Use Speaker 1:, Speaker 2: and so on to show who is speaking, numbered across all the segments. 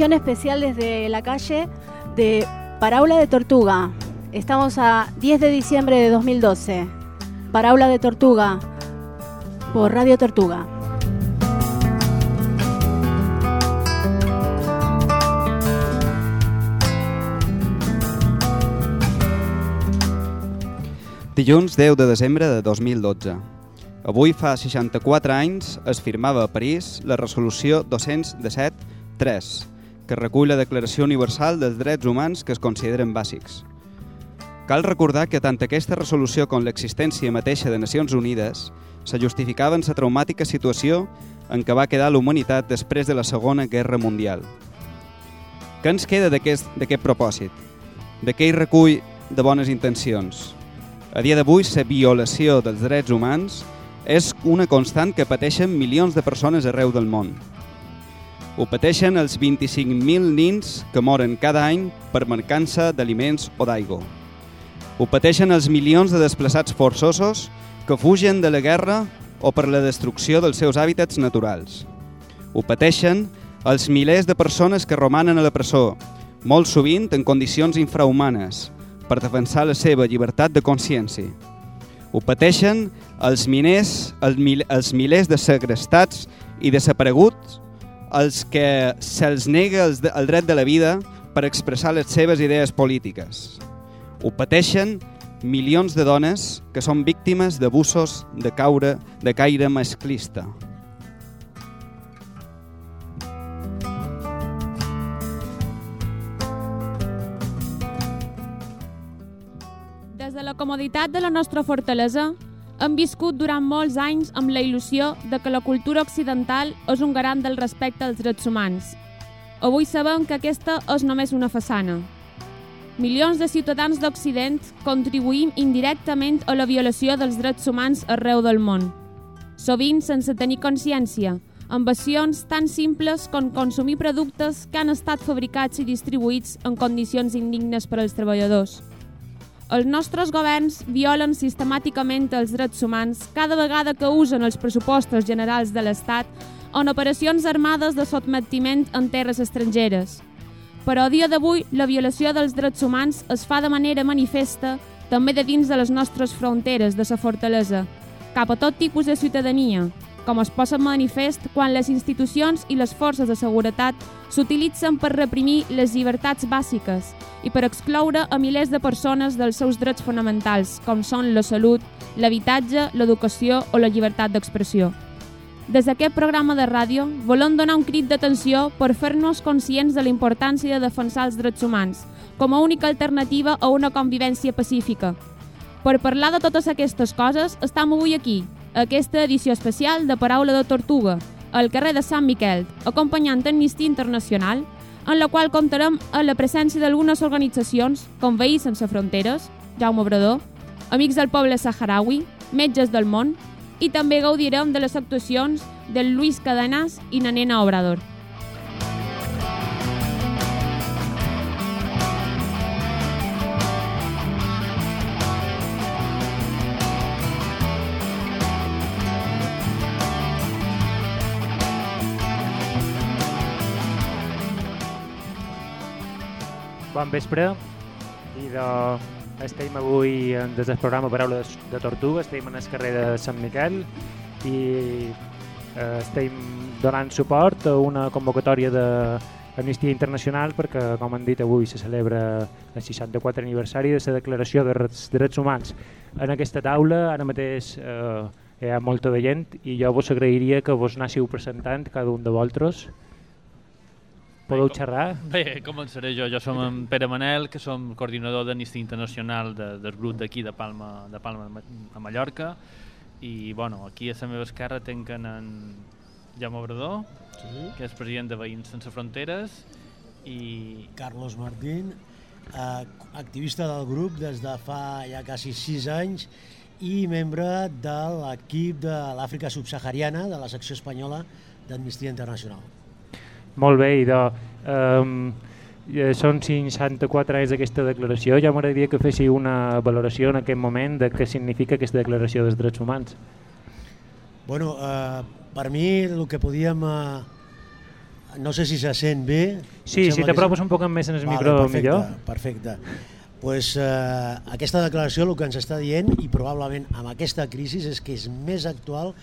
Speaker 1: edición especial desde la calle de Paraula de Tortuga. Estamos a 10 de diciembre de 2012. Paraula de Tortuga por Radio Tortuga.
Speaker 2: Dilluns 10 de desembre de 2012. Avui fa 64 anys es firmava a París la resolució 217-3, que recull la Declaració Universal dels Drets Humans que es consideren bàsics. Cal recordar que tant aquesta resolució com l'existència mateixa de Nacions Unides se justificaven la traumàtica situació en què va quedar la humanitat després de la Segona Guerra Mundial. Què ens queda d'aquest propòsit? De què hi recull de bones intencions? A dia d'avui, la violació dels drets humans és una constant que pateixen milions de persones arreu del món. Ho pateixen els 25.000 nins que moren cada any per mancança d'aliments o d'aigua. Ho pateixen els milions de desplaçats forçosos que fugen de la guerra o per la destrucció dels seus hàbitats naturals. Ho pateixen els milers de persones que romanen a la presó, molt sovint en condicions infrahumanes, per defensar la seva llibertat de consciència. Ho pateixen els miners, els, mil, els milers de segrestats i desapareguts, els que se'ls nega el dret de la vida per expressar les seves idees polítiques. Ho pateixen milions de dones que són víctimes d'abusos de caure de caire masclista.
Speaker 3: Des de la comoditat de la nostra fortalesa, hem viscut durant molts anys amb la il·lusió de que la cultura occidental és un garant del respecte als drets humans. Avui sabem que aquesta és només una façana. Milions de ciutadans d'Occident contribuïm indirectament a la violació dels drets humans arreu del món. Sovint sense tenir consciència, amb accions tan simples com consumir productes que han estat fabricats i distribuïts en condicions indignes per als treballadors. Els nostres governs violen sistemàticament els drets humans cada vegada que usen els pressupostos generals de l'Estat en operacions armades de sotmetiment en terres estrangeres. Però a dia d'avui, la violació dels drets humans es fa de manera manifesta també de dins de les nostres fronteres de la fortalesa, cap a tot tipus de ciutadania, com es posa en manifest quan les institucions i les forces de seguretat s'utilitzen per reprimir les llibertats bàsiques i per excloure a milers de persones dels seus drets fonamentals, com són la salut, l'habitatge, l'educació o la llibertat d'expressió. Des d'aquest programa de ràdio volem donar un crit d'atenció per fer-nos conscients de la importància de defensar els drets humans com a única alternativa a una convivència pacífica. Per parlar de totes aquestes coses, estem avui aquí, aquesta edició especial de Paraula de Tortuga, al carrer de Sant Miquel, acompanyant Amnistia Internacional, en la qual comptarem a la presència d'algunes organitzacions, com Veïs Sense Fronteres, Jaume Obrador, Amics del Poble Saharaui, Metges del Món, i també gaudirem de les actuacions del Luis Cadenàs i na nena Obrador.
Speaker 4: Bon vespre i de... estem avui des del programa Paraules de Tortuga, estem en el carrer de Sant Miquel i eh, estem donant suport a una convocatòria de Amnistia Internacional perquè, com han dit, avui se celebra el 64 aniversari de la Declaració de Drets Humans. En aquesta taula ara mateix eh, hi ha molta de gent i jo vos agrairia que vos anéssiu presentant cada un de vosaltres Podeu xerrar?
Speaker 5: Bé, començaré jo. Jo som en Pere Manel, que som coordinador d'Amnistia Internacional de, del grup d'aquí de Palma, de Palma a Mallorca i bueno, aquí a la meva esquerra tenc en, en Jaume Obrador, sí. que és president de Veïns Sense Fronteres i...
Speaker 6: Carlos Martín, eh, activista del grup des de fa ja quasi sis anys i membre de l'equip de l'Àfrica subsahariana de la secció espanyola d'Amnistia Internacional.
Speaker 4: Molt bé, i de, um, són 64 anys d'aquesta declaració. Ja m'agradaria que féssiu una valoració en aquest moment de què significa aquesta declaració dels drets humans.
Speaker 6: Bueno, eh, per mi el que podíem eh, No sé si se sent bé.
Speaker 4: Sí, si
Speaker 6: sembla que
Speaker 4: t'apropes un poc més en el
Speaker 6: Vale,
Speaker 4: micro,
Speaker 6: perfecte,
Speaker 4: millor.
Speaker 6: Perfecte. Pues, eh, aquesta declaració el que ens està dient, i probablement amb aquesta crisi, és que és més actual,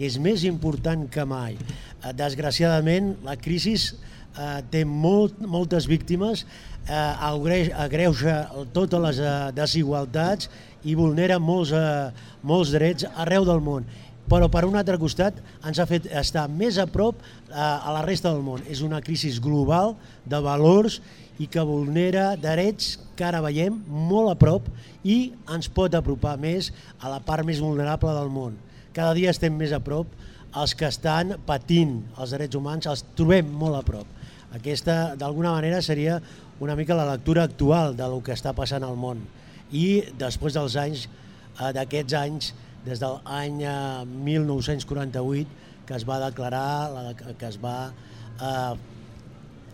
Speaker 6: que és més important que mai. Eh, desgraciadament, la crisi eh, té molt, moltes víctimes, eh, agreuja, totes les eh, desigualtats i vulnera molts, eh, molts drets arreu del món però per un altre costat ens ha fet estar més a prop eh, a la resta del món. És una crisi global de valors i que vulnera drets que ara veiem molt a prop i ens pot apropar més a la part més vulnerable del món. Cada dia estem més a prop, els que estan patint els drets humans els trobem molt a prop. Aquesta, d'alguna manera, seria una mica la lectura actual de lo que està passant al món. I després dels anys, eh, d'aquests anys, des de l'any eh, 1948, que es va declarar, la, que es va eh,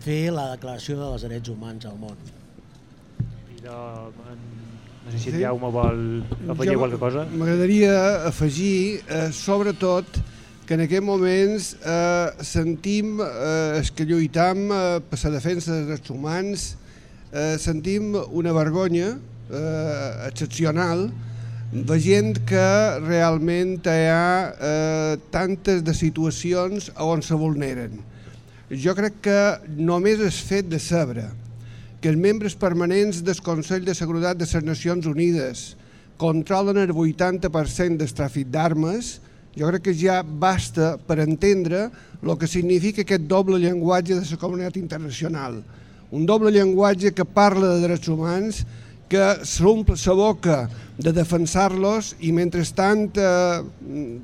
Speaker 6: fer la declaració dels drets humans al món.
Speaker 4: I de, en, no sé si
Speaker 7: Sí.
Speaker 4: Jaume vol afegir
Speaker 7: Jo
Speaker 4: qualque cosa.
Speaker 7: M'agradaria afegir, eh, sobretot, que en aquests moments eh, sentim eh, que lluitam eh, per la defensa dels drets humans, eh, sentim una vergonya eh, excepcional veient que realment hi ha eh, tantes de situacions on se vulneren. Jo crec que només és fet de saber que els membres permanents del Consell de Seguretat de les Nacions Unides controlen el 80% del tràfic d'armes, jo crec que ja basta per entendre el que significa aquest doble llenguatge de la comunitat internacional. Un doble llenguatge que parla de drets humans, que s'omple la boca de defensar-los i mentrestant eh,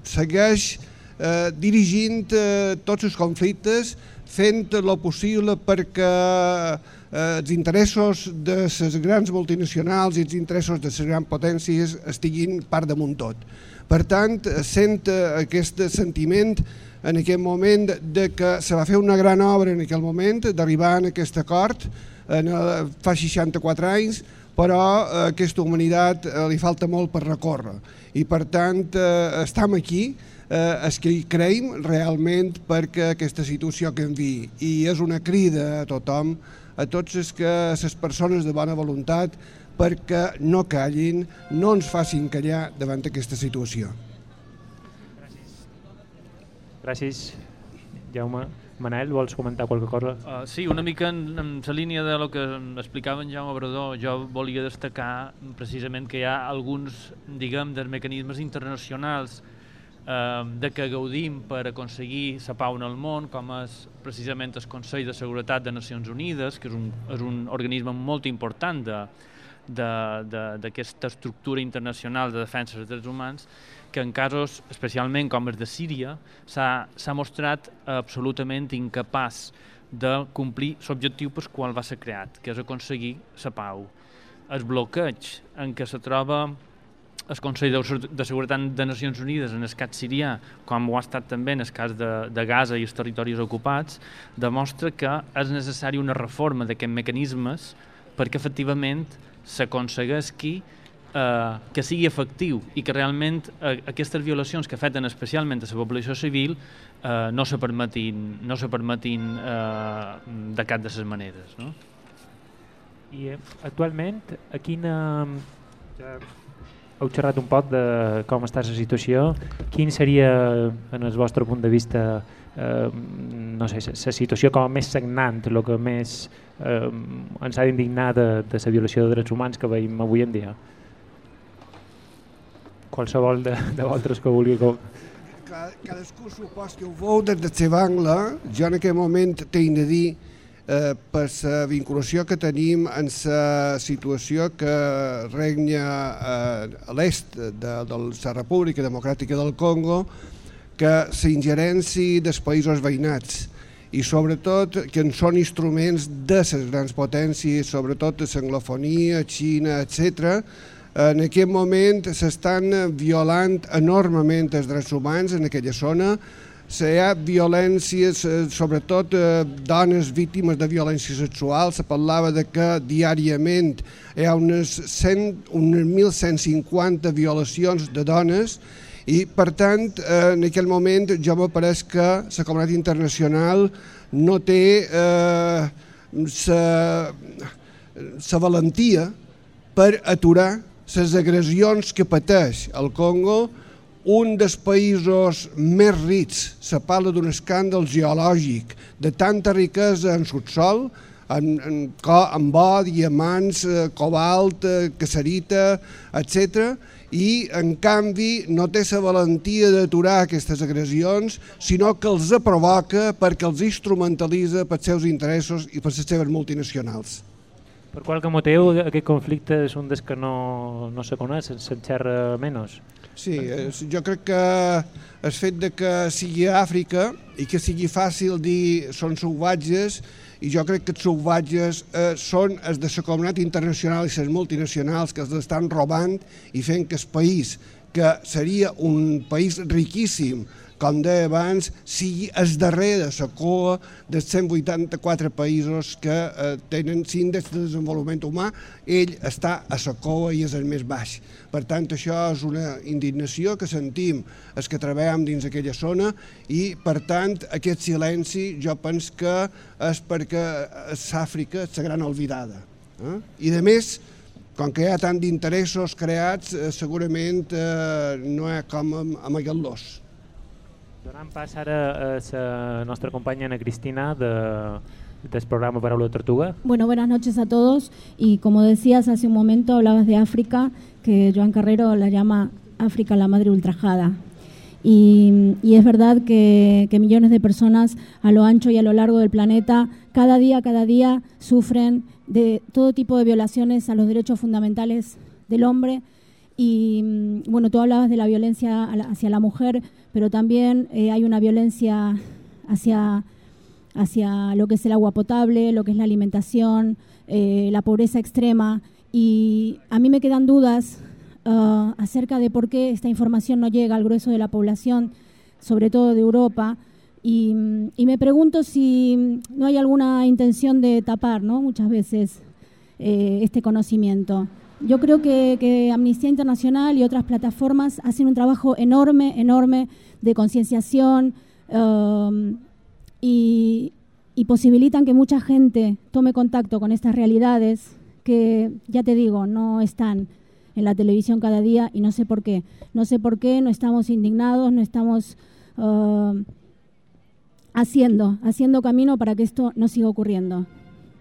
Speaker 7: segueix eh, dirigint eh, tots els conflictes, fent el possible perquè els interessos de les grans multinacionals i els interessos de les grans potències estiguin part damunt tot. Per tant, sent eh, aquest sentiment en aquest moment de que se va fer una gran obra en aquell moment, d'arribar en aquest acord, en fa 64 anys, però a aquesta humanitat eh, li falta molt per recórrer. I per tant, eh, estem aquí, eh, que creiem realment perquè aquesta situació canvi i és una crida a tothom, a tots els que, les persones de bona voluntat, perquè no callin, no ens facin callar davant aquesta situació.
Speaker 4: Gràcies, Jaume. Manel, vols comentar qualque cosa?
Speaker 8: Uh, sí, una mica en, en la línia de lo que explicava en Jaume Bradó, jo volia destacar precisament que hi ha alguns, diguem, dels mecanismes internacionals eh, de que gaudim per aconseguir la pau en el món, com és precisament el Consell de Seguretat de Nacions Unides, que és un, és un organisme molt important d'aquesta estructura internacional de defensa dels drets humans que en casos, especialment com els de Síria, s'ha mostrat absolutament incapaç de complir l'objectiu per qual va ser creat, que és aconseguir la pau. El bloqueig en què se troba el Consell de Seguretat de Nacions Unides en el cas sirià, com ho ha estat també en el cas de, de Gaza i els territoris ocupats, demostra que és necessari una reforma d'aquests mecanismes perquè efectivament s'aconsegueixi eh, que sigui efectiu i que realment eh, aquestes violacions que afecten especialment a la població civil eh, no se permetin, no se permetin eh, de cap de les maneres. No?
Speaker 4: I eh, actualment, a quina... Ja heu xerrat un poc de com està la situació. Quin seria, en el vostre punt de vista, eh, no sé, la situació com a més sagnant, el que més eh, ens ha d'indignar de, de la violació de drets humans que veiem avui en dia? Qualsevol de, de vosaltres que vulgui... Com...
Speaker 7: Cadascú supos que ho veu des del seu angle. Jo en aquest moment tinc de dir eh, per la vinculació que tenim en la situació que regna eh, a l'est de, de la República Democràtica del Congo, que s'ingerència dels països veïnats i sobretot que en són instruments de les grans potències, sobretot de l'anglofonia, Xina, etc. En aquest moment s'estan violant enormement els drets humans en aquella zona, hi ha violències, sobretot eh, dones víctimes de violència sexual, se parlava de que diàriament hi ha unes, 100, unes 1.150 violacions de dones I, per tant, eh, en aquell moment jo me pareix que la comunitat internacional no té eh, valentia per aturar les agressions que pateix el Congo, un dels països més rics. Se parla d'un escàndol geològic de tanta riquesa en subsol, en, en, en bo, diamants, eh, cobalt, eh, cacerita, etc. I, en canvi, no té la valentia d'aturar aquestes agressions, sinó que els provoca perquè els instrumentalitza pels seus interessos i per les seves multinacionals.
Speaker 4: Per qualque motiu aquest conflicte és un dels que no, no se coneix, se'n xerra menys.
Speaker 7: Sí, jo crec que el fet de que sigui a Àfrica i que sigui fàcil dir són salvatges i jo crec que els salvatges eh, són els de la comunitat internacional i les multinacionals que els estan robant i fent que el país, que seria un país riquíssim, com deia abans, sigui el darrer de la coa dels 184 països que eh, tenen índex de desenvolupament humà, ell està a la coa i és el més baix. Per tant, això és una indignació que sentim els que treballem dins aquella zona i, per tant, aquest silenci jo penso que és perquè l'Àfrica és la gran olvidada. Eh? I, de més, com que hi ha tant d'interessos creats, eh, segurament eh, no és com amb, amb aquest los.
Speaker 4: Donant pas ara a la nuestra compañera Ana Cristina de, del programa Parábola de Tortuga.
Speaker 1: Bueno, buenas noches a todos. Y como decías hace un momento, hablabas de África, que Joan Carrero la llama África la madre ultrajada. Y, y es verdad que, que, millones de personas a lo ancho y a lo largo del planeta, cada día, cada día, sufren de todo tipo de violaciones a los derechos fundamentales del hombre. Y bueno, tú hablabas de la violencia hacia la mujer, pero también eh, hay una violencia hacia, hacia lo que es el agua potable, lo que es la alimentación, eh, la pobreza extrema. Y a mí me quedan dudas uh, acerca de por qué esta información no llega al grueso de la población, sobre todo de Europa. Y, y me pregunto si no hay alguna intención de tapar ¿no? muchas veces eh, este conocimiento. Yo creo que, que, Amnistía Internacional y otras plataformas hacen un trabajo enorme, enorme de concienciación um, y, y, posibilitan que mucha gente tome contacto con estas realidades que, ya te digo, no están en la televisión cada día y no sé por qué. No sé por qué no estamos indignados, no estamos uh, haciendo, haciendo camino para que esto no siga ocurriendo.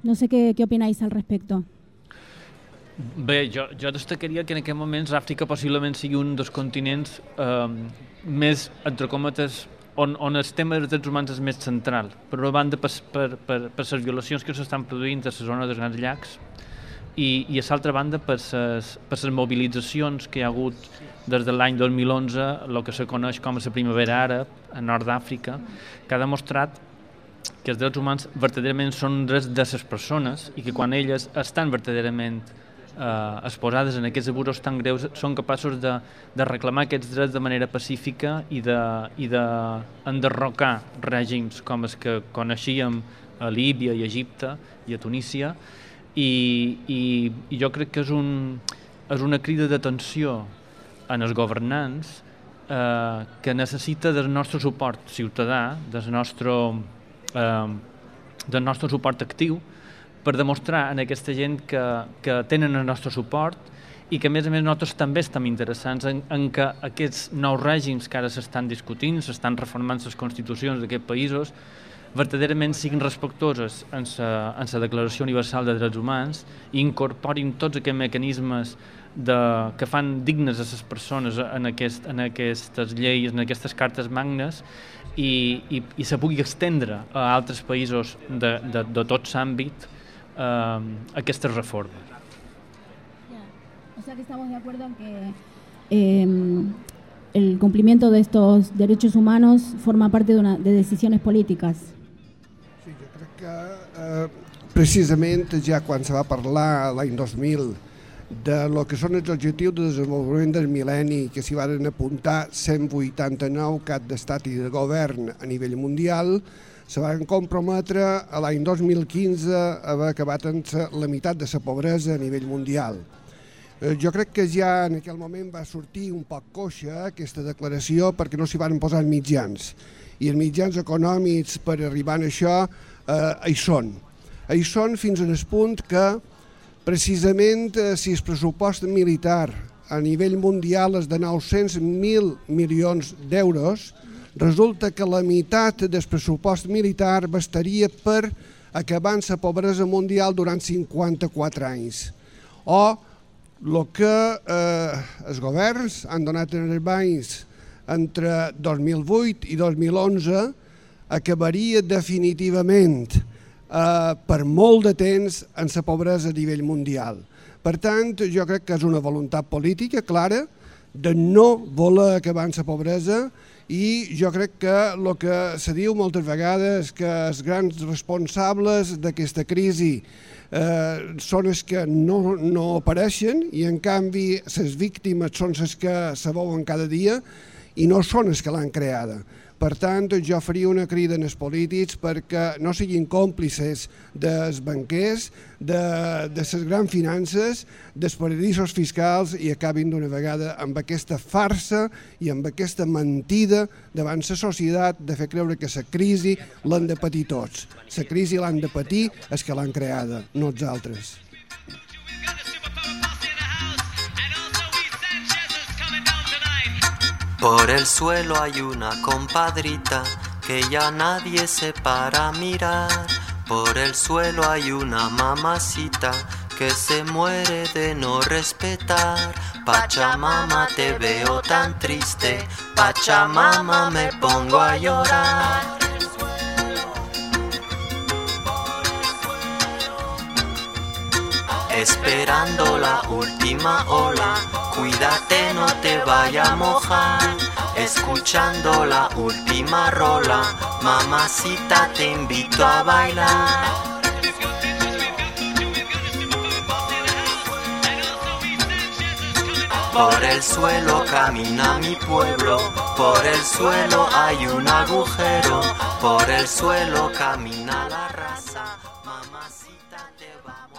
Speaker 1: No sé qué, qué opináis al respecto.
Speaker 8: Bé, jo, jo destacaria que en aquests moments Àfrica possiblement sigui un dels continents eh, més, entre cometes, on, on el tema dels drets humans és més central. Per una banda, per, per, per, per les violacions que s'estan produint a la zona dels grans llacs i, i a l'altra banda per les, per les mobilitzacions que hi ha hagut des de l'any 2011, el que se coneix com la primavera àrab, a nord d'Àfrica, que ha demostrat que els drets humans verdaderament són drets de les persones i que quan elles estan verdaderament eh, exposades en aquests abusos tan greus són capaços de, de reclamar aquests drets de manera pacífica i de, i de enderrocar règims com els que coneixíem a Líbia i Egipte i a Tunísia. I, i, i jo crec que és, un, és una crida d'atenció en els governants eh, que necessita del nostre suport ciutadà, del nostre, eh, del nostre suport actiu, per demostrar a aquesta gent que, que tenen el nostre suport i que a més a més nosaltres també estem interessants en, en que aquests nous règims que ara s'estan discutint, s'estan reformant les constitucions d'aquests països, verdaderament siguin respectoses en la, en la Declaració Universal de Drets Humans i incorporin tots aquests mecanismes de, que fan dignes a les persones en, aquest, en aquestes lleis, en aquestes cartes magnes i, i, i se pugui estendre a altres països de, de, de tot l'àmbit eh, aquestes reformes.
Speaker 1: O sea que estamos de acuerdo en que eh, el cumplimiento de estos derechos humanos forma parte de, una, de decisiones políticas.
Speaker 7: Sí, jo crec que eh, precisament ja quan se va parlar l'any 2000 de lo que són els objectius de desenvolupament del mil·lenni que s'hi van apuntar 189 cap d'estat i de govern a nivell mundial, se van comprometre a l'any 2015 a haver acabat la meitat de la pobresa a nivell mundial. Eh, jo crec que ja en aquell moment va sortir un poc coixa aquesta declaració perquè no s'hi van posar mitjans. I els mitjans econòmics per arribar a això eh, hi són. Hi són fins el punt que precisament eh, si el pressupost militar a nivell mundial és de 900.000 milions d'euros, resulta que la meitat del pressupost militar bastaria per acabar la pobresa mundial durant 54 anys. O el que eh, els governs han donat en els banys entre 2008 i 2011 acabaria definitivament eh, per molt de temps en la pobresa a nivell mundial. Per tant, jo crec que és una voluntat política clara de no voler acabar amb la pobresa i jo crec que el que se diu moltes vegades que els grans responsables d'aquesta crisi eh, són els que no, no apareixen i en canvi les víctimes són les que se veuen cada dia i no són els que l'han creada. Per tant, jo faria una crida als polítics perquè no siguin còmplices dels banquers, de, de les grans finances, dels paradisos fiscals i acabin d'una vegada amb aquesta farsa i amb aquesta mentida davant la societat de fer creure que la crisi l'han de patir tots. La crisi l'han de patir els que l'han creada, no els altres.
Speaker 9: Por el suelo hay una compadrita que ya nadie se para mirar. Por el suelo hay una mamacita que se muere de no respetar. Pachamama te veo tan triste, Pachamama me pongo a llorar. Esperando la última ola, cuídate no te vaya a mojar. Escuchando la última rola, mamacita te invito a bailar. Por el suelo camina mi pueblo, por el suelo hay un agujero, por el suelo camina la raza,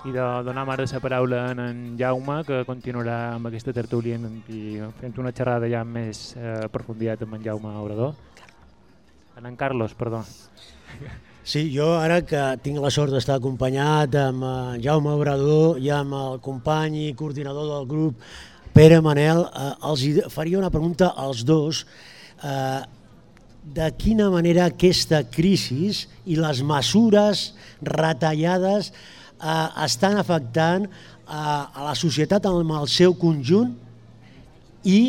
Speaker 4: I de donar ara la paraula a en Jaume, que continuarà amb aquesta tertúlia i fent una xerrada ja més eh, profunditat amb en Jaume Obrador. En en Carlos, perdó.
Speaker 6: Sí, jo ara que tinc la sort d'estar acompanyat amb eh, Jaume Obrador i amb el company i coordinador del grup Pere Manel, eh, els faria una pregunta als dos. Eh, de quina manera aquesta crisi i les mesures retallades estan afectant eh, a la societat en el seu conjunt i,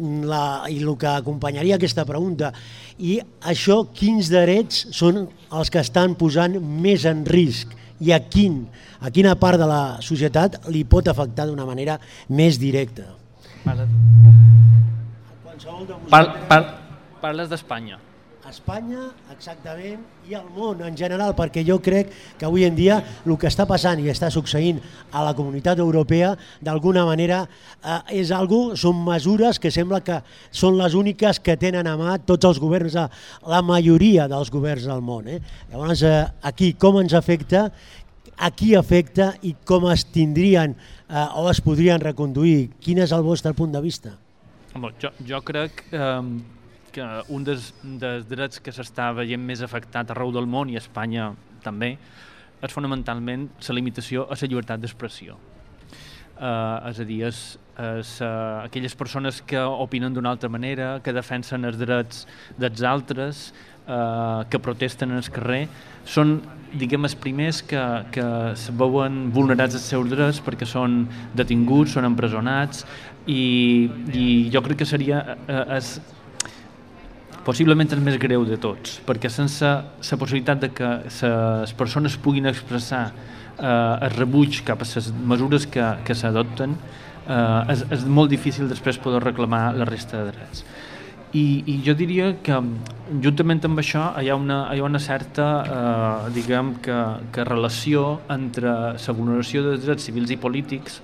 Speaker 6: la, i el que acompanyaria aquesta pregunta. I això quins drets són els que estan posant més en risc? I a, quin, a quina part de la societat li pot afectar d'una manera més directa.
Speaker 8: Parla,
Speaker 6: Qualsevol de
Speaker 8: par, par, parles d'Espanya.
Speaker 6: Espanya, exactament, i el món en general, perquè jo crec que avui en dia el que està passant i està succeint a la comunitat europea, d'alguna manera eh, és algo, són mesures que sembla que són les úniques que tenen a mà tots els governs, la majoria dels governs del món. Eh? Llavors, eh, aquí com ens afecta, a qui afecta i com es tindrien eh, o es podrien reconduir? Quin és el vostre punt de vista?
Speaker 8: Jo, jo crec eh, que un dels, dels drets que s'està veient més afectat arreu del món i a Espanya també és fonamentalment la limitació a la llibertat d'expressió. Uh, és a dir, és, és, uh, aquelles persones que opinen d'una altra manera, que defensen els drets dels altres, uh, que protesten en el carrer, són, diguem, els primers que, que es veuen vulnerats els seus drets perquè són detinguts, són empresonats, i, i jo crec que seria és, possiblement el més greu de tots, perquè sense la possibilitat de que les persones puguin expressar eh, el rebuig cap a les mesures que, que s'adopten, eh, és, és molt difícil després poder reclamar la resta de drets. I, i jo diria que juntament amb això hi ha una, hi ha una certa eh, diguem que, que relació entre la vulneració dels drets civils i polítics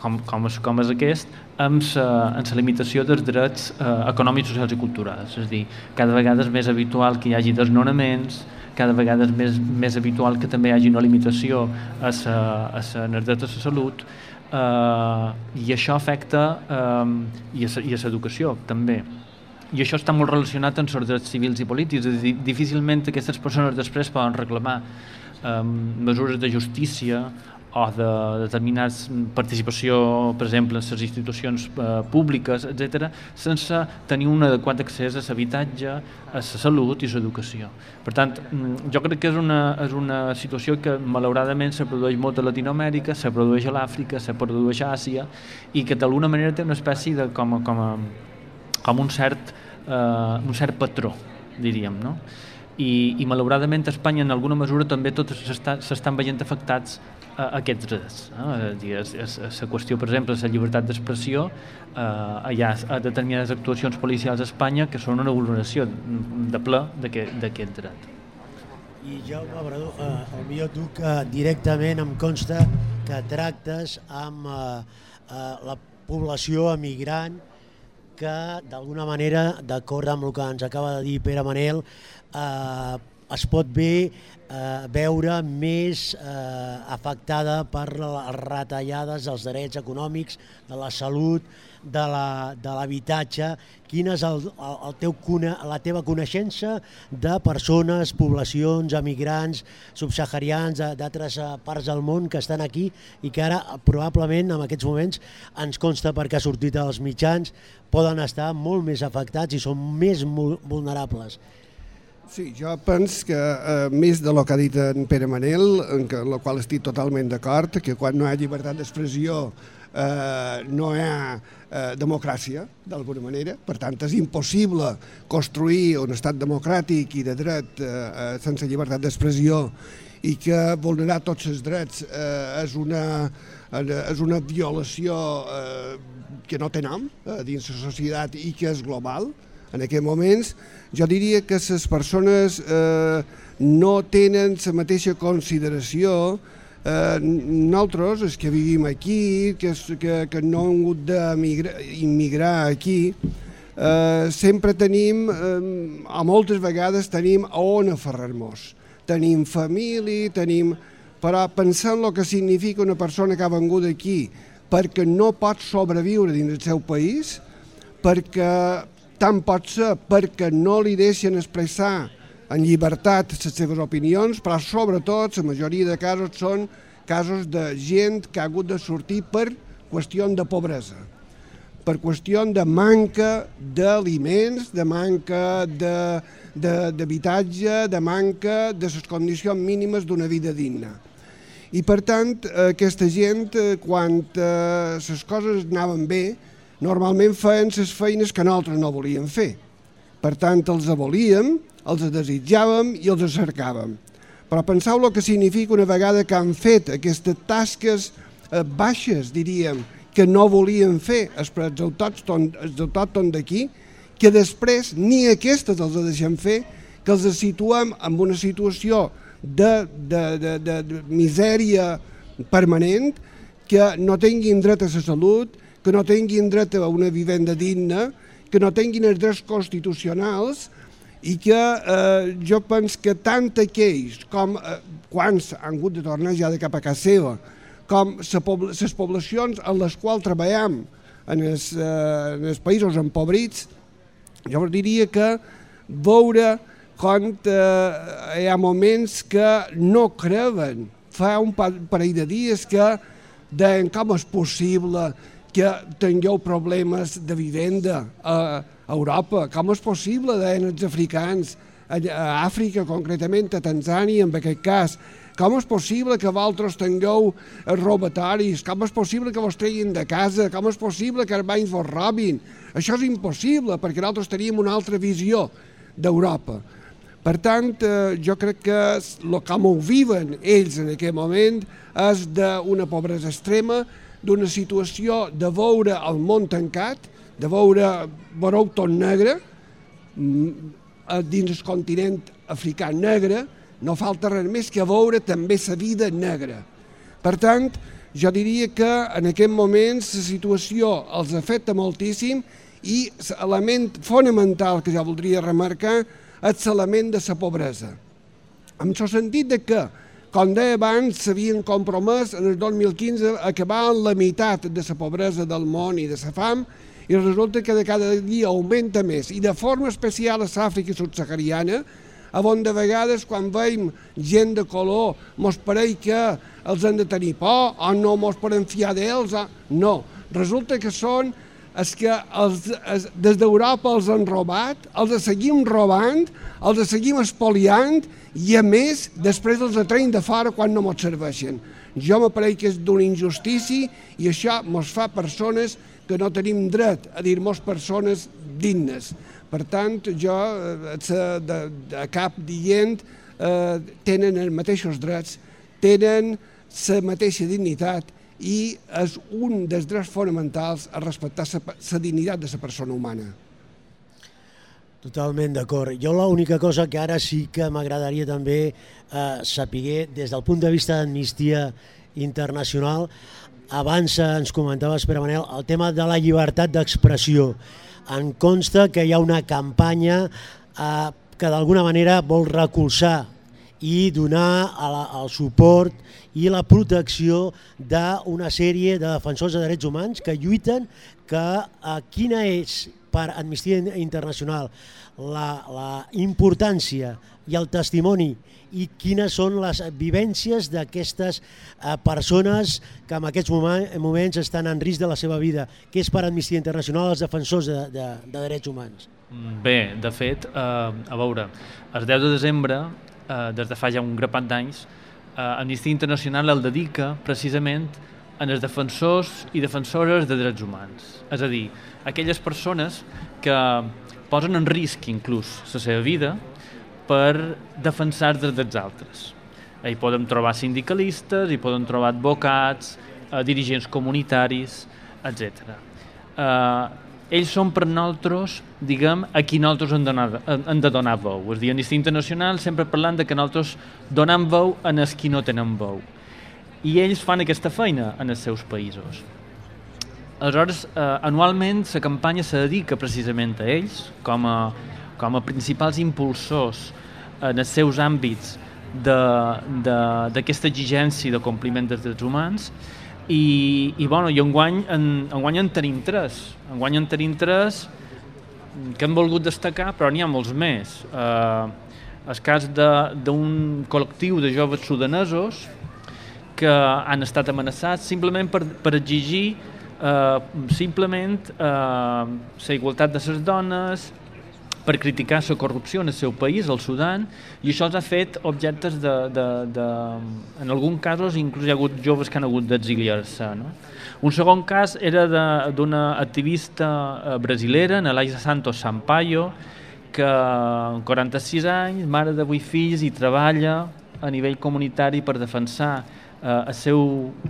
Speaker 8: com, com, és, com és aquest, amb la, amb la limitació dels drets eh, econòmics, socials i culturals. És a dir, cada vegada és més habitual que hi hagi desnonaments, cada vegada és més, més habitual que també hi hagi una limitació a sa, a en el dret a la salut, eh, i això afecta eh, i a l'educació també i això està molt relacionat amb els drets civils i polítics, és a dir, difícilment aquestes persones després poden reclamar eh, mesures de justícia o de determinats participació, per exemple, en les institucions eh, públiques, etc, sense tenir un adequat accés a l'habitatge, a la salut i l'educació. Per tant, mm, jo crec que és una, és una situació que malauradament se produeix molt a Latinoamèrica, se produeix a l'Àfrica, se produeix a Àsia i que d'alguna manera té una espècie de com, com, a, com un cert, eh, un cert patró, diríem, no? I, i malauradament a Espanya en alguna mesura també tots s'estan veient afectats a aquests drets. Eh? La qüestió, per exemple, de la llibertat d'expressió, eh, hi ha determinades actuacions policials a Espanya que són una vulneració de ple d'aquest dret.
Speaker 6: I Jaume Bradó, eh, millor tu que directament em consta que tractes amb eh, eh, la població emigrant que d'alguna manera, d'acord amb el que ens acaba de dir Pere Manel, eh, es pot bé eh, veure més eh, afectada per les retallades dels drets econòmics, de la salut, de l'habitatge. Quina és el, el, el teu, la teva coneixença de persones, poblacions, emigrants, subsaharians d'altres eh, parts del món que estan aquí i que ara probablement en aquests moments ens consta perquè ha sortit als mitjans poden estar molt més afectats i són més vulnerables.
Speaker 7: Sí, jo penso que eh, més de lo que ha dit en Pere Manel, en què, el qual estic totalment d'acord, que quan no hi ha llibertat d'expressió eh, no hi ha eh, democràcia, d'alguna manera. Per tant, és impossible construir un estat democràtic i de dret eh, eh sense llibertat d'expressió i que vulnerar tots els drets eh, és, una, és una violació eh, que no té nom eh, dins la societat i que és global, en aquests moments, jo diria que les persones eh, no tenen la mateixa consideració eh, nosaltres, els que vivim aquí, que, que, que no hem hagut d'immigrar aquí, eh, sempre tenim, eh, a moltes vegades tenim a on aferrar-nos. Tenim família, tenim... Però pensant el que significa una persona que ha vengut aquí perquè no pot sobreviure dins el seu país, perquè tant pot ser perquè no li deixen expressar en llibertat les seves opinions, però sobretot la majoria de casos són casos de gent que ha hagut de sortir per qüestió de pobresa, per qüestió de manca d'aliments, de manca d'habitatge, de, de, de manca de les condicions mínimes d'una vida digna. I per tant, aquesta gent, eh, quan eh, les coses anaven bé, normalment feien les feines que nosaltres no volíem fer. Per tant, els abolíem, els desitjàvem i els cercàvem. Però penseu el que significa una vegada que han fet aquestes tasques eh, baixes, diríem, que no volien fer els autòctons d'aquí, que després ni aquestes els deixem fer, que els situem en una situació de, de, de, de, de misèria permanent, que no tinguin dret a la salut, que no tinguin dret a una vivenda digna, que no tinguin els drets constitucionals i que eh, jo penso que tant aquells com eh, quants han hagut de tornar ja de cap a casa seva, com les poblacions en les quals treballem en els, eh, en els països empobrits, jo diria que veure com eh, hi ha moments que no creuen. Fa un parell de dies que deien com és possible que tingueu problemes de vivenda a Europa. Com és possible, deien els africans, a Àfrica, concretament a Tanzània, en aquest cas, com és possible que vosaltres tingueu robatoris? Com és possible que vos treguin de casa? Com és possible que els banys vos robin? Això és impossible, perquè nosaltres teníem una altra visió d'Europa. Per tant, eh, jo crec que el com ho viven ells en aquest moment és d'una pobresa extrema, d'una situació de veure el món tancat, de veure veureu tot negre, mm, dins el continent africà negre, no falta res més que veure també la vida negra. Per tant, jo diria que en aquest moment la situació els afecta moltíssim i l'element fonamental que jo voldria remarcar és l'element de la pobresa. En el sentit de que com deia abans, s'havien compromès en el 2015 a acabar amb la meitat de la pobresa del món i de la fam, i resulta que de cada dia augmenta més, i de forma especial a l'Àfrica subsahariana, on de vegades quan veiem gent de color mos pareix que els han de tenir por o no mos podem fiar d'ells. No, resulta que són els que els, els, des d'Europa els han robat, els seguim robant, els seguim espoliant i a més després els atreim de fora quan no mos serveixen. Jo m'apareix que és d'una injustícia i això mos fa persones que no tenim dret a dir-nos persones dignes. Per tant, jo, eh, de, de cap dient, eh, tenen els mateixos drets, tenen la mateixa dignitat i és un dels drets fonamentals a respectar la dignitat de la persona humana.
Speaker 6: Totalment d'acord. Jo l'única cosa que ara sí que m'agradaria també eh, saber, des del punt de vista d'amnistia internacional, abans ens comentava Espera Manel, el tema de la llibertat d'expressió. En consta que hi ha una campanya eh, que d'alguna manera vol recolzar i donar el suport i la protecció d'una sèrie de defensors de drets humans que lluiten que eh, quina és per Amnistia Internacional la, la importància i el testimoni i quines són les vivències d'aquestes eh, persones que en aquests moments estan en risc de la seva vida. Què és per Amnistia Internacional els defensors de, de, de drets humans?
Speaker 8: Bé, de fet, eh, a veure, el 10 de desembre, eh, des de fa ja un grapat d'anys, eh, Amnistia Internacional el dedica precisament en els defensors i defensores de drets humans. És a dir, aquelles persones que posen en risc inclús la seva vida per defensar els drets altres. Hi podem trobar sindicalistes, hi podem trobar advocats, eh, dirigents comunitaris, etc. Eh, ells són per nosaltres, diguem, a qui nosaltres hem, donar, hem de donar veu. És dir, Amnistia Internacional sempre parlant de que nosaltres donem veu en els qui no tenen veu. I ells fan aquesta feina en els seus països. Aleshores, eh, anualment la campanya se dedica precisament a ells com a, com a principals impulsors en els seus àmbits d'aquesta exigència de compliment dels drets humans i, i, bueno, i enguany, en, enguany en tenim tres. Enguany en tenim tres que hem volgut destacar, però n'hi ha molts més. Eh, el cas d'un col·lectiu de joves sudanesos que han estat amenaçats simplement per, per exigir eh, simplement eh, la igualtat de les dones, per criticar la corrupció en el seu país, el Sudan, i això els ha fet objectes de... de, de en alguns casos inclús hi ha hagut joves que han hagut d'exiliar-se. No? Un segon cas era d'una activista eh, brasilera, Nelaisa Santos Sampaio, que amb 46 anys, mare de 8 fills, i treballa a nivell comunitari per defensar eh, el seu,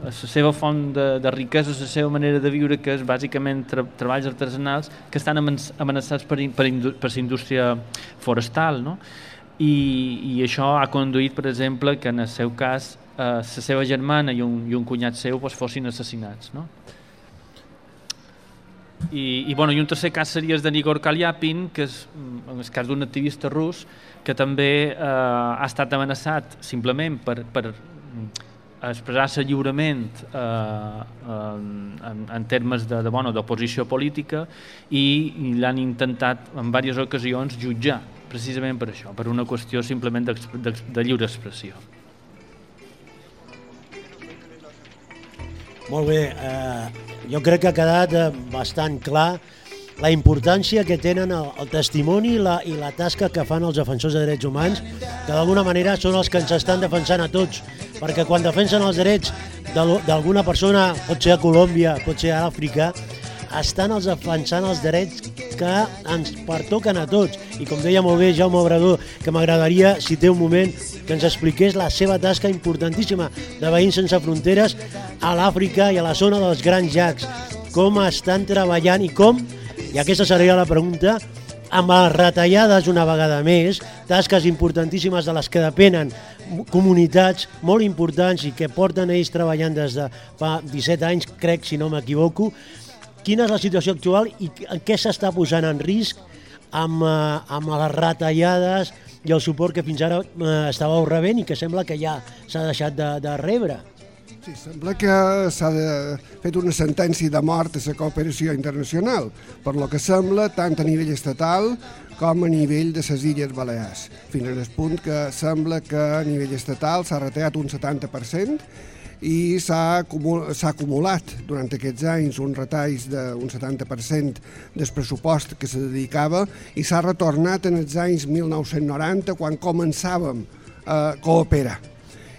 Speaker 8: la seva font de, de riquesa, la seva manera de viure, que és bàsicament tra treballs artesanals que estan amenaçats per, per, per la indústria forestal. No? I, I això ha conduït, per exemple, que en el seu cas eh, la seva germana i un, i un cunyat seu pues, fossin assassinats. No? I, i, bueno, i un tercer cas seria el de Igor Kalyapin, que és en el cas d'un activista rus que també eh, ha estat amenaçat simplement per, per expressar-se lliurement eh, en, en termes de, de bueno, d'oposició política i, l'han intentat en diverses ocasions jutjar precisament per això, per una qüestió simplement de, de, de lliure expressió.
Speaker 6: Molt bé, eh, jo crec que ha quedat eh, bastant clar la importància que tenen el, el testimoni i la, i la tasca que fan els defensors de drets humans, que d'alguna manera són els que ens estan defensant a tots, perquè quan defensen els drets d'alguna persona, pot ser a Colòmbia, pot ser a Àfrica, estan els defensant els drets que ens pertoquen a tots. I com deia molt bé Jaume Obrador, que m'agradaria, si té un moment, que ens expliqués la seva tasca importantíssima de Veïns Sense Fronteres a l'Àfrica i a la zona dels Grans Llacs. Com estan treballant i com i aquesta seria la pregunta amb les retallades una vegada més, tasques importantíssimes de les que depenen comunitats molt importants i que porten ells treballant des de fa 17 anys, crec, si no m'equivoco. Quina és la situació actual i què s'està posant en risc amb, eh, amb les retallades i el suport que fins ara eh, estàveu rebent i que sembla que ja s'ha deixat de, de rebre.
Speaker 7: Sí, sembla que s'ha fet una sentència de mort a la cooperació internacional, per lo que sembla tant a nivell estatal com a nivell de les Illes Balears. Fins al punt que sembla que a nivell estatal s'ha retallat un 70% i s'ha acumulat durant aquests anys un retalls d'un 70% del pressupost que se dedicava i s'ha retornat en els anys 1990 quan començàvem a cooperar.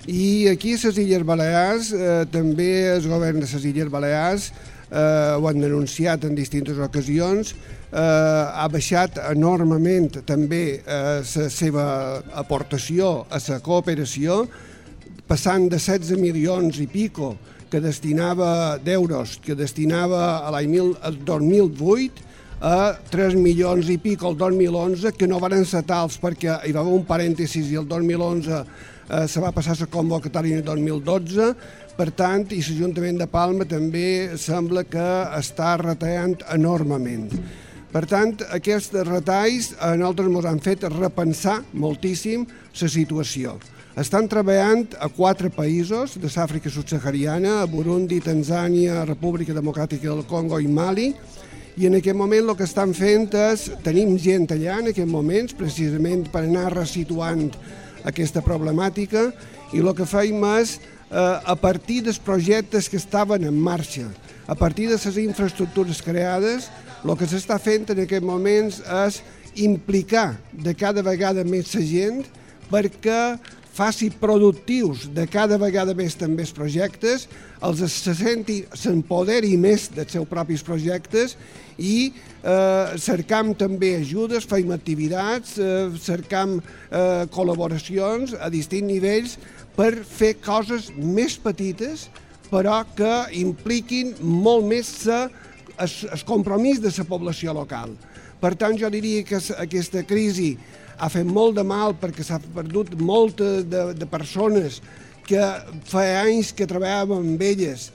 Speaker 7: I aquí a les Illes Balears, eh, també el govern de les Illes Balears eh, ho han denunciat en distintes ocasions, eh, ha baixat enormement també la eh, seva aportació a la cooperació, passant de 16 milions i pico que destinava d'euros, que destinava a l'any mil- el 2008, a 3 milions i pico el 2011, que no van tals perquè hi va haver un parèntesis i el 2011 eh, se va passar la convocatòria en el 2012, per tant, i l'Ajuntament de Palma també sembla que està retallant enormement. Per tant, aquests retalls a nosaltres ens han fet repensar moltíssim la situació. Estan treballant a quatre països de l'Àfrica subsahariana, a Burundi, Tanzània, República Democràtica del Congo i Mali, i en aquest moment el que estan fent és, tenim gent allà en aquests moments, precisament per anar resituant aquesta problemàtica, i el que feim és, eh, a partir dels projectes que estaven en marxa, a partir de les infraestructures creades, el que s'està fent en aquests moments és implicar de cada vegada més la gent perquè faci productius de cada vegada més també els projectes, els se senti, s'empoderi més dels seus propis projectes i eh, cercam també ajudes, feim activitats, eh, cercam eh, col·laboracions a distints nivells per fer coses més petites però que impliquin molt més sa, es, es compromís de la població local. Per tant, jo diria que aquesta crisi ha fet molt de mal perquè s'ha perdut moltes de, de persones que fa anys que treballàvem amb elles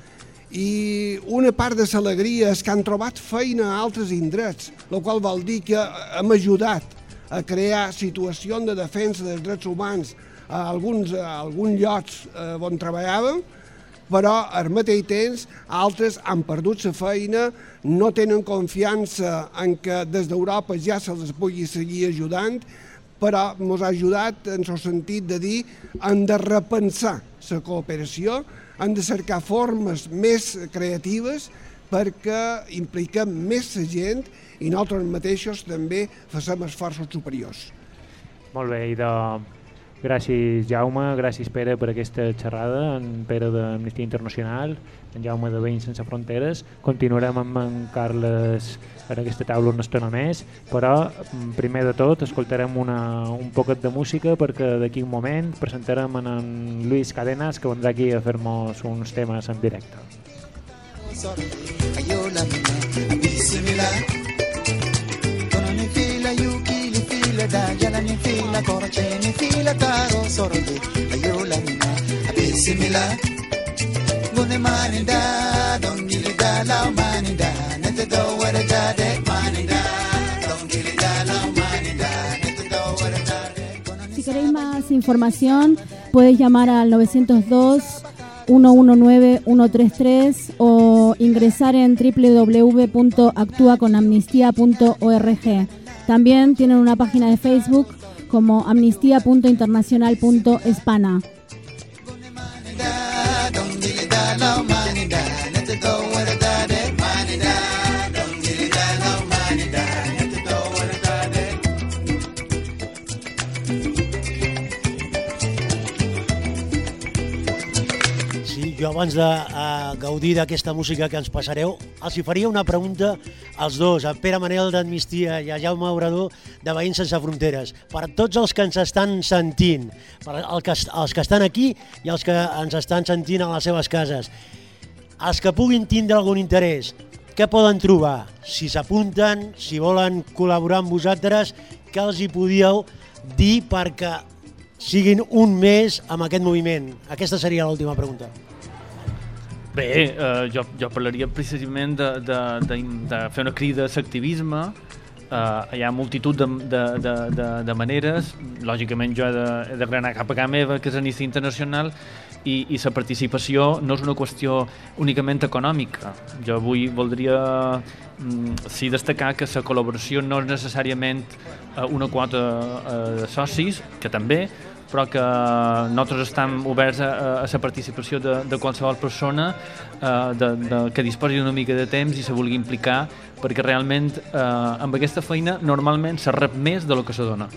Speaker 7: i una part de l'alegria és que han trobat feina a altres indrets, el qual vol dir que hem ajudat a crear situacions de defensa dels drets humans a alguns, a alguns llocs eh, on treballàvem, però al mateix temps altres han perdut la feina, no tenen confiança en que des d'Europa ja se'ls pugui seguir ajudant, però ens ha ajudat en el sentit de dir hem de repensar la cooperació, hem de cercar formes més creatives perquè impliquem més la gent i nosaltres mateixos també facem esforços superiors.
Speaker 4: Molt bé, i de... gràcies Jaume, gràcies Pere per aquesta xerrada, en Pere d'Amnistia Internacional, en Jaume de Veïns Sense Fronteres. Continuarem amb en Carles en aquesta taula una estona més, però primer de tot escoltarem una, un poquet de música perquè d'aquí un moment presentarem en, en Luis Cadenas que vendrà aquí a fer-nos uns temes en directe.
Speaker 10: Ayola mina, bisimila. Kono
Speaker 1: si queréis más información puedes llamar al 902 119-133 o ingresar en www.actuaconamnistía.org. También tienen una página de Facebook como amnistía.internacional.espana.
Speaker 6: jo abans de uh, gaudir d'aquesta música que ens passareu, els hi faria una pregunta als dos, a Pere Manel d'Amnistia i a Jaume Obrador de Veïns Sense Fronteres. Per tots els que ens estan sentint, per el que, els que estan aquí i els que ens estan sentint a les seves cases, els que puguin tindre algun interès, què poden trobar? Si s'apunten, si volen col·laborar amb vosaltres, què els hi podíeu dir perquè siguin un mes amb aquest moviment? Aquesta seria l'última pregunta.
Speaker 5: Bé, eh, jo, jo parlaria precisament de, de, de, de fer una crida a l'activisme, eh, hi ha multitud de, de, de, de, de maneres, lògicament jo he de, he de granar cap a casa meva, que és Amnistia Internacional, i, i la participació no és una qüestió únicament econòmica. Jo avui voldria mm, sí destacar que la col·laboració no és necessàriament eh, una quota eh, de socis, que també, però que nosaltres estem oberts a, a la participació de, de qualsevol persona eh, de, de, que disposi d'una mica de temps i se vulgui implicar perquè realment eh, amb aquesta feina normalment se rep més de lo que se dona.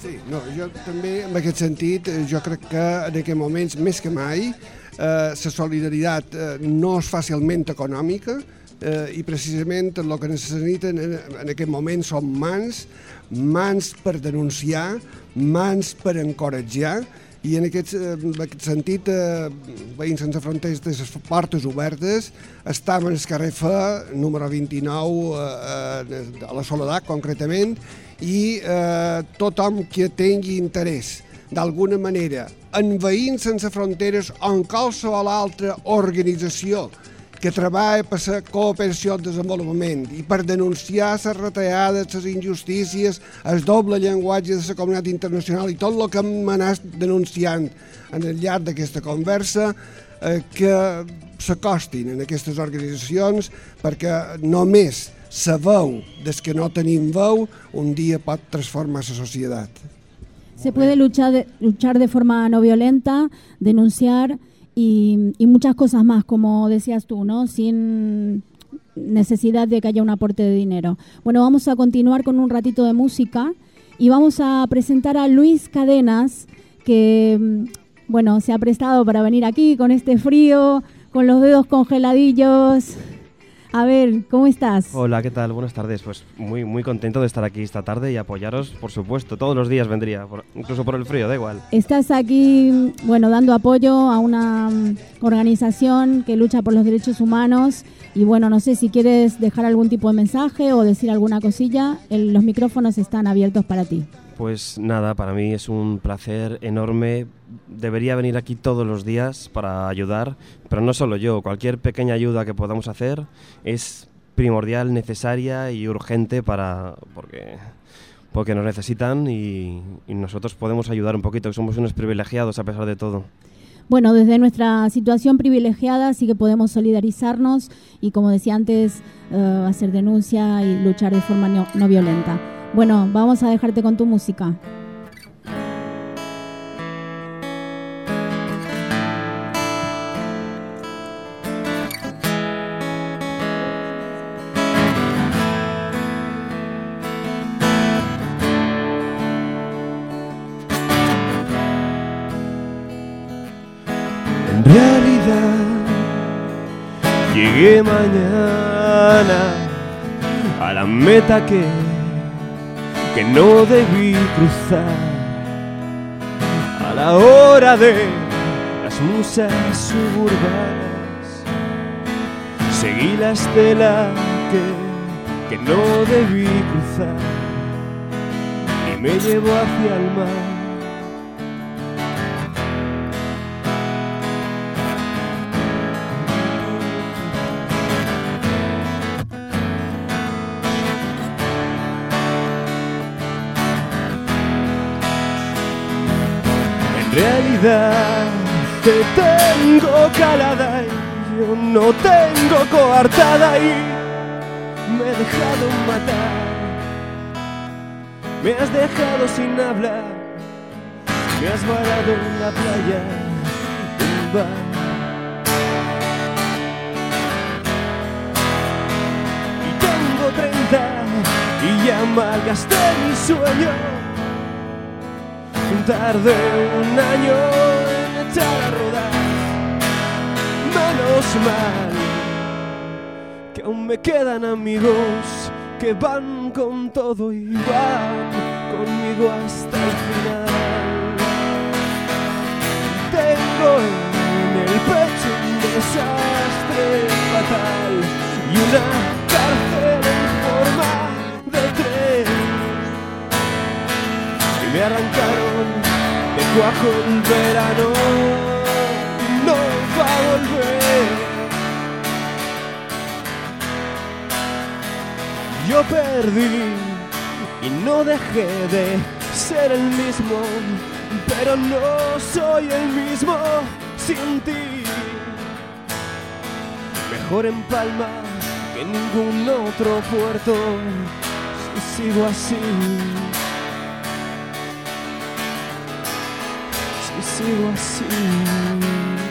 Speaker 7: Sí, no, jo també en aquest sentit, eh, jo crec que en aquests moments més que mai eh, la solidaritat eh, no és fàcilment econòmica eh, i precisament el que necessiten en, en aquest moment són mans, mans per denunciar, mans per encoratjar i en aquest, eh, en aquest sentit, eh, Veïns Sense Fronteres de les portes obertes, estem en el carrer Fa, número 29, eh, eh, a la Soledat concretament, i eh, tothom que tingui interès d'alguna manera en Veïns Sense Fronteres o en qualsevol altra organització que treballa per la cooperació al desenvolupament i per denunciar les retallades, les injustícies, el doble llenguatge de la comunitat internacional i tot el que hem anat denunciant en el llarg d'aquesta conversa, eh, que s'acostin en aquestes organitzacions perquè només la veu des que no tenim veu un dia pot transformar la societat.
Speaker 1: Se puede luchar de, luchar de forma no violenta, denunciar y, muchas cosas más, como decías tú, ¿no? Sin necesidad de que haya un aporte de dinero. Bueno, vamos a continuar con un ratito de música y vamos a presentar a Luis Cadenas, que, bueno, se ha prestado para venir aquí con este frío, con los dedos congeladillos. A ver, ¿cómo estás?
Speaker 11: Hola, ¿qué tal? Buenas tardes. Pues muy, muy contento de estar aquí esta tarde y apoyaros, por supuesto. Todos los días vendría, por, incluso por el frío, da igual.
Speaker 1: Estás aquí, bueno, dando apoyo a una mm, organización que lucha por los derechos humanos. Y bueno, no sé si quieres dejar algún tipo de mensaje o decir alguna cosilla. El, los micrófonos están abiertos para ti.
Speaker 11: Pues nada, para mí es un placer enorme. Debería venir aquí todos los días para ayudar, pero no solo yo, cualquier pequeña ayuda que podamos hacer es primordial, necesaria y urgente para porque porque nos necesitan y, nosotros podemos ayudar un poquito, que somos unos privilegiados a pesar de todo.
Speaker 1: Bueno, desde nuestra situación privilegiada sí que podemos solidarizarnos y, como decía antes, uh, hacer denuncia y luchar de forma no, no violenta. Bueno, vamos a dejarte con tu música.
Speaker 12: En realidad, llegué mañana a la meta que que no debí cruzar a la hora de las musas suburbanas. Seguí la estela que, que no debí cruzar y me llevó hacia el mar. Realidad te tengo calada y yo no tengo coartada y me he dejado matar. Me has dejado sin hablar, me has varado en la playa bar. Y tengo 30 y ya malgasté mi sueño tardé un año en echar a rodar. Menos mal que aún me quedan amigos que van con todo y van conmigo hasta el final. Tengo en el pecho un desastre fatal y una cárcel me arrancaron de cuajo el verano no va a volver. yo perdí y no dejé de ser el mismo, pero no soy el mismo sin ti. Mejor en Palma que en ningún otro puerto si sigo así. Si sigo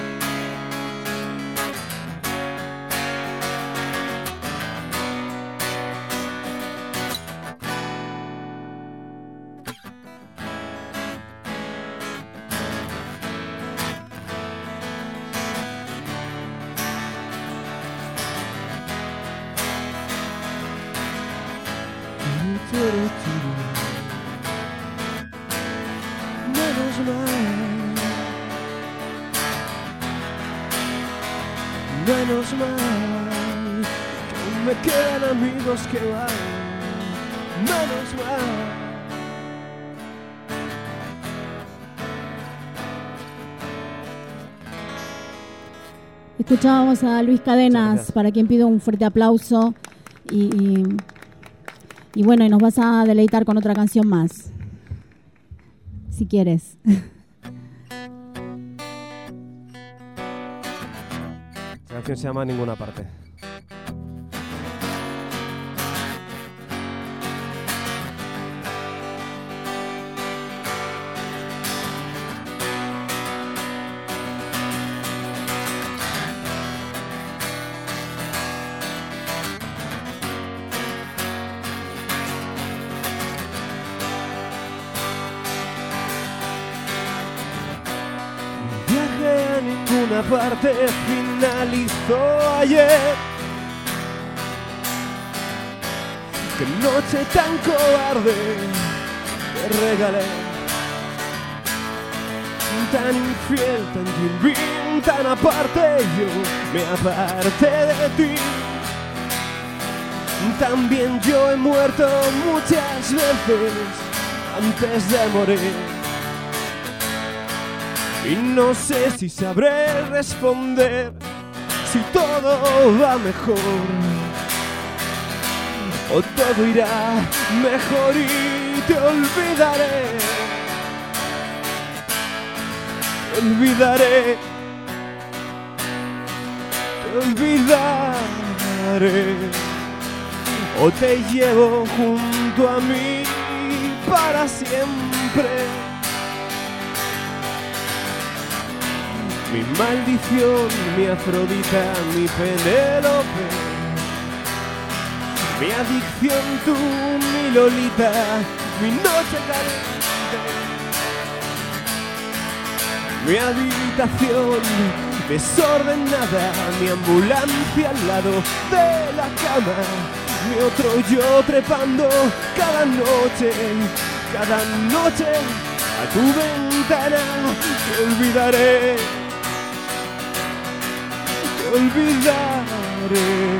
Speaker 12: que van. Menos mal.
Speaker 1: Escuchábamos a Luis Cadenas, para quien pido un fuerte aplauso. Y, y- y bueno, y nos vas a deleitar con otra canción más. Si quieres.
Speaker 11: La canción se llama Ninguna parte.
Speaker 12: A ninguna parte finalizó ayer. Qué noche tan cobarde te regalé. Tan infiel, tan jimbín, tan aparte yo me aparté de ti. También yo he muerto muchas veces antes de morir. Y no sé si sabré responder si todo va mejor o todo irá mejor y te olvidaré. Te olvidaré. Te olvidaré. O te llevo junto a mí para siempre. Mi maldición, mi Afrodita, mi Penélope. Mi adicción, tú, mi Lolita, mi noche caliente. Mi habitación desordenada, mi ambulancia al lado de la cama. Mi otro yo trepando cada noche, cada noche a tu ventana. Te olvidaré, olvidaré.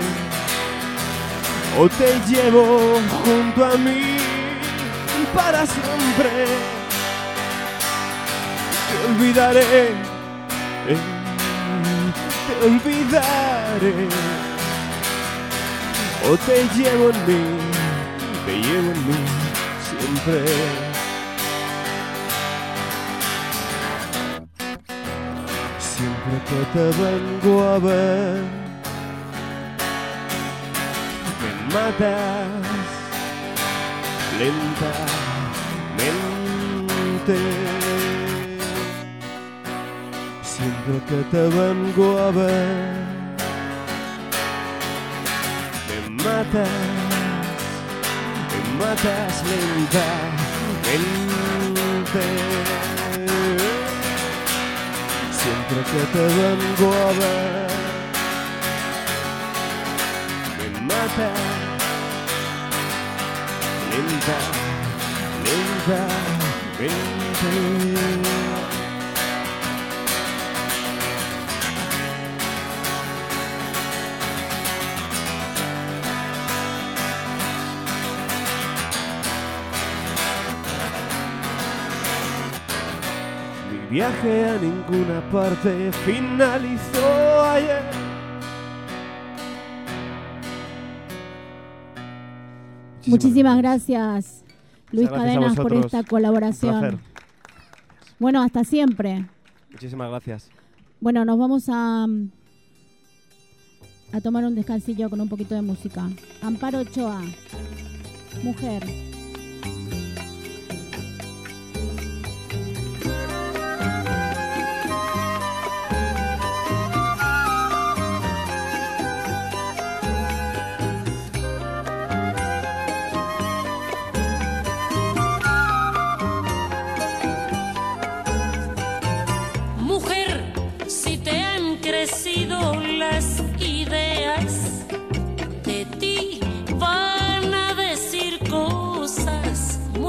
Speaker 12: O te llevo junto a mí para siempre. Te olvidaré, te olvidaré. O te llevo en mí, te llevo en mí siempre. Siempre que te vengo a ver, me matas lentamente. Siempre que te vengo a ver, me matas, me matas lentamente. Siempre que te vengo a ver, me matas lenta, viaje a ninguna parte finalizó ayer.
Speaker 1: Muchísimas gracias, Luis
Speaker 11: gracias
Speaker 1: Cadenas, por esta colaboración. Bueno, hasta siempre.
Speaker 11: Muchísimas gracias.
Speaker 1: Bueno, nos vamos a, a tomar un descansillo con un poquito de música. Amparo Ochoa. Mujer,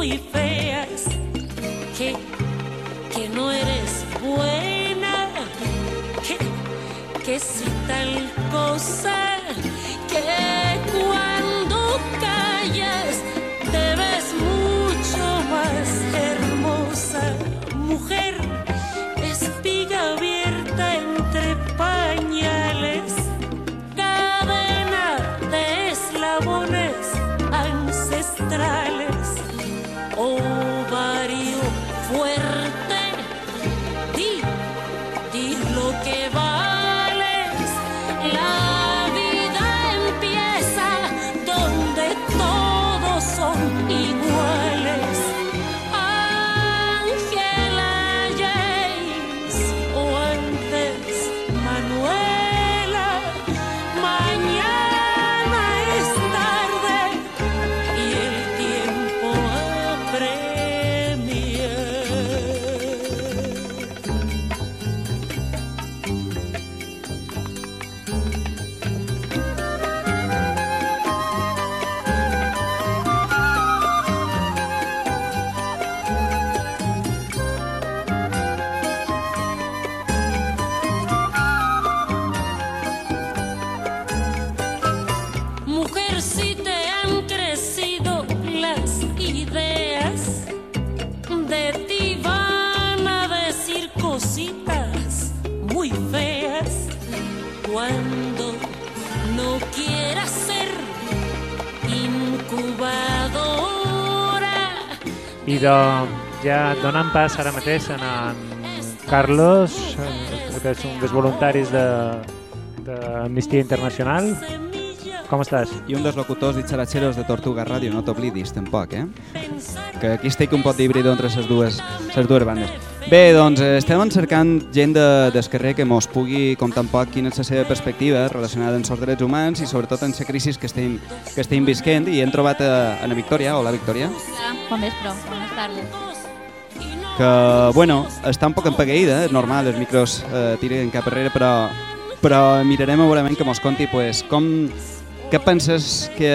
Speaker 13: muy feas. Que, que no eres buena, que, que si tal cosa, 你。
Speaker 4: I de, ja donant pas ara mateix en, en Carlos, eh, que és un dels voluntaris de- d'Amnistia Internacional. Com estàs?
Speaker 2: I un dels locutors ditxaratxeros de Tortuga Ràdio, no t'oblidis, tampoc, eh? Que aquí estic un pot híbrido entre les dues, les dues bandes. Bé, doncs eh, estem cercant gent de, del carrer que mos pugui contar un poc quina és la seva perspectiva relacionada amb els drets humans i sobretot amb la crisi que estem, que estem visquent i hem trobat a, a la Victòria. Hola, Victòria.
Speaker 14: Bon vespre, bones tardes.
Speaker 2: que, bueno, està un poc empegueïda, és normal, els micros eh, tiren cap enrere, però, però mirarem a veure que mos conti pues, com, què penses que,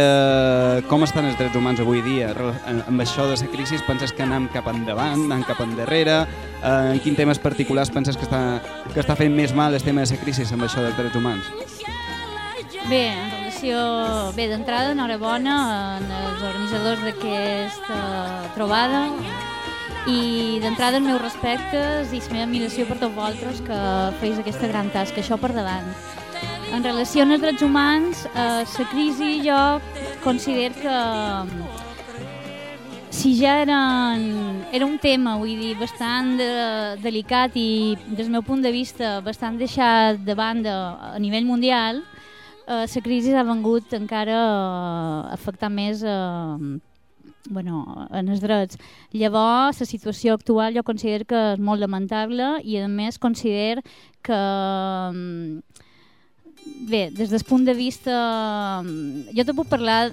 Speaker 2: com estan els drets humans avui dia amb això de la crisi? Penses que anem cap endavant, anem cap endarrere? Eh, en quin temes particulars penses que està, que està fent més mal el tema de la crisi amb això dels drets humans?
Speaker 14: Bé, en relació... Bé, d'entrada, enhorabona als organitzadors d'aquesta trobada i d'entrada els meus respectes i la meva admiració per tots vosaltres que feis aquesta gran tasca, això per davant. En relació als drets humans, eh, crisi jo considero que si ja eren, era un tema, vull dir, bastant de, delicat i, des del meu punt de vista, bastant deixat de banda a nivell mundial, eh, crisi ha vengut encara a afectar més eh, bueno, en els drets. Llavors, la situació actual jo considero que és molt lamentable i, a més, considero que mm, bé, des del punt de vista... Jo te puc parlar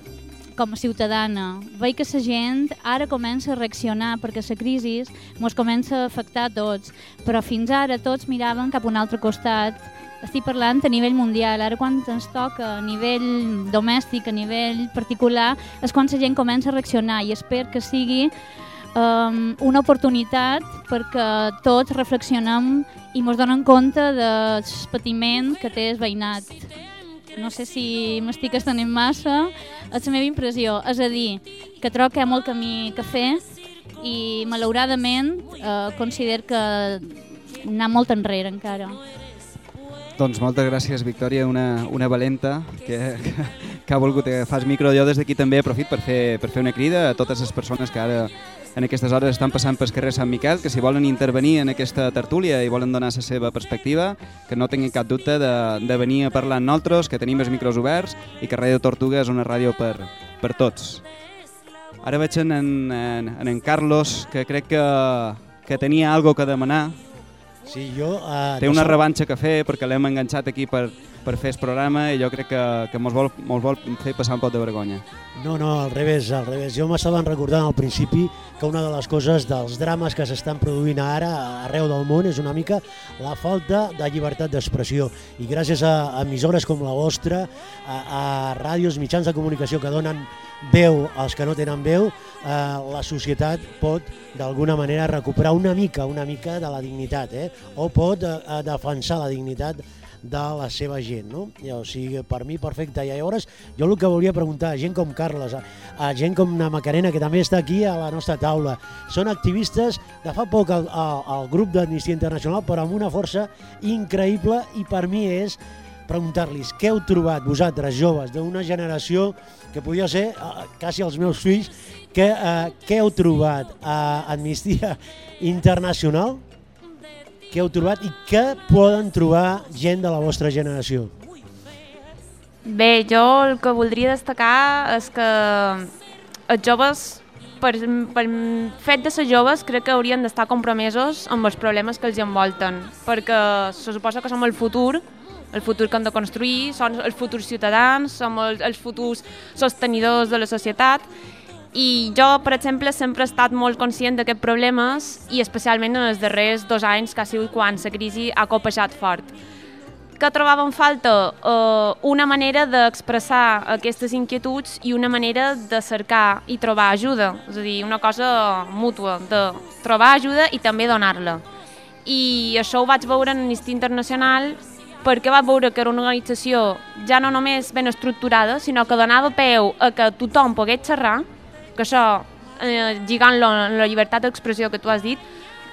Speaker 14: com a ciutadana. Veig que la gent ara comença a reaccionar perquè la crisi ens comença a afectar a tots, però fins ara tots miraven cap a un altre costat. Estic parlant a nivell mundial. Ara quan ens toca a nivell domèstic, a nivell particular, és quan la gent comença a reaccionar i espero que sigui um, una oportunitat perquè tots reflexionem i ens donem compte del patiment que té el veïnat. No sé si m'estic estenent massa, és la meva impressió. És a dir, que trobo que hi ha molt camí que fer i malauradament eh, considero que anar molt enrere encara.
Speaker 2: Doncs moltes gràcies, Victòria, una, una valenta que, que que ha volgut agafar el micro. Jo des d'aquí també aprofit per fer, per fer una crida a totes les persones que ara en aquestes hores estan passant pel carrer Sant Miquel, que si volen intervenir en aquesta tertúlia i volen donar la seva perspectiva, que no tinguin cap dubte de, de venir a parlar amb nosaltres, que tenim els micros oberts i que Ràdio Tortuga és una ràdio per, per tots. Ara veig en, en, en, en Carlos, que crec que, que tenia algo que demanar.
Speaker 6: Sí, jo... Uh,
Speaker 2: Té una revanxa que fer perquè l'hem enganxat aquí per, per fer el programa i jo crec que, que mos, vol, mos vol fer passar un pot de vergonya.
Speaker 6: No, no, al revés, al revés. Jo m'estaven recordant al principi que una de les coses dels drames que s'estan produint ara arreu del món és una mica la falta de llibertat d'expressió. I gràcies a emissores com la vostra, a, a ràdios, mitjans de comunicació que donen veu als que no tenen veu, eh, la societat pot d'alguna manera recuperar una mica, una mica de la dignitat, eh? o pot eh, defensar la dignitat de la seva gent, no? O sigui, per mi perfecte. I llavors jo el que volia preguntar a gent com Carles, a, a gent com na Macarena, que també està aquí a la nostra taula, són activistes de fa poc al, al, al grup d'Amnistia Internacional, però amb una força increïble i per mi és preguntar-los què heu trobat vosaltres, joves, d'una generació que podia ser eh, quasi els meus fills, que, eh, què heu trobat a Amnistia Internacional què heu trobat i què poden trobar gent de la vostra generació?
Speaker 3: Bé, jo el que voldria destacar és que els joves, per, per fet de ser joves, crec que haurien d'estar compromesos amb els problemes que els envolten, perquè se suposa que som el futur, el futur que hem de construir, són els futurs ciutadans, som els, els futurs sostenidors de la societat, i jo, per exemple, sempre he estat molt conscient d'aquests problemes i especialment en els darrers dos anys, que ha sigut quan la crisi ha copejat fort. Que trobàvem falta? Uh, una manera d'expressar aquestes inquietuds i una manera de cercar i trobar ajuda, és a dir, una cosa mútua, de trobar ajuda i també donar-la. I això ho vaig veure en Amnistia Internacional perquè vaig veure que era una organització ja no només ben estructurada, sinó que donava peu a que tothom pogués xerrar, que això, eh, lligant-lo en la llibertat d'expressió que tu has dit,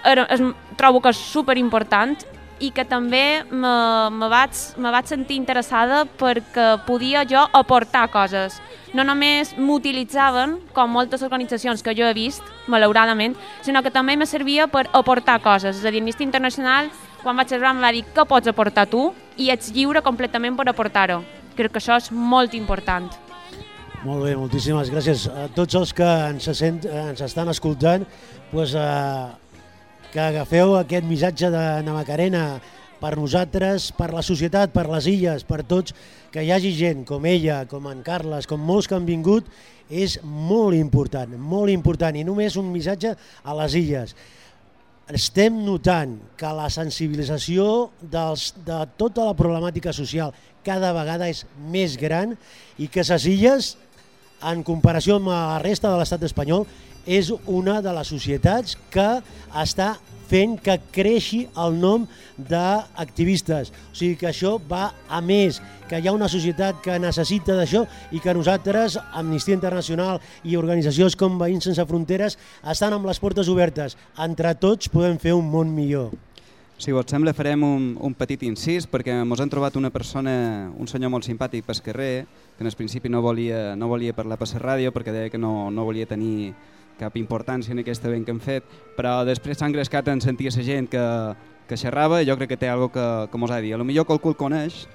Speaker 3: era, es, trobo que és superimportant i que també me, me, vaig, me vaig sentir interessada perquè podia jo aportar coses. No només m'utilitzaven, com moltes organitzacions que jo he vist, malauradament, sinó que també me servia per aportar coses. És a dir, Amnistia Internacional, quan vaig arribar, em va dir què pots aportar tu i ets lliure completament per aportar-ho. Crec que això és molt important.
Speaker 6: Molt bé, moltíssimes gràcies a tots els que ens, sent, ens estan escoltant. Pues, eh, que agafeu aquest missatge de na Macarena per nosaltres, per la societat, per les illes, per tots, que hi hagi gent com ella, com en Carles, com molts que han vingut, és molt important, molt important, i només un missatge a les illes. Estem notant que la sensibilització dels, de tota la problemàtica social cada vegada és més gran i que les illes en comparació amb la resta de l'estat espanyol, és una de les societats que està fent que creixi el nom d'activistes. O sigui que això va a més, que hi ha una societat que necessita d'això i que nosaltres, Amnistia Internacional i organitzacions com Veïns Sense Fronteres, estan amb les portes obertes. Entre tots podem fer un món millor.
Speaker 2: Si vos sembla farem un, un petit incís perquè ens han trobat una persona, un senyor molt simpàtic pel carrer, que en el principi no volia, no volia parlar per la ràdio perquè deia que no, no volia tenir cap importància en aquesta ben que hem fet, però després s'ha engrescat en sentir la gent que, que xerrava i jo crec que té algo que, que mos ha dit. A lo millor qualcú el coneix,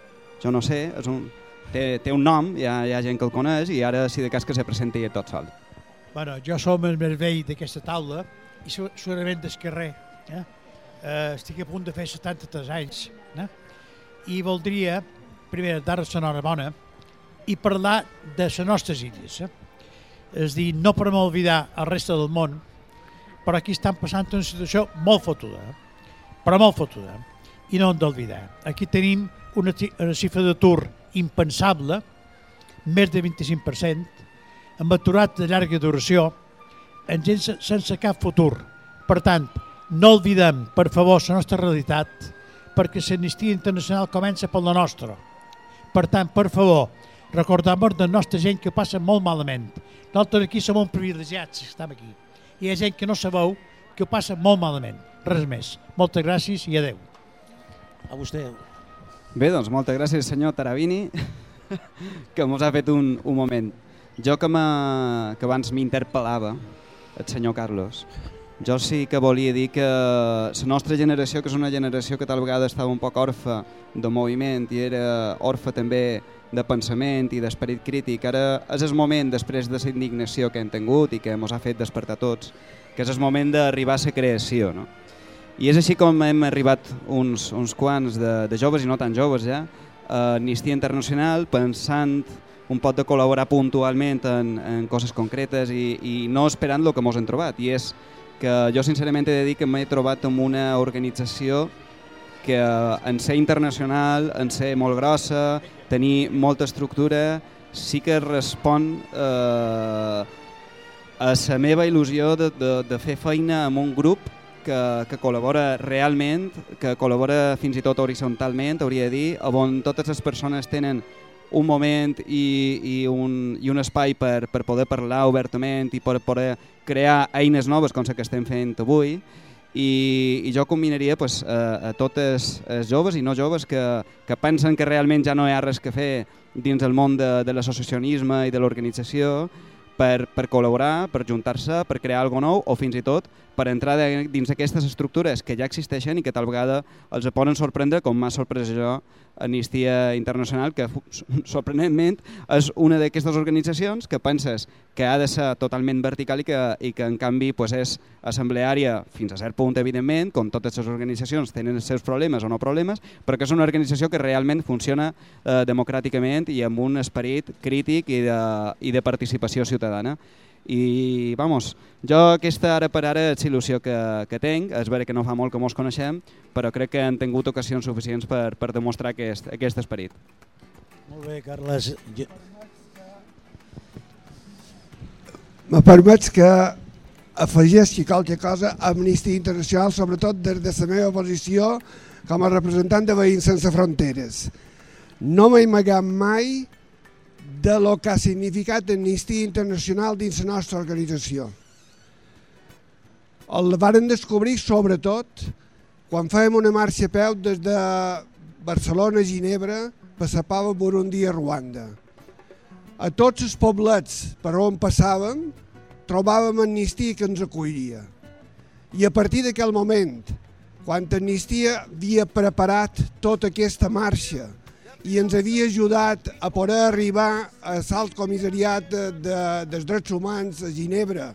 Speaker 2: jo no sé, és un, té, té un nom, hi ha, hi ha gent que el coneix i ara si de cas que se presenti tot sol.
Speaker 15: Bueno, jo som el més vell d'aquesta taula i segurament del carrer. Eh? Uh, estic a punt de fer 73 anys eh? i voldria primer dar-vos bona i parlar de les nostres illes. Eh? És dir, no per m'oblidar el reste del món, però aquí estan passant una situació molt fotuda, però molt fotuda, i no hem d'oblidar. Aquí tenim una, una xifra d'atur impensable, més de 25%, amb aturat de llarga duració, en gent sense cap futur. Per tant, no oblidem, per favor, la nostra realitat, perquè l'amnistia internacional comença per la nostra. Per tant, per favor, recordem de nostra gent que passa molt malament. Nosaltres aquí som un privilegiats, si estem aquí. I hi ha gent que no sabeu que ho passa molt malament. Res més. Moltes gràcies i adeu.
Speaker 6: A vostè.
Speaker 2: Bé, doncs moltes gràcies senyor Tarabini. que mos ha fet un, un moment. Jo que, que abans m'interpel·lava, el senyor Carlos, jo sí que volia dir que la nostra generació, que és una generació que tal vegada estava un poc orfa de moviment i era orfa també de pensament i d'esperit crític, ara és el moment, després de la indignació que hem tingut i que ens ha fet despertar tots, que és el moment d'arribar a la creació. No? I és així com hem arribat uns, uns quants de, de joves i no tan joves ja, a Amnistia Internacional pensant un pot de col·laborar puntualment en, en coses concretes i, i no esperant el que ens hem trobat. I és que jo sincerament he de dir que m'he trobat amb una organització que en ser internacional, en ser molt grossa, tenir molta estructura, sí que respon eh, a la meva il·lusió de, de, de fer feina amb un grup que, que col·labora realment, que col·labora fins i tot horitzontalment, hauria de dir, on totes les persones tenen un moment i, i, un, i un espai per, per poder parlar obertament i per poder crear eines noves com la que estem fent avui. I, i jo combinaria pues, a, a totes els joves i no joves que, que pensen que realment ja no hi ha res que fer dins el món de, de l'associacionisme i de l'organització per, per col·laborar, per juntar-se, per crear alguna nou o fins i tot per entrar de, dins aquestes estructures que ja existeixen i que tal vegada els poden sorprendre com m'ha sorprès jo Amnistia Internacional, que sorprenentment és una d'aquestes organitzacions que penses que ha de ser totalment vertical i que, i que en canvi pues, és assembleària fins a cert punt, evidentment, com totes les organitzacions tenen els seus problemes o no problemes, però que és una organització que realment funciona eh, democràticament i amb un esperit crític i de, i de participació ciutadana i vamos, jo aquesta ara per ara és il·lusió que, que tenc, és vera que no fa molt que mos coneixem, però crec que han tingut ocasions suficients per, per demostrar aquest, aquest esperit.
Speaker 6: Molt bé, Carles. Jo...
Speaker 7: Me permets que afegeixi qualque cosa a Amnistia Internacional, sobretot des de la meva posició com a representant de Veïns Sense Fronteres. No m'he amagat mai de lo que ha significat Amnistia Internacional dins la nostra organització. El varen descobrir sobretot quan fèiem una marxa a peu des de Barcelona a Ginebra per la pau a Burundi a Ruanda. A tots els poblets per on passàvem trobàvem amnistia que ens acollia. I a partir d'aquell moment, quan Amnistia havia preparat tota aquesta marxa i ens havia ajudat a poder arribar a l'alt comissariat de, de, dels drets humans a Ginebra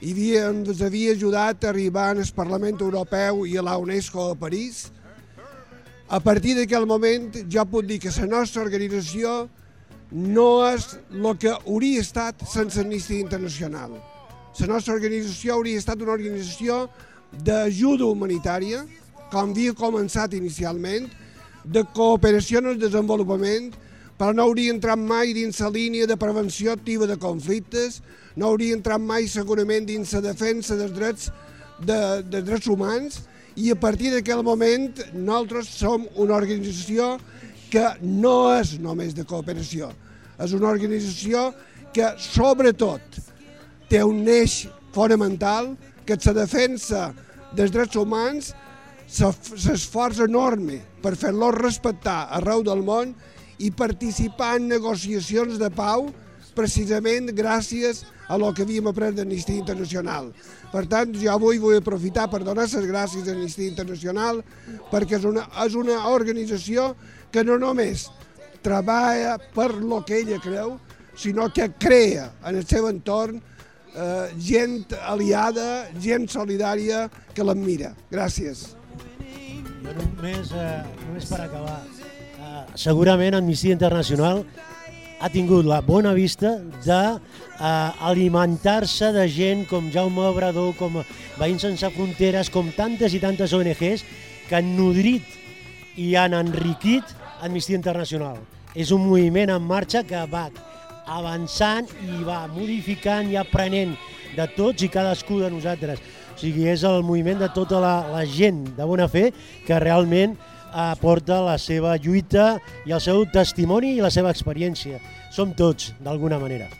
Speaker 7: i havia, ens havia ajudat a arribar al Parlament Europeu i a la UNESCO a París, a partir d'aquell moment jo puc dir que la nostra organització no és el que hauria estat sense Amnistia Internacional. La nostra organització hauria estat una organització d'ajuda humanitària, com havia començat inicialment, de cooperació en el desenvolupament, però no hauria entrat mai dins la línia de prevenció activa de conflictes, no hauria entrat mai segurament dins la defensa dels drets, de, de drets humans, i a partir d'aquell moment nosaltres som una organització que no és només de cooperació, és una organització que sobretot té un eix fonamental que és la defensa dels drets humans l'esforç enorme per fer-los respectar arreu del món i participar en negociacions de pau precisament gràcies a lo que havíem après d'Amnistia Internacional. Per tant, jo avui vull aprofitar per donar les gràcies a Amnistia Internacional perquè és una, és una organització que no només treballa per lo que ella creu, sinó que crea en el seu entorn eh, gent aliada, gent solidària que l'admira. Gràcies.
Speaker 6: Jo només, eh, només per acabar, eh, segurament Amnistia Internacional ha tingut la bona vista d'alimentar-se eh, de gent com Jaume Obrador, com Veïns Sense Fronteres, com tantes i tantes ONGs que han nodrit i han enriquit Amnistia Internacional. És un moviment en marxa que va avançant i va modificant i aprenent de tots i cadascú de nosaltres. Sigui, és el moviment de tota la, la gent de bona fe que realment aporta la seva lluita i el seu testimoni i la seva experiència. Som tots, d'alguna manera.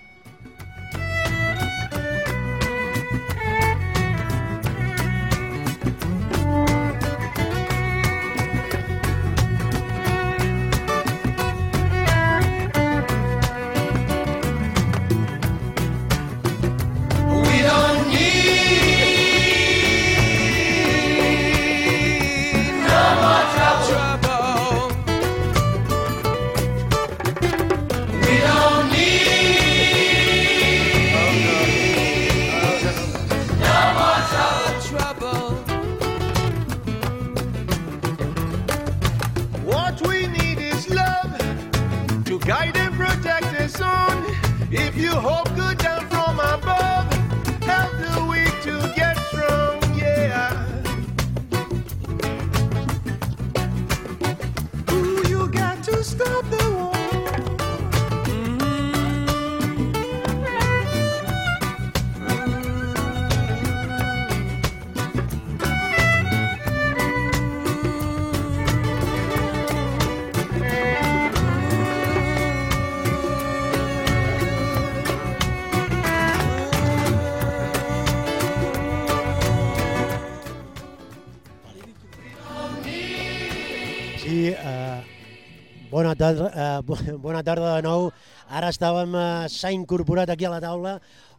Speaker 6: Tarda, eh, bo- bona tarda de nou. Ara estàvem, eh, s'ha incorporat aquí a la taula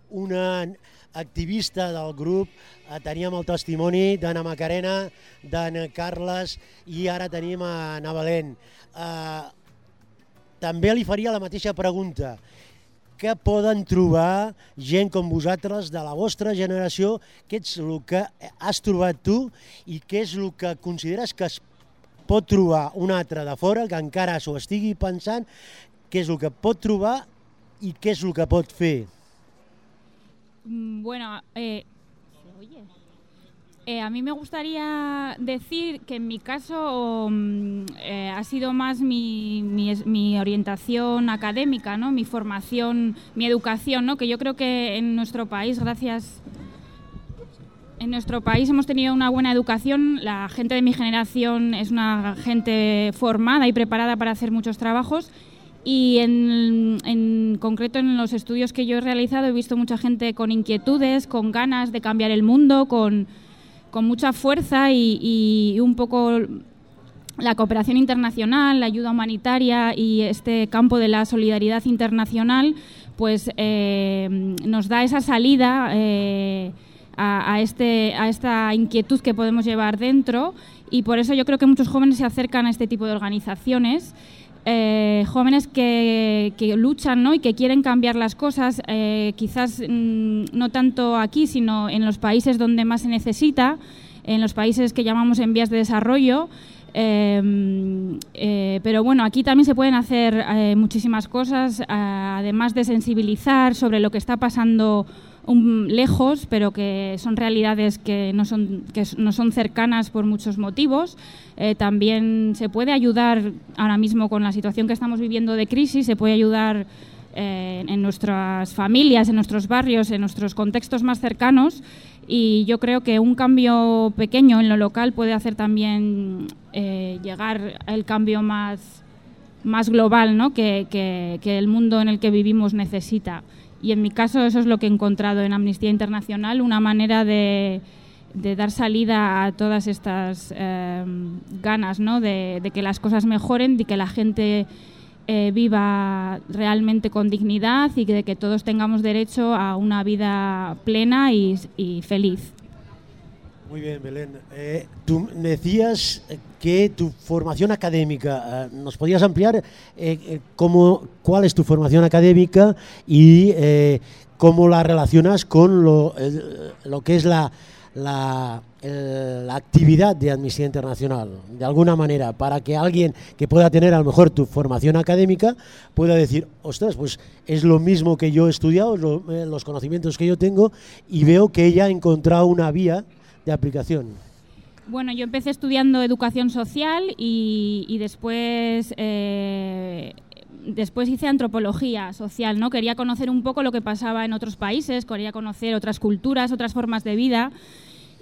Speaker 6: una activista del grup, eh, teníem el testimoni d'Anna Macarena, d'en Carles i ara tenim a Ana Belén. Eh, també li faria la mateixa pregunta. Què poden trobar gent com vosaltres de la vostra generació? Què és el que has trobat tu i què és el que consideres que es pot trobar un altre de fora que encara s'ho estigui pensant, què és el que pot trobar i què és el que pot fer?
Speaker 16: Mm, Bueno, eh, ¿se oye? Eh, a mí me gustaría decir que en mi caso mm, eh, ha sido más mi, mi mi orientación académica, ¿no? mi formación, mi educación, ¿no? que yo creo que en nuestro país, gracias en nuestro país hemos tenido una buena educación, la gente de mi generación es una gente formada y preparada para hacer muchos trabajos. Y en, concreto en los estudios que yo he realizado he visto mucha gente con inquietudes, con ganas de cambiar el mundo, con, con mucha fuerza y, y un poco la cooperación internacional, la ayuda humanitaria y este campo de la solidaridad internacional, pues eh, nos da esa salida eh, a, a este, a esta inquietud que podemos llevar dentro y por eso yo creo que muchos jóvenes se acercan a este tipo de organizaciones. eh, jóvenes que, que luchan ¿no? y que quieren cambiar las cosas, eh, quizás mm, no tanto aquí, sino en los países donde más se necesita, en los países que llamamos en vías de desarrollo. Eh, eh, pero bueno, aquí también se pueden hacer eh, muchísimas cosas, además de sensibilizar sobre lo que está pasando um, lejos, pero que son realidades que no son, que no son cercanas por muchos motivos. Eh, también se puede ayudar ahora mismo con la situación que estamos viviendo de crisis, se puede ayudar eh, en nuestras familias, en nuestros barrios, en nuestros contextos más cercanos. Y yo creo que un cambio pequeño en lo local puede hacer también eh, llegar el cambio más, más global ¿no? que- que el mundo en el que vivimos necesita. Y en mi caso eso es lo que he encontrado en Amnistía Internacional, una manera de, dar salida a todas estas eh, ganas ¿no? de, que las cosas mejoren, de que la gente eh, viva realmente con dignidad y de que todos tengamos derecho a una vida plena y feliz.
Speaker 6: Muy bien, Belén. Eh, tú decías que tu formación académica, eh, ¿nos podías ampliar eh, eh, cómo, cuál es tu formación académica y cómo la relacionas con lo, lo que es la, la, la actividad de Amnistía Internacional? De alguna manera, para que alguien que pueda tener a lo mejor tu formación académica pueda decir, ostras, pues es lo mismo que yo he estudiado, lo- los conocimientos que yo tengo y veo que ella ha encontrado una vía de aplicación.
Speaker 16: Bueno, yo empecé estudiando educación social y, y después, eh, después hice antropología social, ¿no? Quería conocer un poco lo que pasaba en otros países, quería conocer otras culturas, otras formas de vida.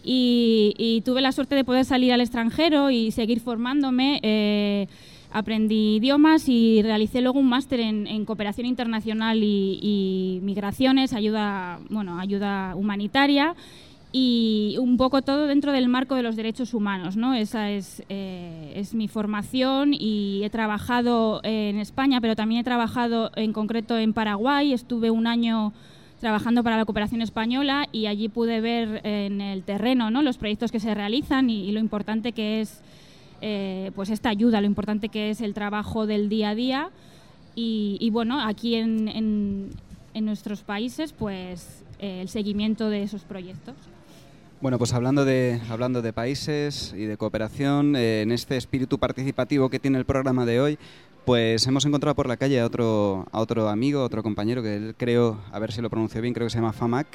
Speaker 16: Y, tuve la suerte de poder salir al extranjero y seguir formándome. eh, aprendí idiomas y realicé luego un máster en, en cooperación internacional y, y migraciones, ayuda, bueno, ayuda humanitaria y un poco todo dentro del marco de los derechos humanos. ¿no? Esa es, eh, es mi formación y he trabajado eh, en España, pero también he trabajado en concreto en Paraguay. Estuve un año trabajando para la cooperación española y allí pude ver en el terreno ¿no? los proyectos que se realizan y, lo importante que es eh, pues esta ayuda, lo importante que es el trabajo del día a día. Y, bueno, aquí en, en- en nuestros países, pues eh, el seguimiento de esos proyectos.
Speaker 2: Bueno, pues hablando de, hablando de países y de cooperación, eh, en este espíritu participativo que tiene el programa de hoy, pues hemos encontrado por la calle a otro, a otro amigo, otro compañero, que él creo, a ver si lo pronuncio bien, creo que se llama Famac.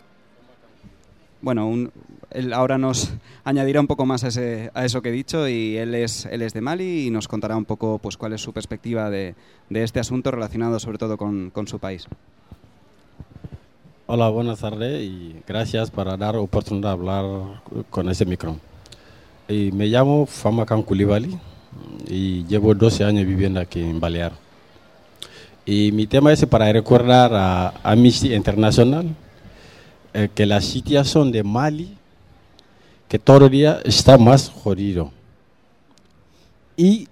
Speaker 2: Bueno, un- él ahora nos añadirá un poco más a, ese- a eso que he dicho y él es, él es de Mali y nos contará un poco pues, cuál es su perspectiva de, de este asunto relacionado sobre todo con, con su país.
Speaker 17: Hola, buenas tardes y gracias por dar oportunidad de hablar con ese micro. Y me llamo Famakan Koulibaly y llevo 12 años viviendo aquí en Balear. Y mi tema es para recordar a Amnesty International eh, que la situación de Mali, que día está más jodido. Y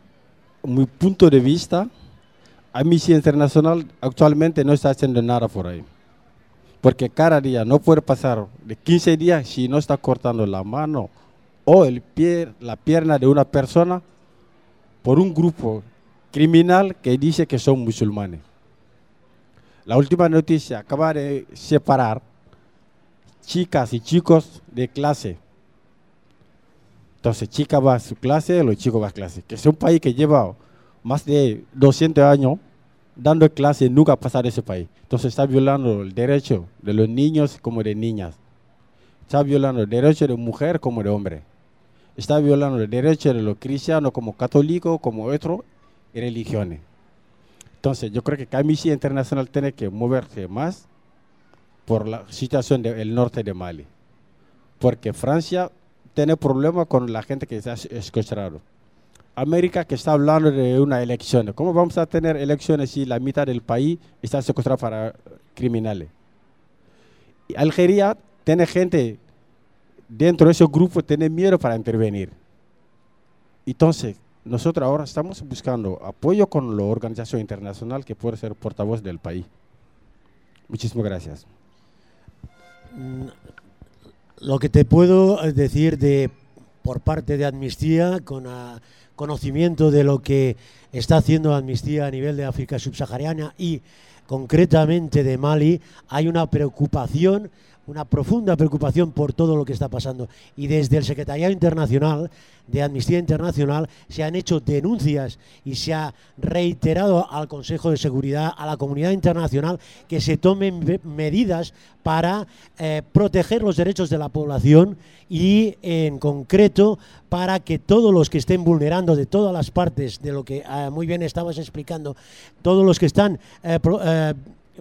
Speaker 17: mi punto de vista, Amnistía Internacional actualmente no está haciendo nada por ahí. Porque cada día no puede pasar de 15 días si no está cortando la mano o el pie, la pierna de una persona por un grupo criminal que dice que son musulmanes. La última noticia acaba de separar chicas y chicos de clase. Entonces, chica va a su clase, los chicos van a clase. Que es un país que lleva más de 200 años dando clase, nunca ha pasado ese país. Entonces, está violando el derecho de los niños como de niñas. Está violando el derecho de mujer como de hombre. Está violando el derecho de los cristianos como católicos, como otras religiones. Entonces, yo creo que Amnistía Internacional tiene que moverse más por la situación del norte de Mali. Porque Francia tiene problemas con la gente que está secuestrado. América que está hablando de una elección. ¿Cómo vamos a tener elecciones si la mitad del país está secuestrado para criminales? Y Algeria tiene gente dentro de ese grupo, tiene miedo para intervenir. Entonces, nosotros ahora estamos buscando apoyo con la organización internacional que puede ser portavoz del país. Muchísimas gracias.
Speaker 6: Mm, Lo que te puedo eh, decir de por parte de Amnistía, con ah, conocimiento de lo que está haciendo Amnistía a nivel de África subsahariana y concretamente de Mali, hay una preocupación, una profunda preocupación por todo lo que está pasando. Y desde el Secretariado Internacional de Amnistía Internacional se han hecho denuncias y se ha reiterado al Consejo de Seguridad, a la comunidad internacional, que se tomen me- medidas para eh, proteger los derechos de la población y en concreto para que todos los que estén vulnerando de todas las partes de lo que eh, muy bien estabas explicando, todos los que están eh,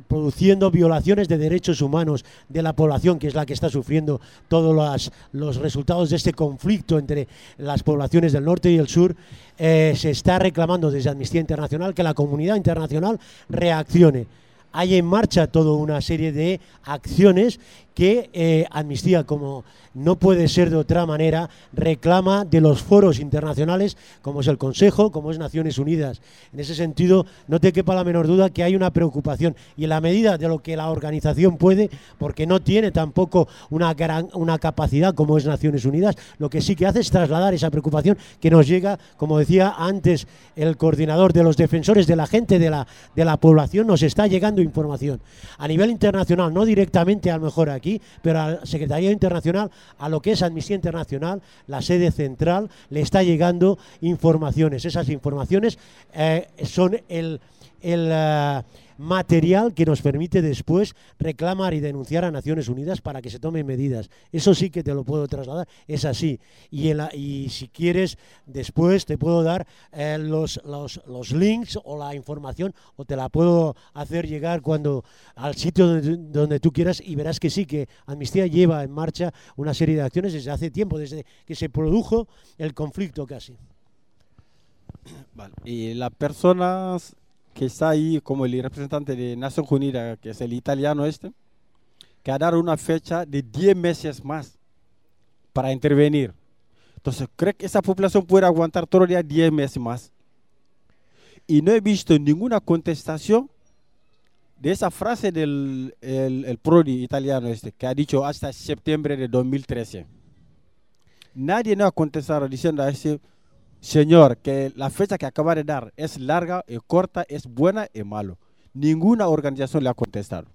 Speaker 6: produciendo violaciones de derechos humanos de la población, que es la que está sufriendo todos las- los resultados de este conflicto entre las poblaciones del norte y el sur, eh, se está reclamando desde Amnistía Internacional que la comunidad internacional reaccione. Hay en marcha toda una serie de acciones que eh, Amnistía, como no puede ser de otra manera, reclama de los foros internacionales, como es el Consejo, como es Naciones Unidas. En ese sentido, no te quepa la menor duda que hay una preocupación y en la medida de lo que la organización puede, porque no tiene tampoco una, gran, una capacidad como es Naciones Unidas, lo que sí que hace es trasladar esa preocupación que nos llega, como decía antes el coordinador de los defensores de la gente de la, de la población, nos está llegando información. A nivel internacional, no directamente a lo mejor aquí, pero al Secretariado Internacional, a lo que es Amnistía Internacional, la sede central, le está llegando informaciones. Esas informaciones eh, son el, el eh, material que nos permite después reclamar y denunciar a Naciones Unidas para que se tomen medidas. Eso sí que te lo puedo trasladar, es así. Y, si quieres, después te puedo dar eh, los, los, los links o la información o te la puedo hacer llegar cuando al sitio donde, donde tú quieras y verás que sí, que Amnistía lleva en marcha una serie de acciones desde hace tiempo, desde que se produjo el conflicto casi.
Speaker 17: Vale. Y las personas que está ahí como el representante de Naciones Unidas, que es el italiano este, que ha dado una fecha de 10 meses más para intervenir. Entonces, ¿cree que esa población puede aguantar todavía 10 meses más? Y no he visto ninguna contestación de esa frase del el, el Prodi italiano este, que ha dicho hasta septiembre de 2013. Nadie no ha contestado diciendo a ese señor que la fecha que acaba de dar es larga, es corta, es buena y malo. Ninguna organización le ha contestado.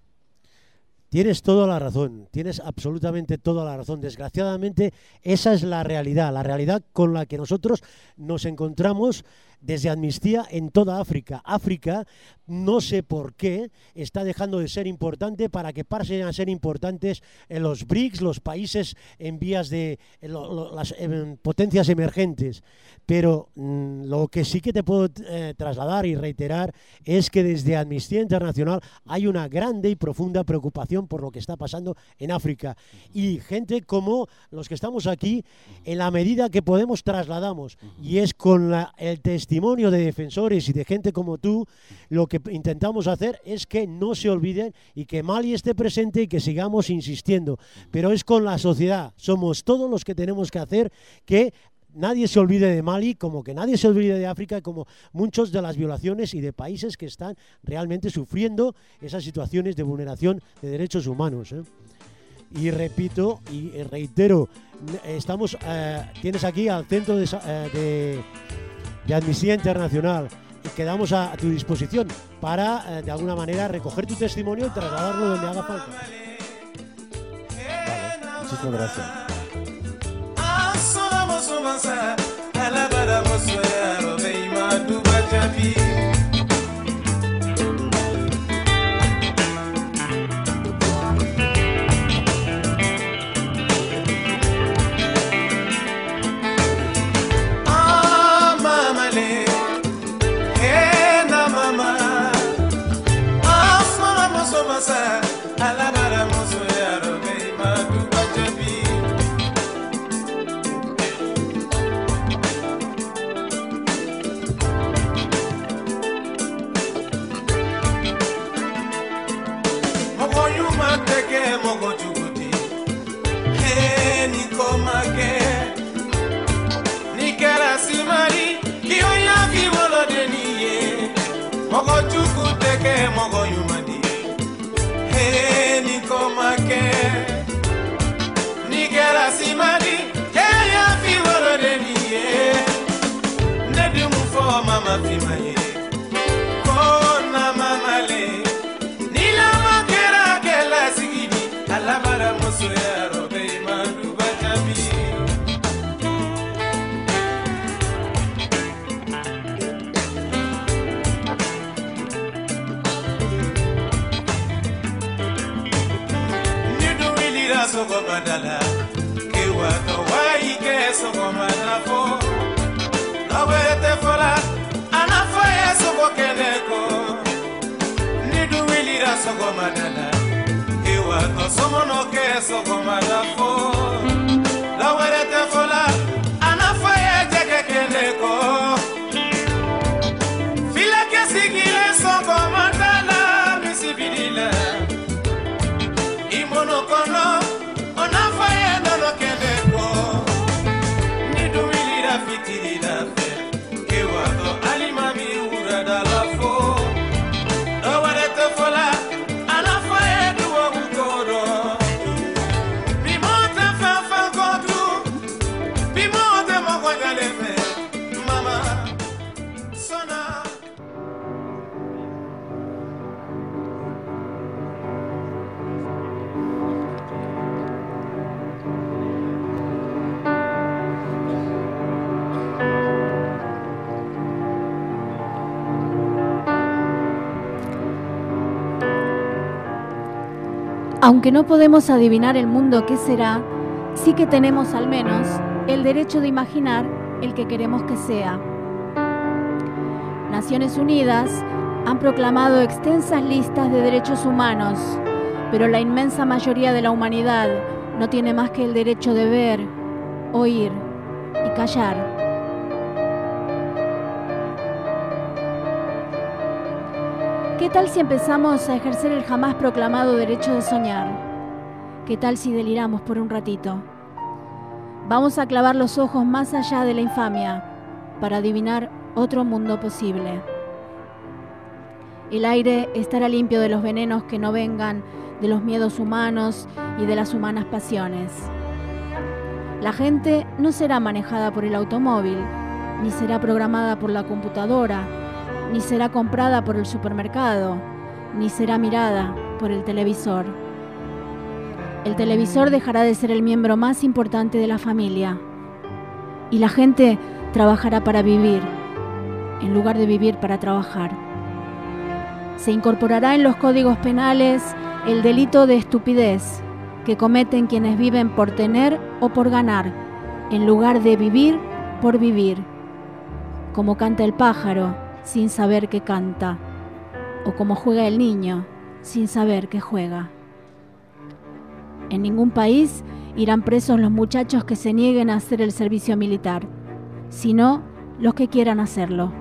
Speaker 6: Tienes toda la razón, tienes absolutamente toda la razón. Desgraciadamente, esa es la realidad, la realidad con la que nosotros nos encontramos desde Amnistía en toda África. África, no sé por qué, está dejando de ser importante para que pasen a ser importantes en los BRICS, los países en vías de lo- las em, potencias emergentes. Pero mm, lo que sí que te puedo eh, trasladar y reiterar es que desde Amnistía Internacional hay una grande y profunda preocupación por lo que está pasando en África. Y gente como los que estamos aquí, en la medida que podemos trasladamos, y es con el testimonio de defensores y de gente como tú, lo que intentamos hacer es que no se olviden y que Mali esté presente y que sigamos insistiendo. Pero es con la sociedad, somos todos los que tenemos que hacer que nadie se olvide de Mali, como que nadie se olvide de África, como muchos de las violaciones y de países que están realmente sufriendo esas situaciones de vulneración de derechos humanos. ¿eh? Y repito y reitero, estamos, eh, tienes aquí al Centro de, eh, de, de Amnistía Internacional quedamos a, tu disposición para, eh, de alguna manera, recoger tu testimonio y trasladarlo donde haga falta.
Speaker 18: Muchísimas gracias.
Speaker 19: sogobadala kewaka wayi kɛ sogoma nafo lɔbɛ eleko nidu wilira sɔgɔmadala iwatɔ sɔmɔnɔ kɛ sɔgɔmada fo lawɛrɛ tɛ fɔ la.
Speaker 1: Aunque no podemos adivinar el mundo que será, sí que tenemos al menos el derecho de imaginar el que queremos que sea. Naciones Unidas han proclamado extensas listas de derechos humanos, pero la inmensa mayoría de la humanidad no tiene más que el derecho de ver, oír y callar. ¿Qué tal si empezamos a ejercer el jamás proclamado derecho de soñar? ¿Qué tal si deliramos por un ratito? Vamos a clavar los ojos más allá de la infamia para adivinar otro mundo posible. El aire estará limpio de los venenos que no vengan de los miedos humanos y de las humanas pasiones. La gente no será manejada por el automóvil, ni será programada por la computadora, ni será comprada por el supermercado, ni será mirada por el televisor. El televisor dejará de ser el miembro más importante de la familia y la gente trabajará para vivir en lugar de vivir para trabajar. Se incorporará en los códigos penales el delito de estupidez que cometen quienes viven por tener o por ganar, en lugar de vivir por vivir, como canta el pájaro sin saber que canta, o como juega el niño sin saber que juega. En ningún país irán presos los muchachos que se nieguen a hacer el servicio militar, sino los que quieran hacerlo.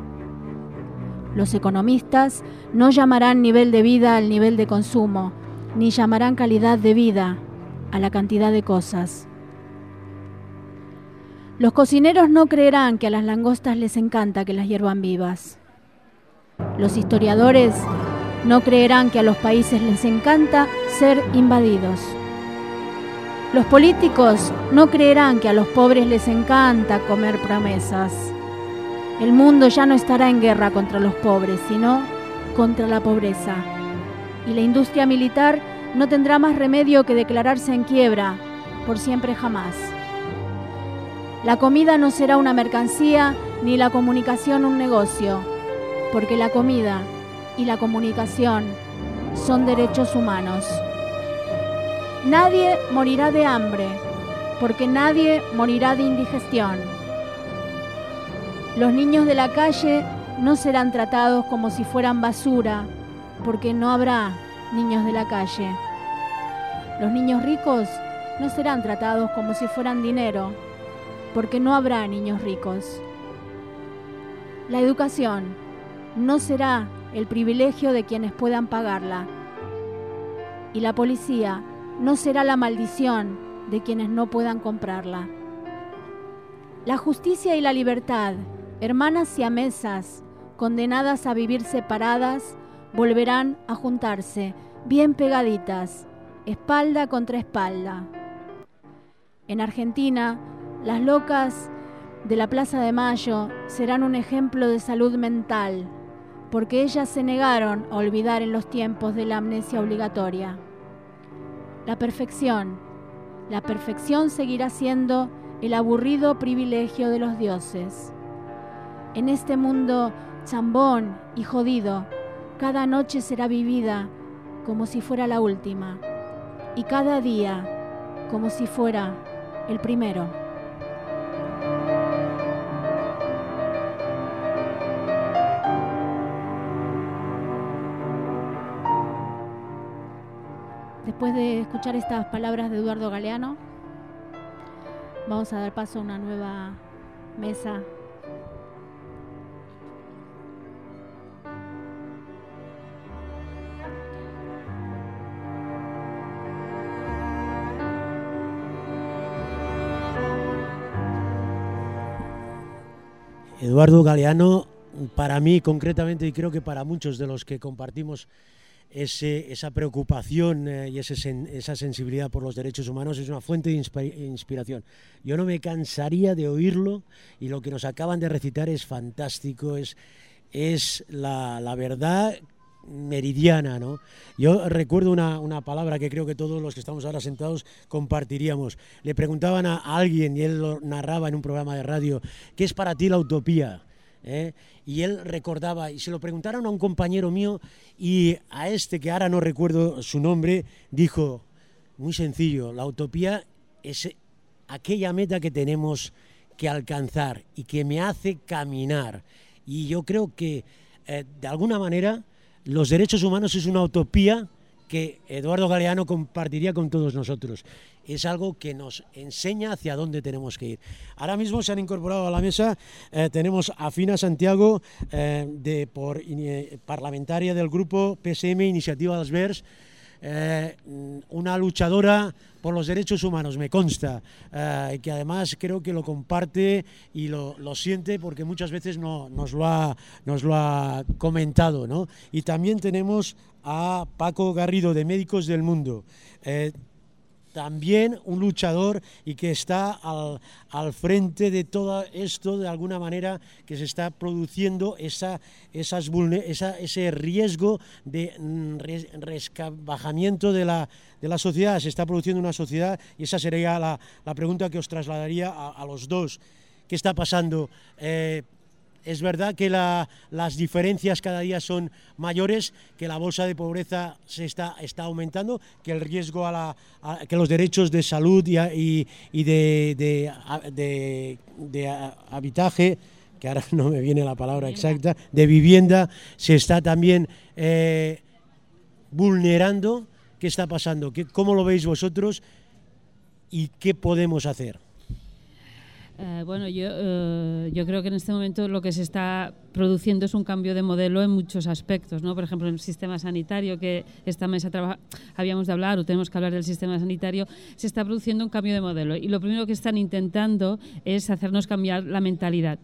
Speaker 1: Los economistas no llamarán nivel de vida al nivel de consumo, ni llamarán calidad de vida a la cantidad de cosas. Los cocineros no creerán que a las langostas les encanta que las hiervan vivas. Los historiadores no creerán que a los países les encanta ser invadidos. Los políticos no creerán que a los pobres les encanta comer promesas. El mundo ya no estará en guerra contra los pobres, sino contra la pobreza. Y la industria militar no tendrá más remedio que declararse en quiebra por siempre jamás. La comida no será una mercancía ni la comunicación un negocio, porque la comida y la comunicación son derechos humanos. Nadie morirá de hambre, porque nadie morirá de indigestión. Los niños de la calle no serán tratados como si fueran basura, porque no habrá niños de la calle. Los niños ricos no serán tratados como si fueran dinero, porque no habrá niños ricos. La educación no será el privilegio de quienes puedan pagarla. Y la policía no será la maldición de quienes no puedan comprarla. La justicia y la libertad, hermanas y amesas, condenadas a vivir separadas, volverán a juntarse, bien pegaditas, espalda contra espalda. En Argentina, las locas de la Plaza de Mayo serán un ejemplo de salud mental, porque ellas se negaron a olvidar en los tiempos de la amnesia obligatoria. La perfección, la perfección seguirá siendo el aburrido privilegio de los dioses. En este mundo chambón y jodido, cada noche será vivida como si fuera la última, y cada día como si fuera el primero. Después de escuchar estas palabras de Eduardo Galeano, vamos a dar paso a una nueva mesa.
Speaker 6: Eduardo Galeano, para mí concretamente y creo que para muchos de los que compartimos ese, esa preocupación eh, y ese sen, esa sensibilidad por los derechos humanos es una fuente de inspi inspiración. Yo no me cansaría de oírlo y lo que nos acaban de recitar es fantástico, es, es la, la verdad meridiana, ¿no? Yo recuerdo una, una, palabra que creo que todos los que estamos ahora sentados compartiríamos. Le preguntaban a alguien y él lo narraba en un programa de radio, ¿qué es para ti la utopía? ¿Eh? Y él recordaba, y se lo preguntaron a un compañero mío, y a este, que ahora no recuerdo su nombre, dijo, muy sencillo, la utopía es aquella meta que tenemos que alcanzar y que me hace caminar. Y yo creo que, eh, de alguna manera, los derechos humanos es una utopía que Eduardo Galeano compartiría con todos nosotros. Es algo que nos enseña hacia dónde tenemos que ir. Ahora mismo se han incorporado a la mesa, eh, tenemos a Fina Santiago, eh, de, por, eh, parlamentaria del grupo PSM Iniciativa dels Verds, eh, una luchadora por los derechos humanos, me consta, eh, que además creo que lo comparte y lo, lo siente porque muchas veces no, nos, lo ha, nos lo ha comentado. ¿no? Y también tenemos a Paco Garrido de Médicos del Mundo. Eh, también un luchador y que está al, al, frente de todo esto de alguna manera que se está produciendo esa, esa, ese riesgo de res, rescabajamiento de la, de la sociedad, se está produciendo una sociedad y esa sería la, la pregunta que os trasladaría a, a, los dos. ¿Qué está pasando? Eh, es verdad que la, las diferencias cada día son mayores, que la bolsa de pobreza se está, está aumentando, que el riesgo a, la, a que los derechos de salud y, y, y de, de, de, de, habitaje, que ahora no me viene la palabra exacta, de vivienda, se está también eh, vulnerando. ¿Qué está pasando? ¿Qué, ¿Cómo lo veis vosotros? ¿Y qué podemos hacer?
Speaker 18: Eh, bueno, yo, eh, yo creo que en este momento lo que se está produciendo es un cambio de modelo en muchos aspectos, ¿no? Por ejemplo, en el sistema sanitario, que esta mesa trabaja, habíamos de hablar o tenemos que hablar del sistema sanitario, se está produciendo un cambio de modelo. Y lo primero que están intentando es hacernos cambiar la mentalidad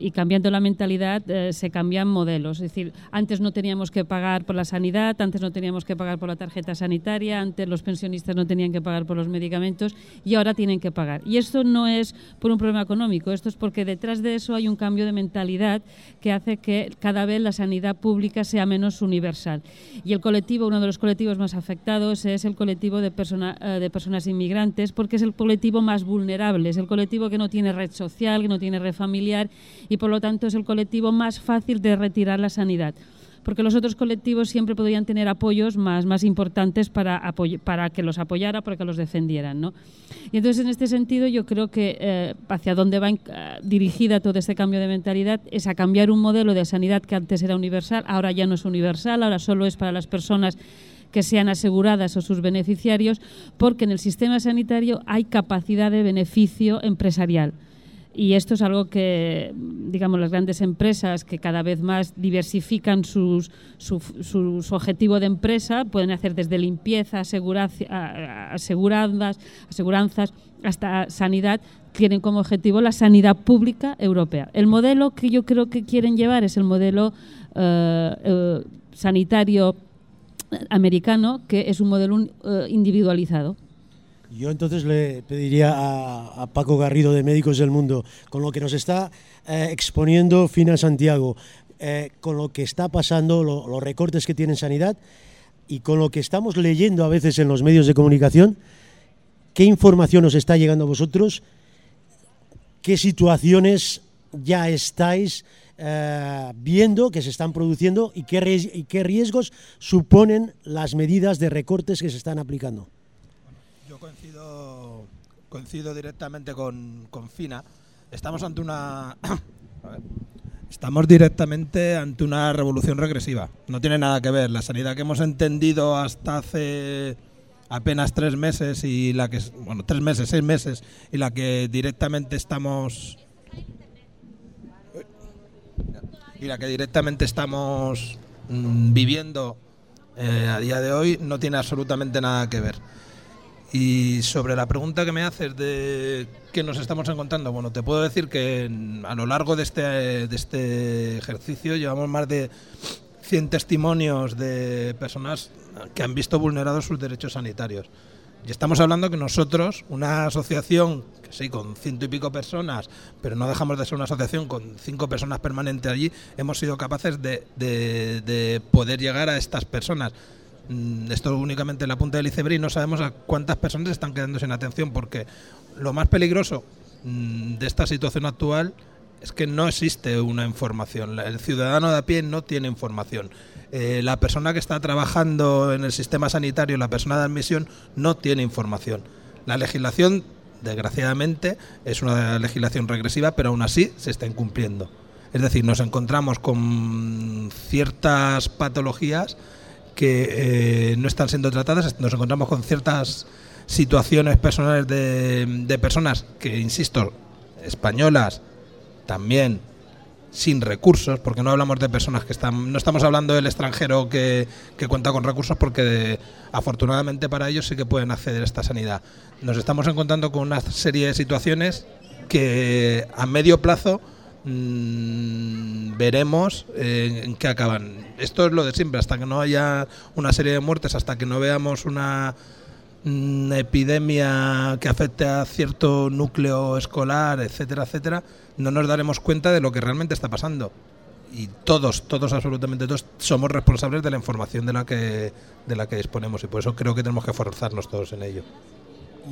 Speaker 18: y cambiando la mentalidad eh, se cambian modelos. Es decir, antes no teníamos que pagar por la sanidad, antes no teníamos que pagar por la tarjeta sanitaria, antes los pensionistas no tenían que pagar por los medicamentos y ahora tienen que pagar. Y esto no es por un problema económico, esto es porque detrás de eso hay un cambio de mentalidad que hace que cada vez la sanidad pública sea menos universal. Y el colectivo, uno de los colectivos más afectados es el colectivo de, persona, eh, de personas inmigrantes porque es el colectivo más vulnerable, es el colectivo que no tiene red social, que no tiene red familiar y por lo tanto es el colectivo más fácil de retirar la sanidad. Porque los otros colectivos siempre podrían tener apoyos más, más importantes para, para que los apoyara, para que los defendieran. ¿no? Y entonces, en este sentido, yo creo que eh, hacia dónde va eh, dirigida todo este cambio de mentalidad es a cambiar un modelo de sanidad que antes era universal, ahora ya no es universal, ahora solo es para las personas que sean aseguradas o sus beneficiarios, porque en el sistema sanitario hay capacidad de beneficio empresarial. Y esto es algo que, digamos, las grandes empresas que cada vez más diversifican sus, su, su, objetivo de empresa, pueden hacer desde limpieza, aseguranzas, aseguranzas hasta sanidad, tienen como objetivo la sanidad pública europea. El modelo que yo creo que quieren llevar es el modelo eh, eh, sanitario americano, que es un modelo eh, individualizado.
Speaker 6: Yo entonces le pediría a, Paco Garrido de Médicos del Mundo, con lo que nos está eh, exponiendo Fina Santiago, eh, con lo que está pasando, lo, los recortes que tiene en sanidad y con lo que estamos leyendo a veces en los medios de comunicación, ¿qué información os está llegando a vosotros? ¿Qué situaciones ya estáis eh, viendo que se están produciendo y qué riesgos suponen las medidas de recortes que se están aplicando?
Speaker 20: Coincido, directamente con, con Fina. Estamos ante una. Estamos directamente ante una revolución regresiva. No tiene nada que ver. La sanidad que hemos entendido hasta hace apenas tres meses y la que. Bueno, tres meses, seis meses, y la que directamente estamos. Y la que directamente estamos mmm, viviendo eh, a día de hoy no tiene absolutamente nada que ver. Y sobre la pregunta que me haces de qué nos estamos encontrando, bueno, te puedo decir que a lo largo de este, de este ejercicio llevamos más de 100 testimonios de personas que han visto vulnerados sus derechos sanitarios. Y estamos hablando que nosotros, una asociación, que sí, con ciento y pico personas, pero no dejamos de ser una asociación con cinco personas permanentes allí, hemos sido capaces de, de, de poder llegar a estas personas esto únicamente en la punta del iceberg y no sabemos a cuántas personas están quedando sin atención porque lo más peligroso de esta situación actual es que no existe una información. El ciudadano de a pie no tiene información. Eh, la persona que está trabajando en el sistema sanitario, la persona de admisión, no tiene información. La legislación, desgraciadamente, es una legislación regresiva, pero aún así se está incumpliendo. Es decir, nos encontramos con ciertas patologías que eh, no están siendo tratadas. Nos encontramos con ciertas situaciones personales de, personas que, insisto, españolas también sin recursos, porque no hablamos de personas que están, no estamos hablando del extranjero que, que cuenta con recursos, porque afortunadamente para ellos sí que pueden acceder a esta sanidad. Nos estamos encontrando con una serie de situaciones que a medio plazo mmm, veremos eh, en qué acaban. Esto es lo de siempre, hasta que no haya una serie de muertes, hasta que no veamos una mmm, epidemia que afecte a cierto núcleo escolar, etcétera, etcétera, no nos daremos cuenta de lo que realmente está pasando. Y todos, todos, absolutamente todos, somos responsables de la información de la que, de la que disponemos y por eso creo que tenemos que esforzarnos todos en ello.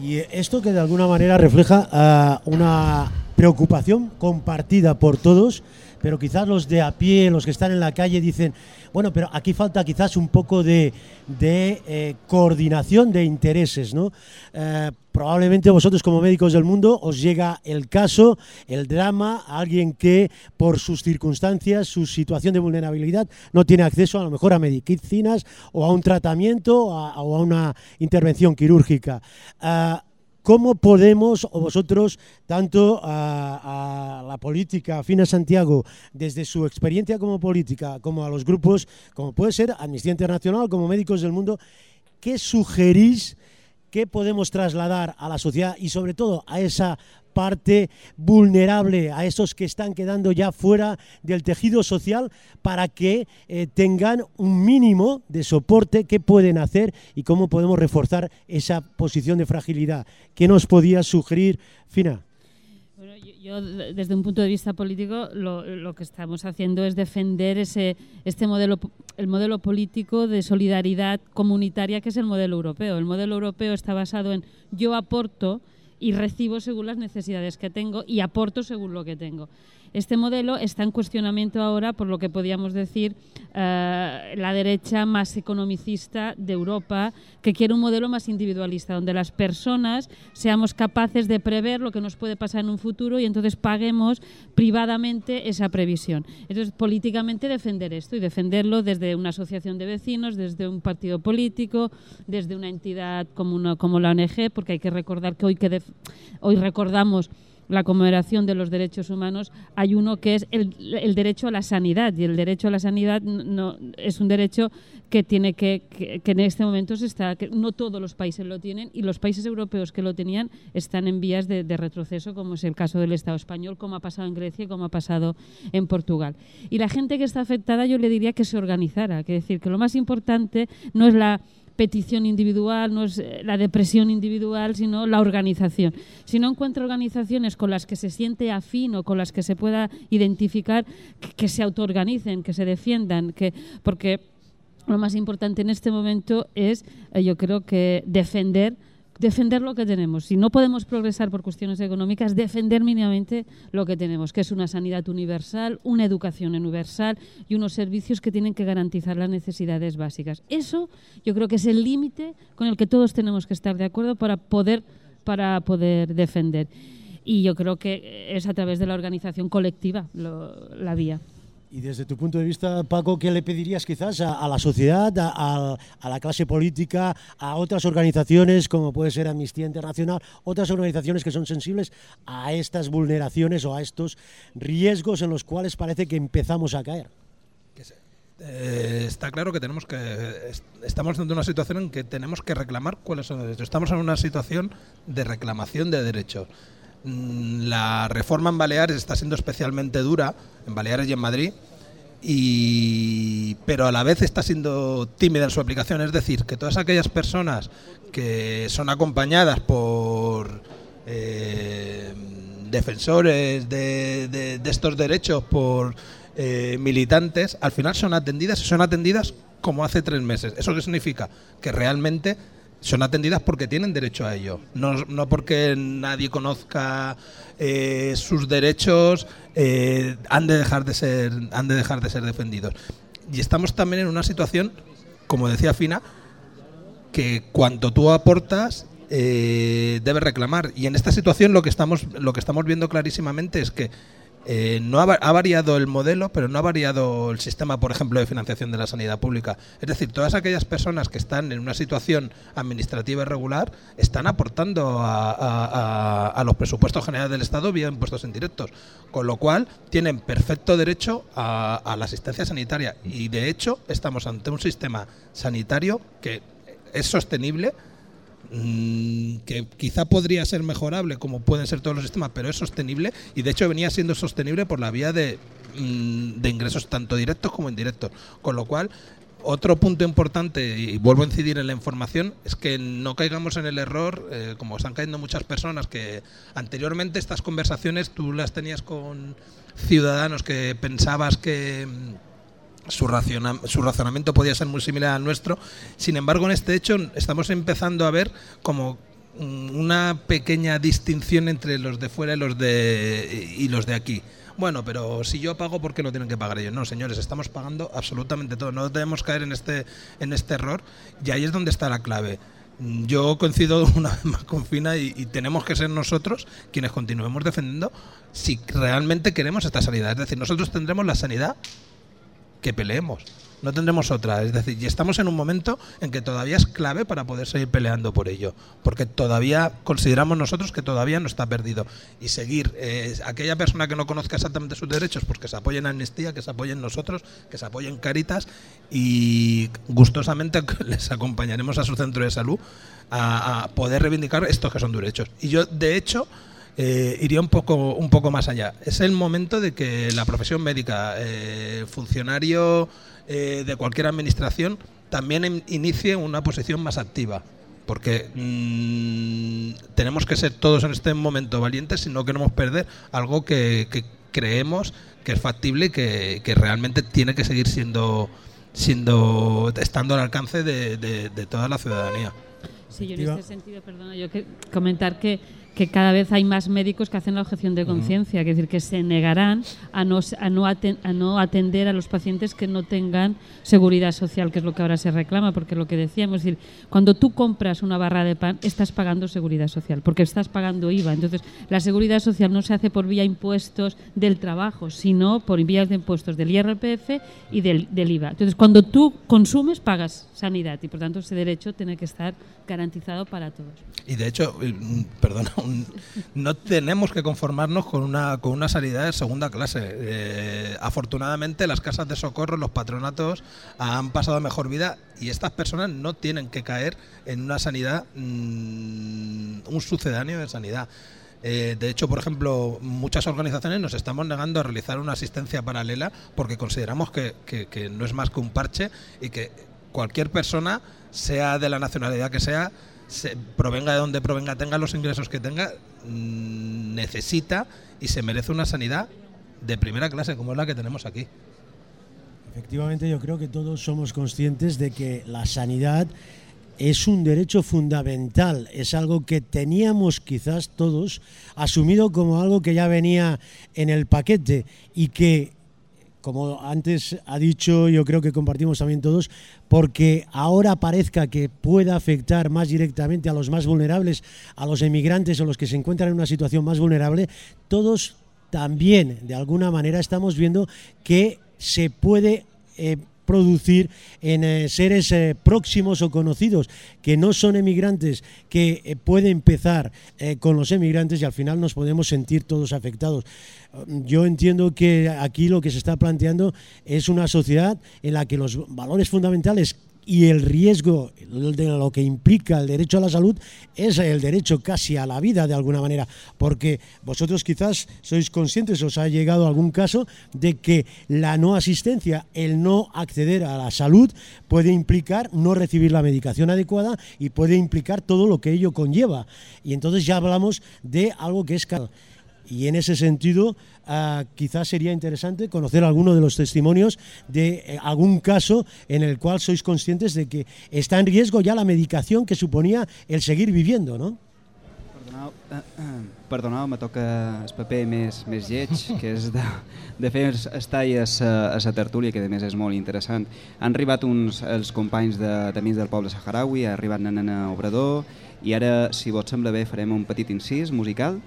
Speaker 6: Y esto que de alguna manera refleja uh, una preocupación compartida por todos, pero quizás los de a pie, los que están en la calle, dicen, bueno, pero aquí falta quizás un poco de, de eh, coordinación de intereses, ¿no? Eh, probablemente vosotros como médicos del mundo os llega el caso, el drama, alguien que por sus circunstancias, su situación de vulnerabilidad, no tiene acceso a lo mejor a medicinas o a un tratamiento o a, una intervención quirúrgica. Uh, ¿Cómo podemos, o vosotros, tanto a, a la política, Fina Santiago, desde su experiencia como política, como a los grupos, como puede ser Amnistía Internacional, como Médicos del Mundo, ¿qué sugerís? ¿Qué podemos trasladar a la sociedad y sobre todo a esa parte vulnerable, a esos que están quedando ya fuera del tejido social para que eh, tengan un mínimo de soporte, qué pueden hacer y cómo podemos reforzar esa posición de fragilidad? ¿Qué nos podía sugerir, Fina?
Speaker 18: Yo, desde un punto de vista político, lo, lo, que estamos haciendo es defender ese, este modelo, el modelo político de solidaridad comunitaria que es el modelo europeo. El modelo europeo está basado en yo aporto y recibo según las necesidades que tengo y aporto según lo que tengo. Este modelo está en cuestionamiento ahora por lo que podíamos decir eh, la derecha más economicista de Europa, que quiere un modelo más individualista, donde las personas seamos capaces de prever lo que nos puede pasar en un futuro y entonces paguemos privadamente esa previsión. Entonces, políticamente defender esto y defenderlo desde una asociación de vecinos, desde un partido político, desde una entidad como, como la ONG, porque hay que recordar que hoy, que hoy recordamos la conmemoración de los derechos humanos, hay uno que es el, derecho a la sanidad y el derecho a la sanidad no, es un derecho que tiene que, que, en este momento se está, que no todos los países lo tienen y los países europeos que lo tenían están en vías de, de retroceso, como es el caso del Estado español, como ha pasado en Grecia y como ha pasado en Portugal. Y la gente que está afectada yo le diría que se organizara, que decir que lo más importante no es la petición individual, no es la depresión individual, sino la organización. Si no encuentra organizaciones con las que se siente afín o con las que se pueda identificar, que, que se autoorganicen, que se defiendan, que porque lo más importante en este momento es, eh, yo creo que defender defender lo que tenemos. Si no podemos progresar por cuestiones económicas, defender mínimamente lo que tenemos, que es una sanidad universal, una educación universal y unos servicios que tienen que garantizar las necesidades básicas. Eso yo creo que es el límite con el que todos tenemos que estar de acuerdo para poder, para poder defender. Y yo creo que es a través de la organización colectiva lo, la vía.
Speaker 6: Y desde tu punto de vista, Paco, ¿qué le pedirías quizás a, la sociedad, a, la clase política, a otras organizaciones como puede ser Amnistía Internacional, otras organizaciones que son sensibles a estas vulneraciones o a estos riesgos en los cuales parece que empezamos a caer?
Speaker 20: Eh, está claro que tenemos que estamos en una situación en que tenemos que reclamar cuáles son los derechos. Estamos en una situación de reclamación de derechos la reforma en Baleares está siendo especialmente dura, en Baleares y en Madrid, y, pero a la vez está siendo tímida en su aplicación. Es decir, que todas aquellas personas que son acompañadas por eh, defensores de, de, de, estos derechos, por eh, militantes, al final son atendidas y son atendidas como hace tres meses. ¿Eso qué significa? Que realmente son atendidas porque tienen derecho a ello, no, no porque nadie conozca eh, sus derechos, eh, han de dejar de ser, han de dejar de ser defendidos. Y estamos también en una situación, como decía Fina, que cuanto tú aportas eh, debes reclamar. Y en esta situación lo que estamos, lo que estamos viendo clarísimamente es que eh, no ha, variado el modelo, pero no ha variado el sistema, por ejemplo, de financiación de la sanidad pública. Es decir, todas aquellas personas que están en una situación administrativa irregular están aportando a, los presupuestos generales del Estado vía impuestos indirectos, con lo cual tienen perfecto derecho a la asistencia sanitaria. Y de hecho, estamos ante un sistema sanitario que es sostenible que quizá podría ser mejorable como pueden ser todos los sistemas, pero es sostenible y de hecho venía siendo sostenible por la vía de, mmm, de ingresos tanto directos como indirectos. Con lo cual, otro punto importante, y vuelvo a incidir en la información, es que no caigamos en el error, eh, como están cayendo muchas personas, que anteriormente estas conversaciones tú las tenías con ciudadanos que pensabas que su, raciona, su, razonamiento podía ser muy similar al nuestro. Sin embargo, en este hecho estamos empezando a ver como una pequeña distinción entre los de fuera y los de, y los de aquí. Bueno, pero si yo pago, ¿por qué no tienen que pagar ellos? No, señores, estamos pagando absolutamente todo. No debemos caer en este, en este error y ahí es donde está la clave. Yo coincido una vez más con Fina y, y, tenemos que ser nosotros quienes continuemos defendiendo si realmente queremos esta sanidad. Es decir, nosotros tendremos la sanidad que peleemos. no tendremos otra. Es decir, y estamos en un momento en que todavía es clave para poder seguir peleando por ello, porque todavía consideramos nosotros que todavía no está perdido. Y seguir, eh, aquella persona que no conozca exactamente sus derechos, pues que se apoye en Amnistía, que se apoye en nosotros, que se apoye en Caritas y gustosamente les acompañaremos a su centro de salud a, a poder reivindicar estos que son derechos. Y yo, de hecho, eh, iría un poco, un poco más allá. Es el momento de que la profesión médica, eh, funcionario eh, de cualquier administración, también in- inicie una posición más activa. Porque mm, tenemos que ser todos en este momento valientes si no queremos perder algo que, que creemos que es factible y que, que realmente tiene que seguir siendo, siendo estando al alcance de, de- de toda la ciudadanía.
Speaker 18: Sí, yo en este sentido, perdona, yo que comentar que, que cada vez hay más médicos que hacen la objeción de conciencia, es decir, que se negarán a no, a, no aten- a no atender a los pacientes que no tengan seguridad social, que es lo que ahora se reclama, porque lo que decíamos, es decir, cuando tú compras una barra de pan, estás pagando seguridad social, porque estás pagando IVA. Entonces, la seguridad social no se hace por vía impuestos del trabajo, sino por vías de impuestos del IRPF y del, del IVA. Entonces, cuando tú consumes, pagas sanidad y, por tanto, ese derecho tiene que estar garantizado para todos.
Speaker 20: Y de hecho, eh, perdona, no tenemos que conformarnos con una, con una sanidad de segunda clase. Eh, afortunadamente, las casas de socorro, los patronatos han pasado mejor vida y estas personas no tienen que caer en una sanidad, mm, un sucedáneo de sanidad. Eh, de hecho, por ejemplo, muchas organizaciones nos estamos negando a realizar una asistencia paralela porque consideramos que- que no es más que un parche y que cualquier persona, sea de la nacionalidad que sea, se- provenga de donde provenga, tenga los ingresos que tenga, mm, necesita y se merece una sanidad de primera clase como es la que tenemos aquí.
Speaker 6: Efectivamente, yo creo que todos somos conscientes de que la sanidad es un derecho fundamental, es algo que teníamos quizás todos asumido como algo que ya venía en el paquete y que, como antes ha dicho, yo creo que compartimos también todos, porque ahora parezca que pueda afectar más directamente a los más vulnerables, a los emigrantes o los que se encuentran en una situación más vulnerable, todos también de alguna manera estamos viendo que se puede eh, producir en eh, seres eh, próximos o conocidos que no son emigrantes, que eh, puede empezar con los emigrantes y al final nos podemos sentir todos afectados. Yo entiendo que aquí lo que se está planteando es una sociedad en la que los valores fundamentales y el riesgo de lo que implica el derecho a la salud es el derecho casi a la vida de alguna manera, porque vosotros quizás sois conscientes, os ha llegado algún caso de que la no asistencia, el no acceder a la salud puede implicar no recibir la medicación adecuada y puede implicar todo lo que ello conlleva. Y entonces ya hablamos de algo que es caro. Y en ese sentido, ah, quizás sería interesante conocer alguno de los testimonios de eh, algún caso en el cual sois conscientes de que está en riesgo ya la medicación que suponía el seguir viviendo, ¿no?
Speaker 2: Perdoneu, eh, eh, me toca el paper més, més lleig, que és de, de fer estar a sa, a sa tertúlia, que a més és molt interessant. Han arribat uns, els companys de, d'Amics del Poble Saharaui, ha arribat Nana Obrador, i ara, si vos sembla bé, farem un petit incís musical,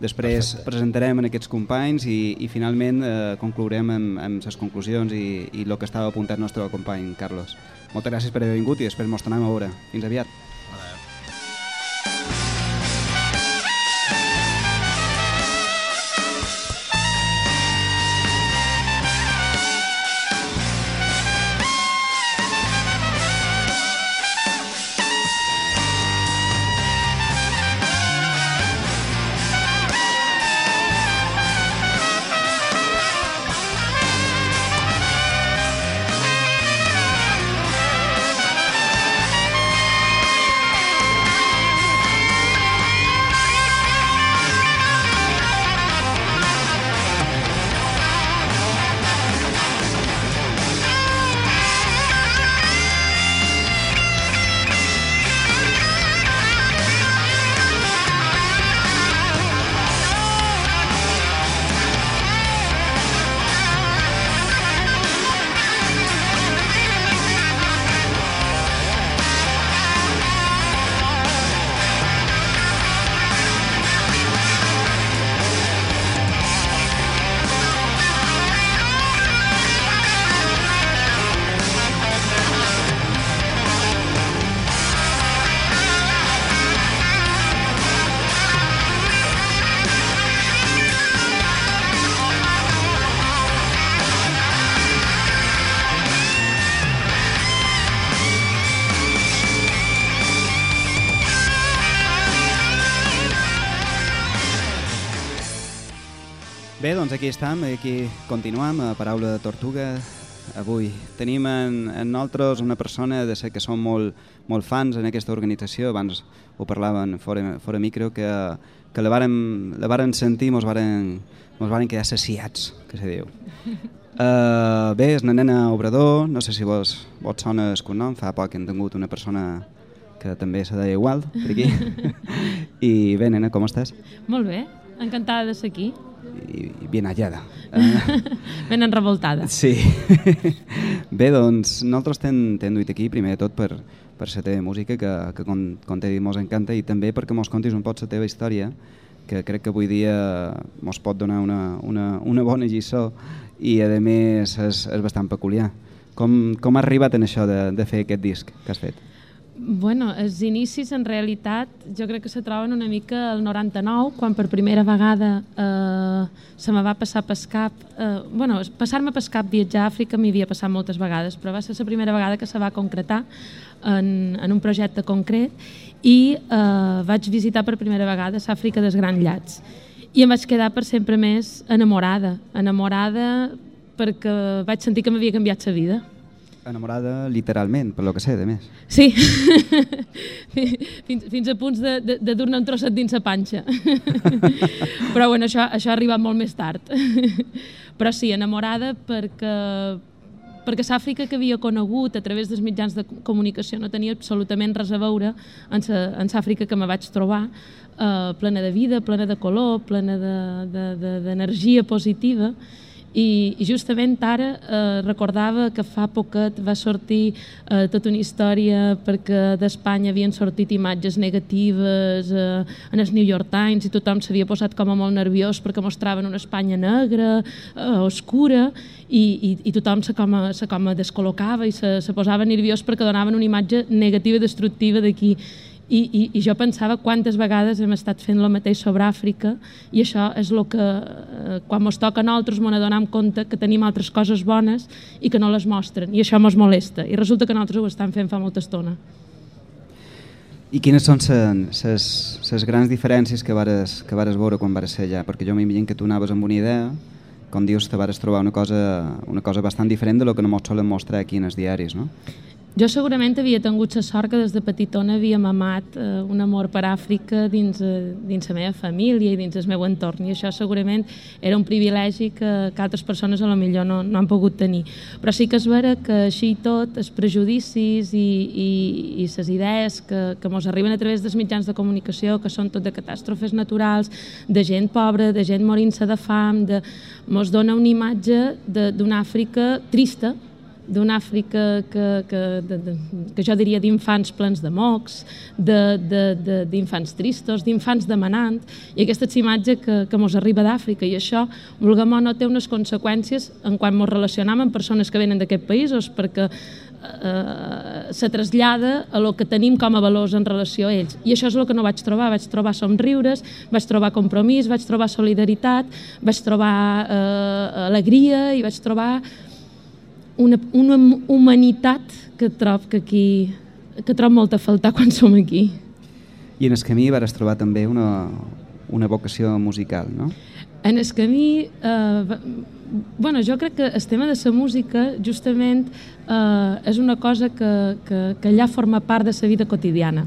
Speaker 2: després
Speaker 20: Perfecte.
Speaker 2: presentarem en aquests companys i, i finalment eh, conclourem amb, amb les conclusions i, i el que estava apuntat nostre company Carlos. Moltes gràcies per haver vingut i després mos tornem a veure. Fins aviat. Aquí estem, aquí continuem a Paraula de Tortuga. Avui tenim en, en nosaltres una persona de ser que som molt, molt fans en aquesta organització, abans ho parlaven fora, fora micro, que, que la, varen, la varen sentir i mos varen, mos varen quedar saciats, que se diu. Uh, bé, és una nena obrador, no sé si vos, vos sona el cognom, fa poc hem tingut una persona que també se deia igual, per aquí. I bé, nena, com estàs?
Speaker 21: Molt bé, encantada de ser aquí.
Speaker 2: I, bien hallada.
Speaker 21: ben enrevoltada.
Speaker 2: Sí. bé, doncs, nosaltres t'hem duit aquí, primer de tot, per, per la teva música, que, que com, com t'he dit, mos encanta, i també perquè mos contis un poc la teva història, que crec que avui dia mos pot donar una, una, una bona lliçó i a més és, és bastant peculiar. Com, com has arribat en això de, de fer aquest disc que has fet?
Speaker 21: Bueno, els inicis en realitat jo crec que se troben una mica al 99, quan per primera vegada eh, se me va passar pel cap... Eh, bueno, passar-me pel cap viatjar a Àfrica m'hi havia passat moltes vegades, però va ser la primera vegada que se va concretar en, en un projecte concret i eh, vaig visitar per primera vegada l'Àfrica dels Grans Llats i em vaig quedar per sempre més enamorada, enamorada perquè vaig sentir que m'havia canviat la vida.
Speaker 2: Enamorada literalment, per lo que sé, de més.
Speaker 21: Sí, fins, fins a punts de, de, de dur-ne un trosset dins la panxa. Però bueno, això, això ha arribat molt més tard. Però sí, enamorada perquè, perquè l'Àfrica que havia conegut a través dels mitjans de comunicació no tenia absolutament res a veure en l'Àfrica que me vaig trobar, eh, plena de vida, plena de color, plena d'energia de, de, de, positiva, i, justament ara eh, recordava que fa poquet va sortir eh, tota una història perquè d'Espanya havien sortit imatges negatives eh, en el New York Times i tothom s'havia posat com a molt nerviós perquè mostraven una Espanya negra, eh, oscura i, i, i tothom se com, a, se com a descol·locava i se, se posava nerviós perquè donaven una imatge negativa i destructiva d'aquí i, i, i jo pensava quantes vegades hem estat fent el mateix sobre Àfrica i això és el que eh, quan ens toca a nosaltres ens adonem compte que tenim altres coses bones i que no les mostren i això ens molesta i resulta que nosaltres ho estem fent fa molta estona.
Speaker 2: I quines són les grans diferències que vares, que vares veure quan vares ser allà? Perquè jo m'imagino que tu anaves amb una idea, com dius, te vares trobar una cosa, una cosa bastant diferent de lo que no ens solen mostrar aquí en els diaris, no?
Speaker 21: Jo segurament havia tingut la sort que des de petitona havia mamat eh, un amor per Àfrica dins, eh, dins la meva família i dins el meu entorn i això segurament era un privilegi que, que altres persones a lo millor no, no han pogut tenir. Però sí que és vera que així i tot els prejudicis i, i, i les idees que, que ens arriben a través dels mitjans de comunicació, que són tot de catàstrofes naturals, de gent pobra, de gent morint-se de fam, de... ens dona una imatge d'una Àfrica trista, d'una Àfrica que, que, de, de, que jo diria d'infants plens de mocs, d'infants tristos, d'infants demanant, i aquesta és imatge que, que mos arriba d'Àfrica, i això, vulguem o no, té unes conseqüències en quan mos relacionam amb persones que venen d'aquests països, perquè eh, se trasllada a lo que tenim com a valors en relació a ells. I això és el que no vaig trobar. Vaig trobar somriures, vaig trobar compromís, vaig trobar solidaritat, vaig trobar eh, alegria i vaig trobar una, una humanitat que trob que aquí que trob molt a faltar quan som aquí.
Speaker 2: I en el camí vas trobar també una, una vocació musical, no?
Speaker 21: En el camí, eh, bueno, jo crec que el tema de la música justament eh, és una cosa que, que, que allà forma part de la vida quotidiana.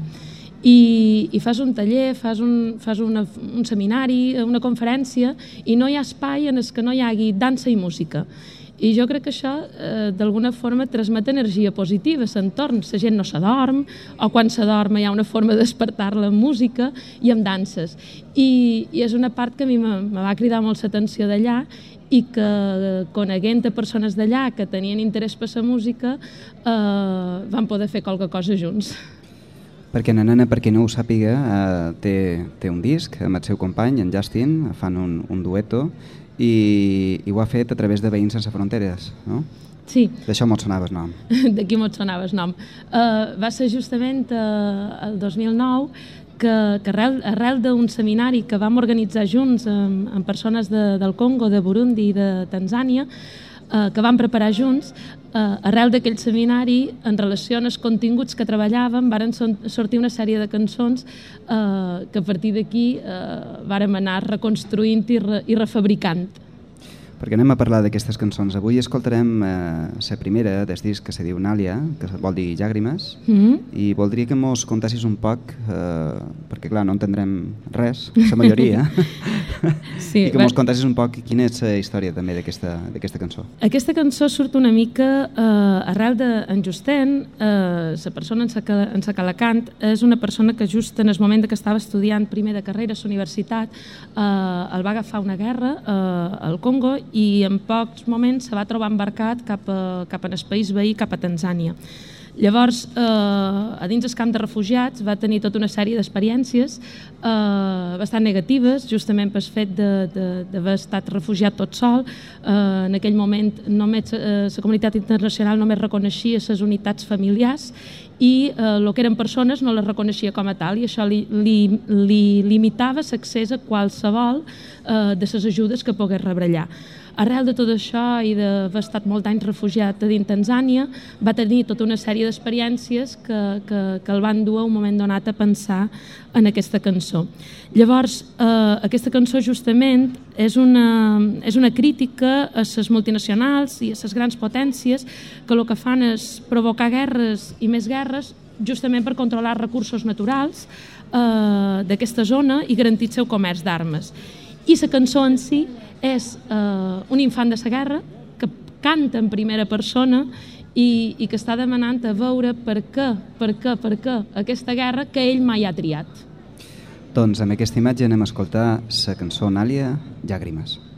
Speaker 21: I, i fas un taller, fas, un, fas una, un seminari, una conferència, i no hi ha espai en el que no hi hagi dansa i música. I jo crec que això, eh, d'alguna forma, transmet energia positiva a l'entorn. La gent no s'adorm, o quan s'adorm hi ha una forma de despertar-la amb música i amb danses. I, I és una part que a mi me va cridar molt l'atenció d'allà i que, coneguent a persones d'allà que tenien interès per la música, eh, van poder fer qualque cosa junts.
Speaker 2: Perquè na nena, perquè no ho sàpiga, eh, té, té un disc amb el seu company, en Justin, fan un, un dueto, i, i ho ha fet a través de Veïns Sense Fronteres, no?
Speaker 21: Sí.
Speaker 2: D'això m'ho sonava el nom.
Speaker 21: D'aquí m'ho sonava el nom. Uh, va ser justament uh, el 2009 que, que arrel, arrel d'un seminari que vam organitzar junts amb, amb persones de, del Congo, de Burundi i de Tanzània, eh, que vam preparar junts, eh, arrel d'aquell seminari, en relació als continguts que treballàvem, varen sortir una sèrie de cançons eh, que a partir d'aquí eh, vàrem anar reconstruint i, re, i refabricant.
Speaker 2: Perquè anem a parlar d'aquestes cançons. Avui escoltarem eh, la primera del disc que se diu Nàlia, que vol dir Llàgrimes,
Speaker 21: Mhm.
Speaker 2: i voldria que mos contessis un poc, eh, perquè clar, no entendrem res, la majoria,
Speaker 21: Sí,
Speaker 2: i que
Speaker 21: va-
Speaker 2: mos contessis un poc quina és la història també d'aquesta cançó.
Speaker 21: Aquesta cançó surt una mica eh, arrel d'en Justen, eh, la persona en sa, que- en sa Calacant, és una persona que just en el moment que estava estudiant primer de carrera a la universitat eh, el va agafar una guerra eh, al Congo i en pocs moments se va trobar embarcat cap, a, cap al país veí, cap a Tanzània. Llavors, eh, a dins el camp de refugiats va tenir tota una sèrie d'experiències eh, bastant negatives, justament pel fet d'haver estat refugiat tot sol. Eh, en aquell moment només eh, la comunitat internacional només reconeixia les unitats familiars i eh, el que eren persones no les reconeixia com a tal i això li, li, li limitava l'accés a qualsevol eh, de les ajudes que pogués rebre allà. Arrel de tot això i d'haver estat molt anys refugiat a dins Tanzània, va tenir tota una sèrie d'experiències que, que, que el van dur a un moment donat a pensar en aquesta cançó. Llavors, eh, aquesta cançó justament és una, és una crítica a les multinacionals i a les grans potències que el que fan és provocar guerres i més guerres justament per controlar recursos naturals eh, d'aquesta zona i garantir el seu comerç d'armes. I la cançó en si és eh, un infant de guerra que canta en primera persona i, i que està demanant a veure per què, per què, per què aquesta guerra que ell mai ha triat.
Speaker 2: Doncs amb aquesta imatge anem a escoltar la cançó Nàlia, Llàgrimes.
Speaker 22: Uyelele,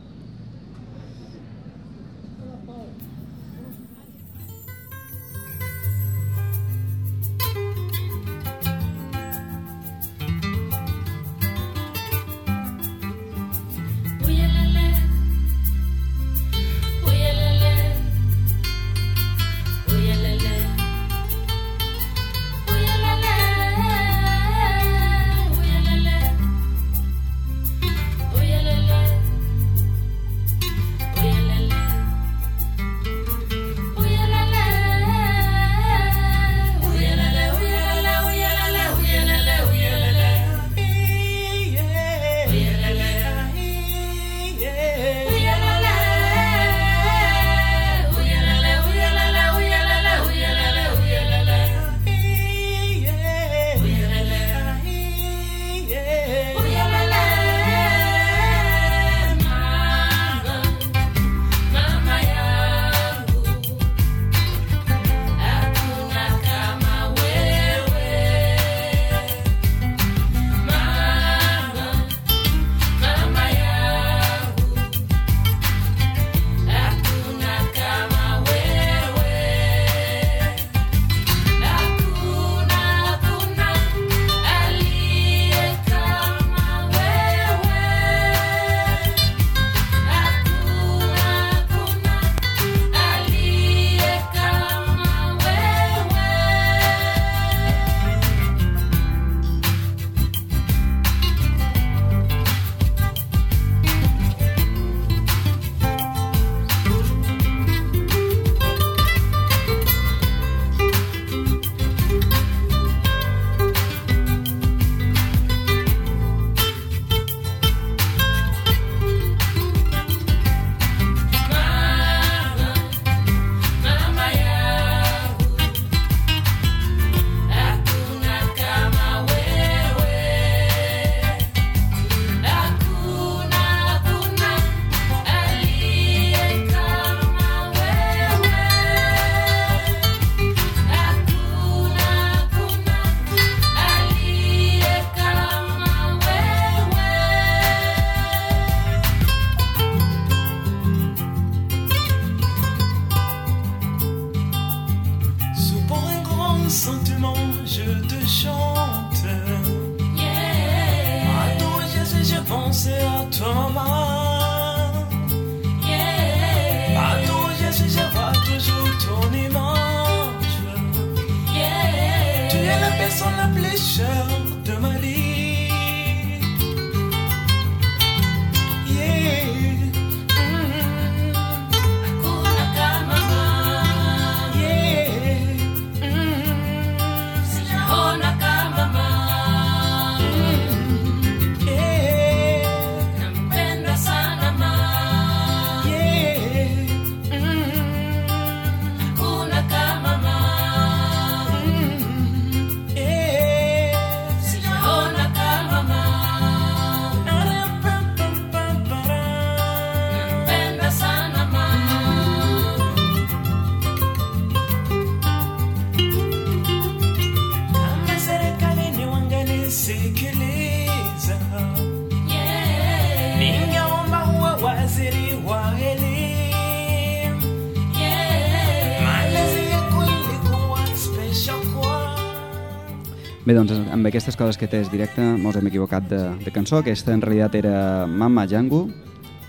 Speaker 22: Bé, doncs amb aquestes coses que tens directe mos hem equivocat de, de cançó. Aquesta en realitat era Mama Django,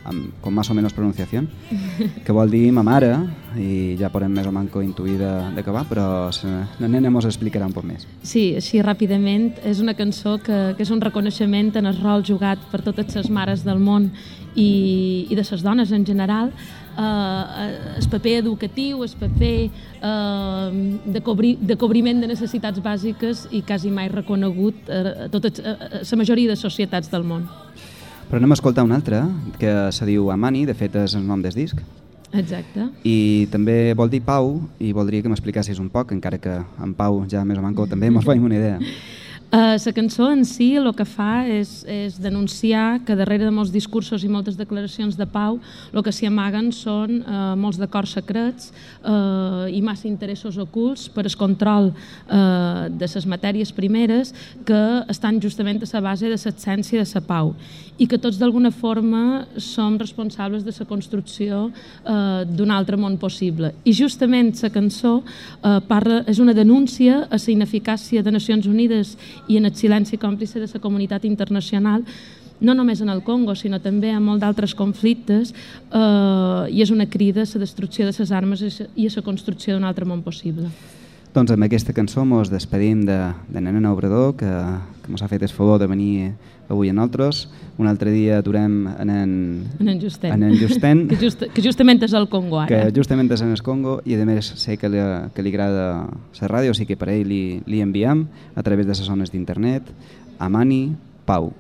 Speaker 22: amb, com més o menys pronunciació, que vol dir ma mare, i ja podem més o manco intuir de, de què va, però la nena mos explicarà un poc més.
Speaker 21: Sí, així ràpidament, és una cançó que, que és un reconeixement en el rol jugat per totes les mares del món i, i de les dones en general, eh, el paper educatiu, el paper eh, de, cobri, de cobriment de necessitats bàsiques i quasi mai reconegut a, a, totes, a, a la majoria de societats del món.
Speaker 22: Però anem a escoltar una altra, que se diu Amani, de fet és el nom del disc,
Speaker 21: Exacte.
Speaker 22: i també vol dir Pau, i voldria que m'explicassis un poc, encara que en Pau ja més o manco també mos veiem una idea.
Speaker 21: Uh, la cançó en si el que fa és, és denunciar que darrere de molts discursos i moltes declaracions de pau el que s'hi amaguen són uh, molts d'acords secrets uh, i massa interessos ocults per el control uh, de les matèries primeres que estan justament a la base de l'essència de la pau i que tots d'alguna forma som responsables de la construcció uh, d'un altre món possible. I justament la cançó uh, parla, és una denúncia a la ineficàcia de Nacions Unides i en el silenci còmplice de la comunitat internacional no només en el Congo, sinó també en molt d'altres conflictes, eh, i és una crida a la destrucció de les armes i a la construcció d'un altre món possible.
Speaker 22: Doncs amb aquesta cançó mos despedim de, de Nena Obrador, que, que mos ha fet el favor de venir avui a nosaltres. Un altre dia durem en en,
Speaker 21: En en Justen.
Speaker 22: en en Justen,
Speaker 21: que, just, que justament és el Congo ara.
Speaker 22: que justament és en el Congo i a més sé que li, que li agrada la ràdio, o sigui que per ell li, li enviem a través de les zones d'internet Amani Pau.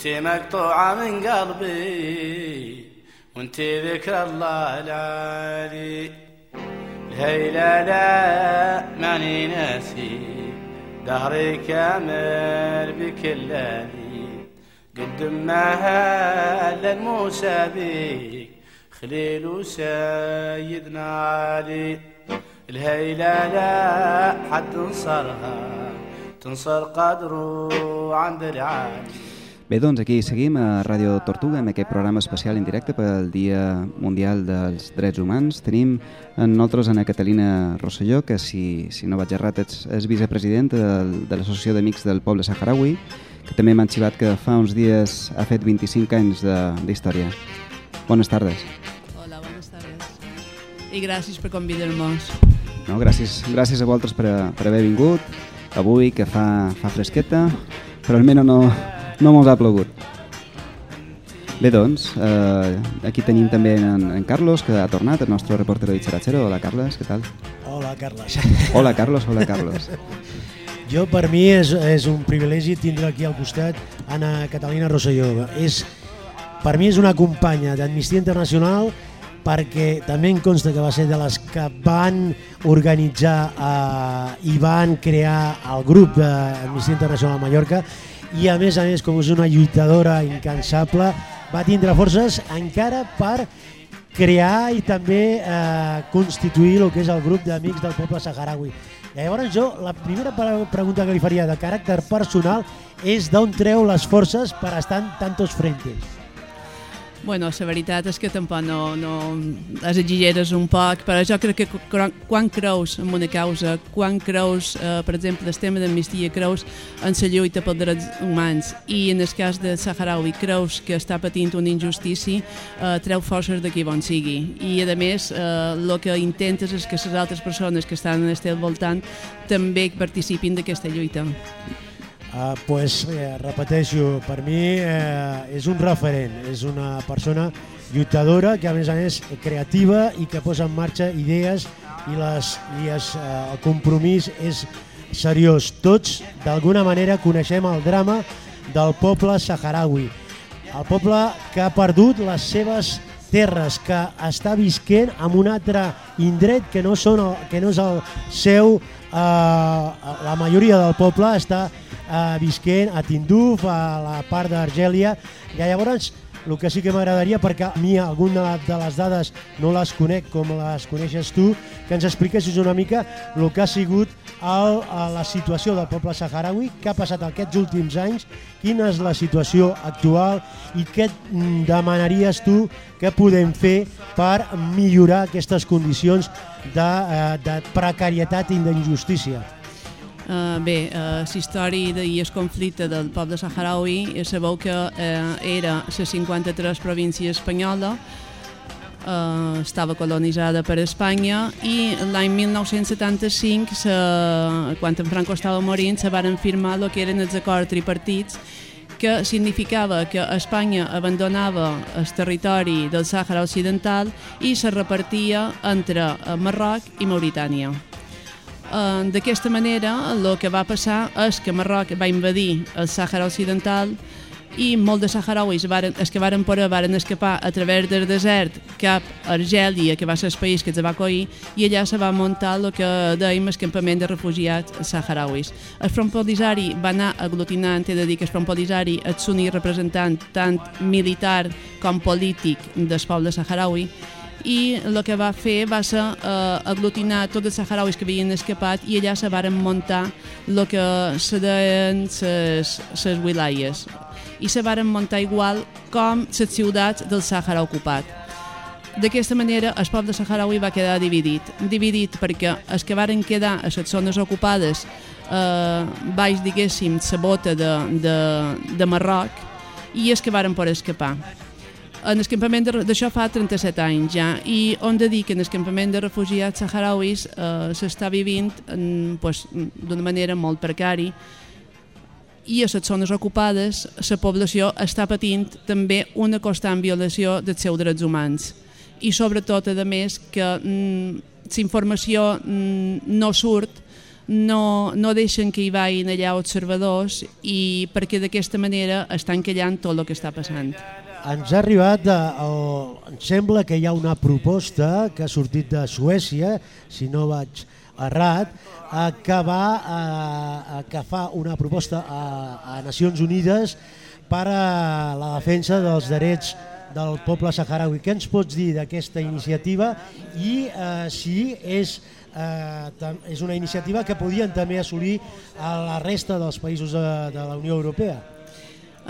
Speaker 23: وانتي مقطوعة من قلبي وانتي ذكر الله العالي. الهيلة لا ماني ناسي دهري كامل بكلاني قدم ما للموسى بيك خليل وسيدنا علي. الهيلة لا حد تنصرها تنصر قدره عند العالي.
Speaker 2: Bé, doncs aquí seguim a Ràdio Tortuga amb aquest programa especial en directe pel Dia Mundial dels Drets Humans. Tenim en nosaltres Ana Catalina Rosselló, que si, si no vaig errat és, és vicepresident del, de l'Associació d'Amics del Poble Saharaui, que també m'han xivat que fa uns dies ha fet 25 anys de- d'història. Bones tardes.
Speaker 24: Hola, buenas tardes. I gràcies per convidar-nos.
Speaker 2: No, gràcies, gràcies a vosaltres per, per haver vingut avui, que fa, fa fresqueta, però almenys no, no mos ha plogut. Bé, doncs, eh, aquí tenim també en, en Carlos, que ha tornat, el nostre reportero de Charachero. Hola, Carles, què tal?
Speaker 6: Hola, Carles.
Speaker 2: Hola, Carlos, hola, Carlos.
Speaker 6: Jo, per mi, és, és un privilegi tindre aquí al costat Anna Catalina Rosselló. És, per mi és una companya d'Amnistia Internacional perquè també em consta que va ser de les que van organitzar eh, i van crear el grup d'Amnistia Internacional a Mallorca i a més a més, com és una lluitadora incansable, va tindre forces encara per crear i també eh, constituir el que és el grup d'amics del poble saharaui. Llavors jo, la primera pre- pregunta que li faria de caràcter personal és d'on treu les forces per estar en tantos frentes.
Speaker 24: Bueno, la veritat és que tampoc no, no les exageres un poc, però jo crec que quan, creus en una causa, quan creus, eh, per exemple, el tema d'amnistia, creus en la lluita pels drets humans i en el cas de Saharaui creus que està patint una injustícia, eh, treu forces d'aquí on sigui. I a més, eh, que intentes és que les altres persones que estan en el voltant també participin d'aquesta lluita.
Speaker 6: Uh, pues, eh, repeteixo, per mi eh, és un referent, és una persona lluitadora que a més a més creativa i que posa en marxa idees i, les, i es, eh, el compromís és seriós. Tots d'alguna manera coneixem el drama del poble saharaui, el poble que ha perdut les seves terres, que està visquent en un altre indret que no, són el, que no és el seu, eh, la majoria del poble està eh, visquent a Tinduf, a la part d'Argèlia, i llavors el que sí que m'agradaria, perquè a mi alguna de les dades no les conec com les coneixes tu, que ens expliquessis una mica el que ha sigut el, a la situació del poble saharaui, què ha passat aquests últims anys, quina és la situació actual i què mm, demanaries tu que podem fer per millorar aquestes condicions de, eh, de precarietat i d'injustícia.
Speaker 24: Uh, bé, uh, la història i el conflicte del poble saharaui eh, sabeu que uh, era la 53 província espanyola uh, estava colonitzada per Espanya i l'any 1975 se, quan en Franco estava morint se varen firmar el que eren els acords tripartits que significava que Espanya abandonava el territori del Sàhara Occidental i se repartia entre eh, Marroc i Mauritània. Eh, D'aquesta manera, el que va passar és que Marroc va invadir el Sàhara Occidental i molts de saharauis, varen, els que varen poder, varen escapar a través del desert cap a Argèlia, que va ser el país que els va acollir, i allà se va muntar el que dèiem el campament de refugiats saharauis. El Front Polisari va anar aglutinant, he de dir que el Front Polisari és l'únic representant tant militar com polític del poble saharaui, i el que va fer va ser eh, aglutinar tots els saharauis que havien escapat i allà se varen muntar el que se deien les wilaies i se varen muntar igual com les ciutats del Sàhara ocupat. D'aquesta manera, el poble saharaui va quedar dividit. Dividit perquè els que varen quedar a les zones ocupades eh, baix, diguéssim, la bota de, de, de Marroc i els que varen poder escapar. En el campament d'això fa 37 anys ja i on de dir que en el campament de refugiats saharauis eh, s'està vivint en, pues, d'una manera molt precari i a les zones ocupades la població està patint també una constant violació dels seus drets humans i sobretot a més que mm, la informació mm, no surt no, no deixen que hi vagin allà observadors i perquè d'aquesta manera estan callant tot el que està passant.
Speaker 6: Ens ha arribat, eh, el, em sembla que hi ha una proposta que ha sortit de Suècia, si no vaig errat, eh, que va eh, eh, que fa una proposta a, a Nacions Unides per a la defensa dels drets del poble saharaui. Què ens pots dir d'aquesta iniciativa i eh, si és, eh, és una iniciativa que podien també assolir a la resta dels països de, de la Unió Europea?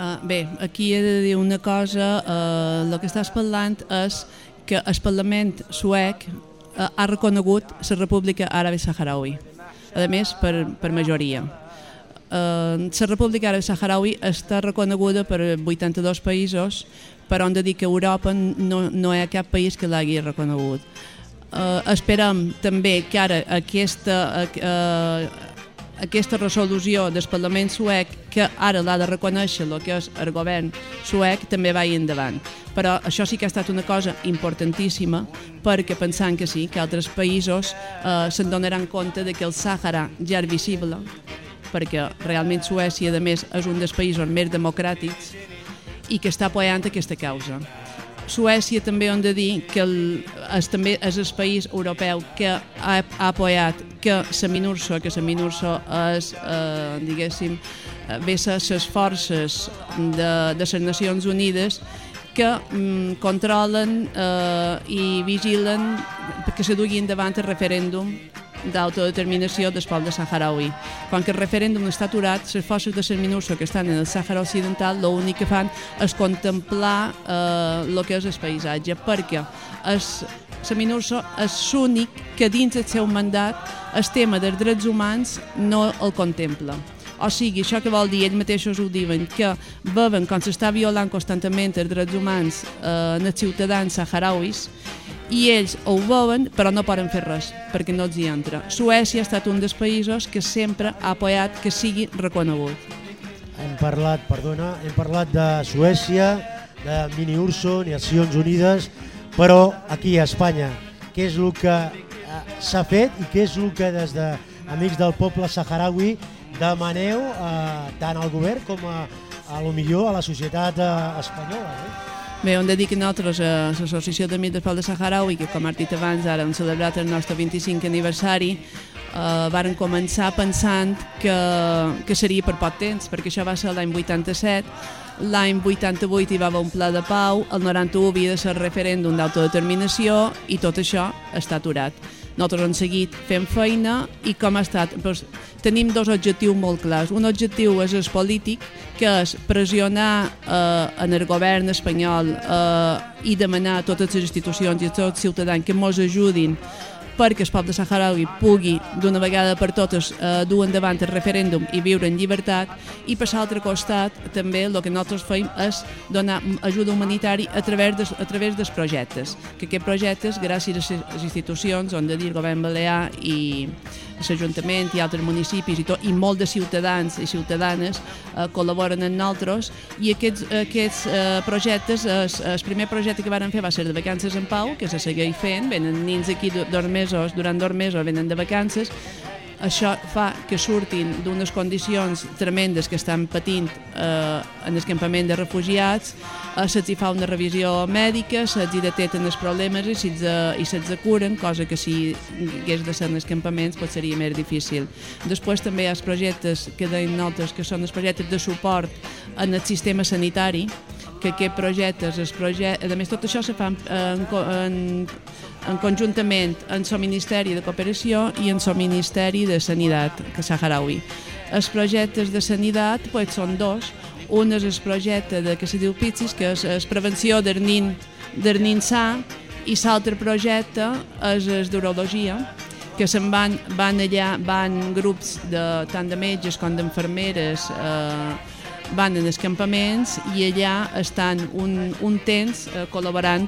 Speaker 24: Uh, bé, aquí he de dir una cosa, uh, el que estàs parlant és que el Parlament suec uh, ha reconegut la República Àrabe Saharaui, a més per, per majoria. Uh, la República Àrabe Saharaui està reconeguda per 82 països, però hem de dir que Europa no, no hi ha cap país que l'hagi reconegut. Uh, esperem també que ara aquesta, uh, aquesta resolució del Parlament suec que ara l'ha de reconèixer el que és el govern suec també vagi endavant. Però això sí que ha estat una cosa importantíssima perquè pensant que sí, que altres països eh, se'n donaran compte de que el Sàhara ja és visible perquè realment Suècia, a més, és un dels països més democràtics i que està apoyant aquesta causa. Suècia també hem de dir que el, és, també és el país europeu que ha, ha apoyat que la MINURSO, que la MINURSO és, eh, diguéssim, eh, ve les forces de, de les Nacions Unides que mm, controlen eh, i vigilen que se dugui endavant el referèndum d'autodeterminació del poble saharaui. Quan que el referèndum està aturat, les forces de Serminurso que estan en el Sàhara Occidental l'únic que fan és contemplar el eh, que és el paisatge, perquè és, Serminurso és l'únic que dins del seu mandat el tema dels drets humans no el contempla. O sigui, això que vol dir, ells mateixos ho diuen, que veuen com s'està violant constantment els drets humans eh, en els ciutadans saharauis i ells ho veuen però no poden fer res perquè no els hi entra. Suècia ha estat un dels països que sempre ha apoyat que sigui reconegut.
Speaker 6: Hem parlat, perdona, hem parlat de Suècia, de Mini Urso, Nacions Unides, però aquí a Espanya, què és el que eh, s'ha fet i què és el que des de Amics del Poble Saharaui demaneu eh, tant al govern com a, a lo millor a la societat eh, espanyola. Eh?
Speaker 24: Bé, hem de dir que nosaltres, a l'Associació d'Amics del Poble Saharaui, que com ha dit abans, ara hem celebrat el nostre 25 aniversari, eh, varen començar pensant que, que seria per poc temps, perquè això va ser l'any 87, l'any 88 hi va haver un pla de pau, el 91 havia de ser referèndum d'autodeterminació i tot això està aturat. Nosaltres hem seguit fent feina i com ha estat? Doncs, tenim dos objectius molt clars. Un objectiu és el polític, que és pressionar eh, en el govern espanyol eh, i demanar a totes les institucions i a tots els ciutadans que ens ajudin perquè el poble saharaui pugui d'una vegada per totes eh, dur endavant el referèndum i viure en llibertat i per l'altre costat també el que nosaltres fem és donar ajuda humanitària a través, de, a través dels projectes que aquests projectes gràcies a les institucions on de dir el govern balear i l'Ajuntament i altres municipis i, tot, i molt de ciutadans i ciutadanes eh, col·laboren amb nosaltres i aquests, aquests eh, projectes, el, primer projecte que varen fer va ser de vacances en pau, que se segueix fent, venen nins aquí dos mesos, durant dos mesos venen de vacances, això fa que surtin d'unes condicions tremendes que estan patint eh, en el campament de refugiats, eh, se'ls fa una revisió mèdica, se'ls detecten els problemes i se'ls i se'ls curen, cosa que si hagués de ser en els campaments pot seria més difícil. Després també hi ha els projectes que deien nosaltres que són els projectes de suport en el sistema sanitari, que aquests projectes, projectes, a més tot això se fa en, en, en conjuntament en el Ministeri de Cooperació i en el Ministeri de Sanitat que Saharaui. Els projectes de sanitat pues, són dos. Un és el projecte de, que se diu PITSIS, que és, és prevenció del nin, del nin sa, i l'altre projecte és el d'urologia, que se'n van, van allà, van grups de, tant de metges com d'infermeres, eh, van en els campaments i allà estan un, un temps eh, col·laborant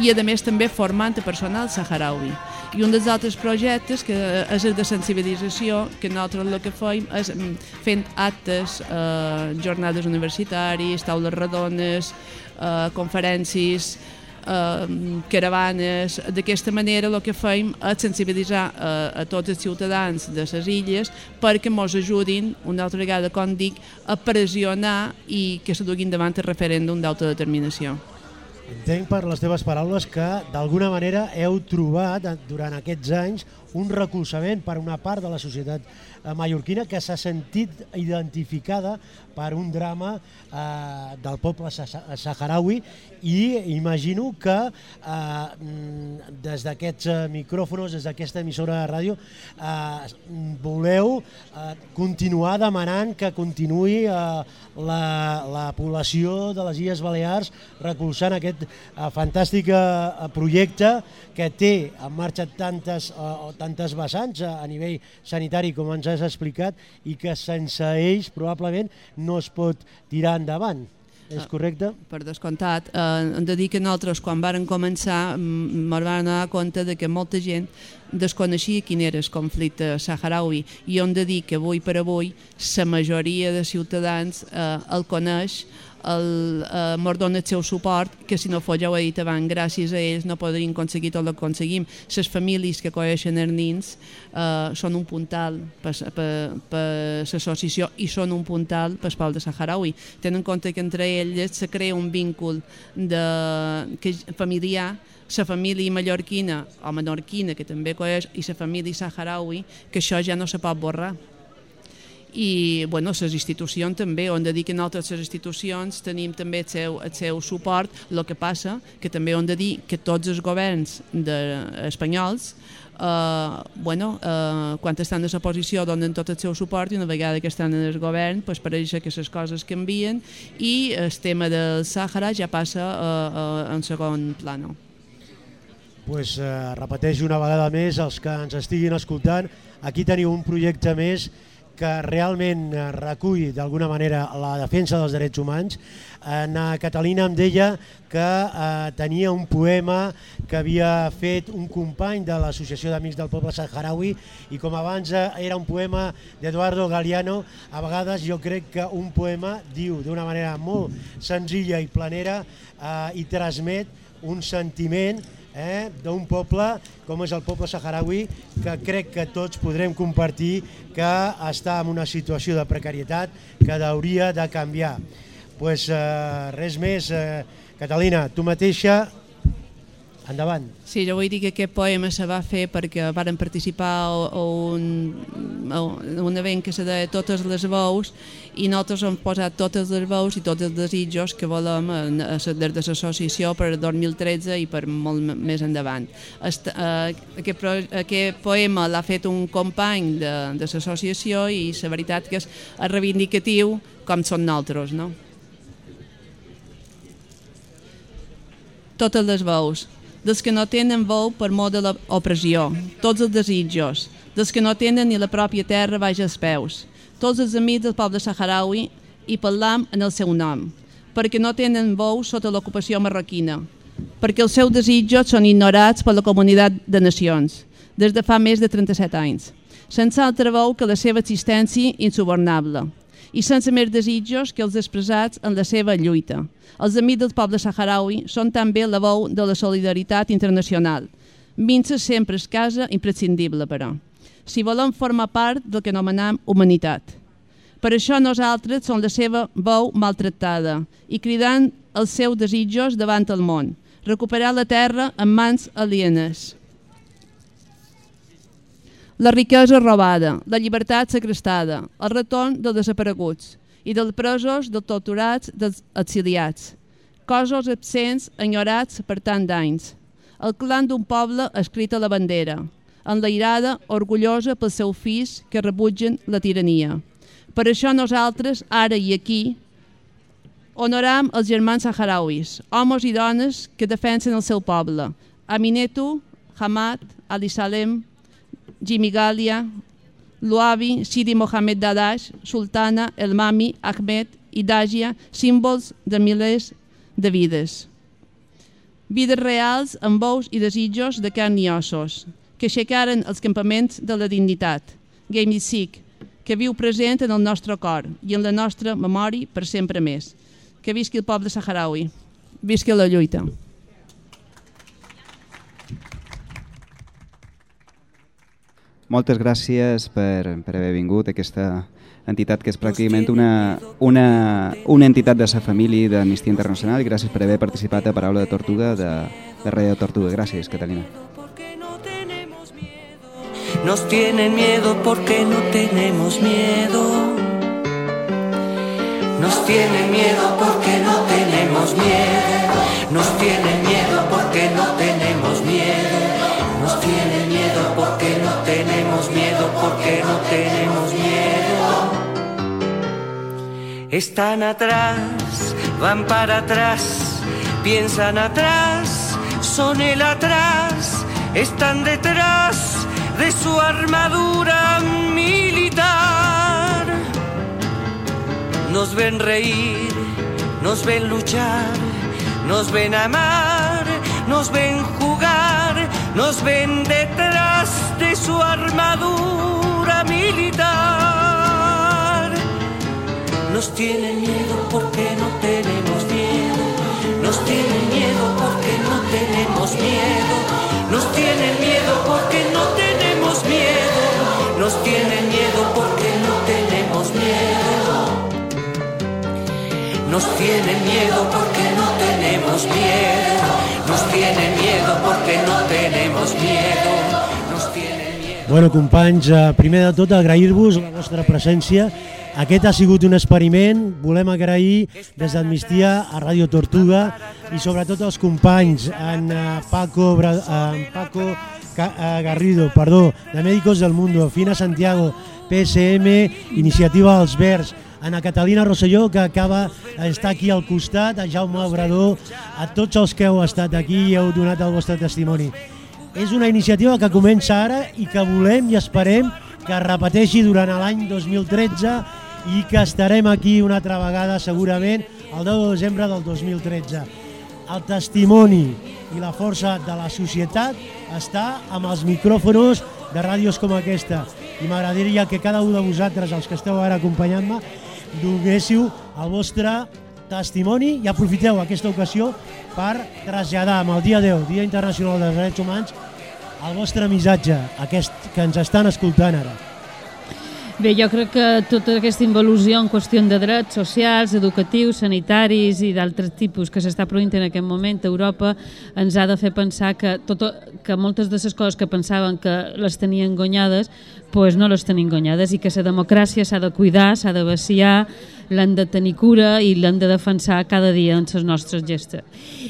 Speaker 24: i a més també formant a personal saharaui. I un dels altres projectes que és el de sensibilització, que nosaltres el que fem és mm, fent actes, eh, jornades universitàries, taules redones, eh, conferències, eh, caravanes. D'aquesta manera el que fem és sensibilitzar eh, a tots els ciutadans de les illes perquè ens ajudin, una altra vegada, com dic, a pressionar i que se duguin davant el referèndum d'autodeterminació.
Speaker 6: Entenc per les teves paraules que d'alguna manera heu trobat durant aquests anys un recolzament per una part de la societat eh, mallorquina que s'ha sentit identificada per un drama eh, del poble sa- saharaui. I imagino que eh, mm, des d'aquests eh, micròfons, des d'aquesta emissora de ràdio, eh, voleu eh, continuar demanant que continuï eh, la, la població de les Illes Balears recolzant aquest eh, fantàstic eh, projecte que té en marxa tantes, eh, o tantes vessants a, a nivell sanitari com ens has explicat i que sense ells probablement no es pot tirar endavant. És correcte?
Speaker 24: Per descomptat, eh, hem de dir que nosaltres quan varen començar ens vam donar compte de que molta gent desconeixia quin era el conflicte saharaui i hem de dir que avui per avui la majoria de ciutadans eh, el coneix el, eh, mos dona el seu suport, que si no fos, ja ho he dit abans, gràcies a ells no podríem aconseguir tot el que aconseguim. Les famílies que coneixen els nins eh, són un puntal per, per, per l'associació i són un puntal per el de Saharaui. Tenen en compte que entre elles se crea un víncul de, que, familiar la família mallorquina o menorquina, que també coneix, i la família saharaui, que això ja no se pot borrar i bueno, les institucions també, on de dir que nosaltres les institucions tenim també el seu, el seu suport, el que passa que també hem de dir que tots els governs de, espanyols eh, bueno, eh, quan estan a la posició donen tot el seu suport i una vegada que estan en el govern pues, pareix que les coses canvien i el tema del Sàhara ja passa eh, eh, en segon plano.
Speaker 6: pues, eh, repeteixo una vegada més els que ens estiguin escoltant, aquí teniu un projecte més que realment eh, recull d'alguna manera la defensa dels drets humans. En eh, Catalina em deia que eh, tenia un poema que havia fet un company de l'Associació d'Amics del Poble Saharaui i com abans eh, era un poema d'Eduardo Galeano, a vegades jo crec que un poema diu d'una manera molt senzilla i planera eh, i transmet un sentiment eh, d'un poble com és el poble saharaui que crec que tots podrem compartir que està en una situació de precarietat que hauria de canviar. Pues, eh, res més, eh, Catalina, tu mateixa, endavant.
Speaker 24: Sí, jo vull dir que aquest poema se va fer perquè varen participar a, un, a un event que se deia Totes les veus i nosaltres hem posat totes les veus i tots els desitjos que volem a, des de l'associació per 2013 i per molt més endavant. Est, eh, aquest, aquest poema l'ha fet un company de, de l'associació i la veritat que és reivindicatiu com són nosaltres, no? totes les veus, dels que no tenen veu per mor de l'opressió, tots els desitjos, dels que no tenen ni la pròpia terra baix als peus, tots els amics del poble saharaui i parlam en el seu nom, perquè no tenen veu sota l'ocupació marroquina, perquè els seus desitjos són ignorats per la comunitat de nacions, des de fa més de 37 anys, sense altra veu que la seva existència insubornable, i sense més desitjos que els expressats en la seva lluita. Els amics del poble saharaui són també la veu de la solidaritat internacional. Minsa sempre és casa imprescindible, però. Si volem formar part del que anomenem humanitat. Per això nosaltres som la seva veu maltractada i cridant els seus desitjos davant el món, recuperar la terra en mans alienes. La riquesa robada, la llibertat segrestada, el retorn dels desapareguts i dels presos, dels torturats, dels exiliats. Cossos absents, enyorats per tant d'anys. El clan d'un poble escrit a la bandera, enlairada, orgullosa pels seus fills que rebutgen la tirania. Per això nosaltres, ara i aquí, honoram els germans saharauis, homes i dones que defensen el seu poble. Aminetu, Hamad, Ali Salem, Jimmy Galia, Luavi, Sidi Mohamed Dadash, Sultana, El Mami, Ahmed i Dajia, símbols de milers de vides. Vides reals amb bous i desitjos de carn i ossos, que aixecaren els campaments de la dignitat. Game Sick, que viu present en el nostre cor i en la nostra memòria per sempre més. Que visqui el poble saharaui. Visqui la lluita.
Speaker 2: Moltes gràcies per, per haver vingut a aquesta entitat que és pràcticament una, una, una entitat de sa família d'Amnistia Internacional i gràcies per haver participat a Paraula de Tortuga de, de Ràdio Tortuga. Gràcies, Catalina.
Speaker 25: Nos tienen miedo porque no tenemos miedo. Nos tienen miedo porque no tenemos miedo. Nos tienen miedo porque no tenemos porque no tenemos miedo. Están atrás, van para atrás, piensan atrás, son el atrás, están detrás de su armadura militar. Nos ven reír, nos ven luchar, nos ven amar, nos ven jugar, nos ven detrás de su armadura militar. Nos tienen miedo porque no tenemos miedo. Nos tienen miedo porque no tenemos miedo. Nos tienen miedo porque no tenemos miedo. Nos tienen miedo porque no tenemos miedo. Nos tienen miedo porque no tenemos miedo. Nos tienen miedo porque no tenemos miedo. Nos tienen miedo.
Speaker 6: Bueno, companys, eh, primer de tot agrair-vos la vostra presència. Aquest ha sigut un experiment, volem agrair des d'Amnistia a Ràdio Tortuga i sobretot als companys, en eh, Paco, Bra en Paco eh, Garrido, perdó, de Médicos del Mundo, Fina Santiago, PSM, Iniciativa dels Verds, Ana Catalina Rosselló, que acaba d'estar aquí al costat, a Jaume Obrador, a tots els que heu estat aquí i heu donat el vostre testimoni. És una iniciativa que comença ara i que volem i esperem que es repeteixi durant l'any 2013 i que estarem aquí una altra vegada segurament el 10 de desembre del 2013. El testimoni i la força de la societat està amb els micròfonos de ràdios com aquesta i m'agradaria que cada un de vosaltres, els que esteu ara acompanyant-me, donéssiu el vostre testimoni i aprofiteu aquesta ocasió per traslladar amb el dia 10, Dia Internacional dels Drets Humans, el vostre missatge, aquest que ens estan escoltant ara.
Speaker 18: Bé, jo crec que tota aquesta involució en qüestió de drets socials, educatius, sanitaris i d'altres tipus que s'està produint en aquest moment a Europa ens ha de fer pensar que, tot, que moltes de les coses que pensaven que les tenien guanyades pues no les tenim guanyades i que la democràcia s'ha de cuidar, s'ha de vaciar, l'han de tenir cura i l'han de defensar cada dia en les nostres gestes.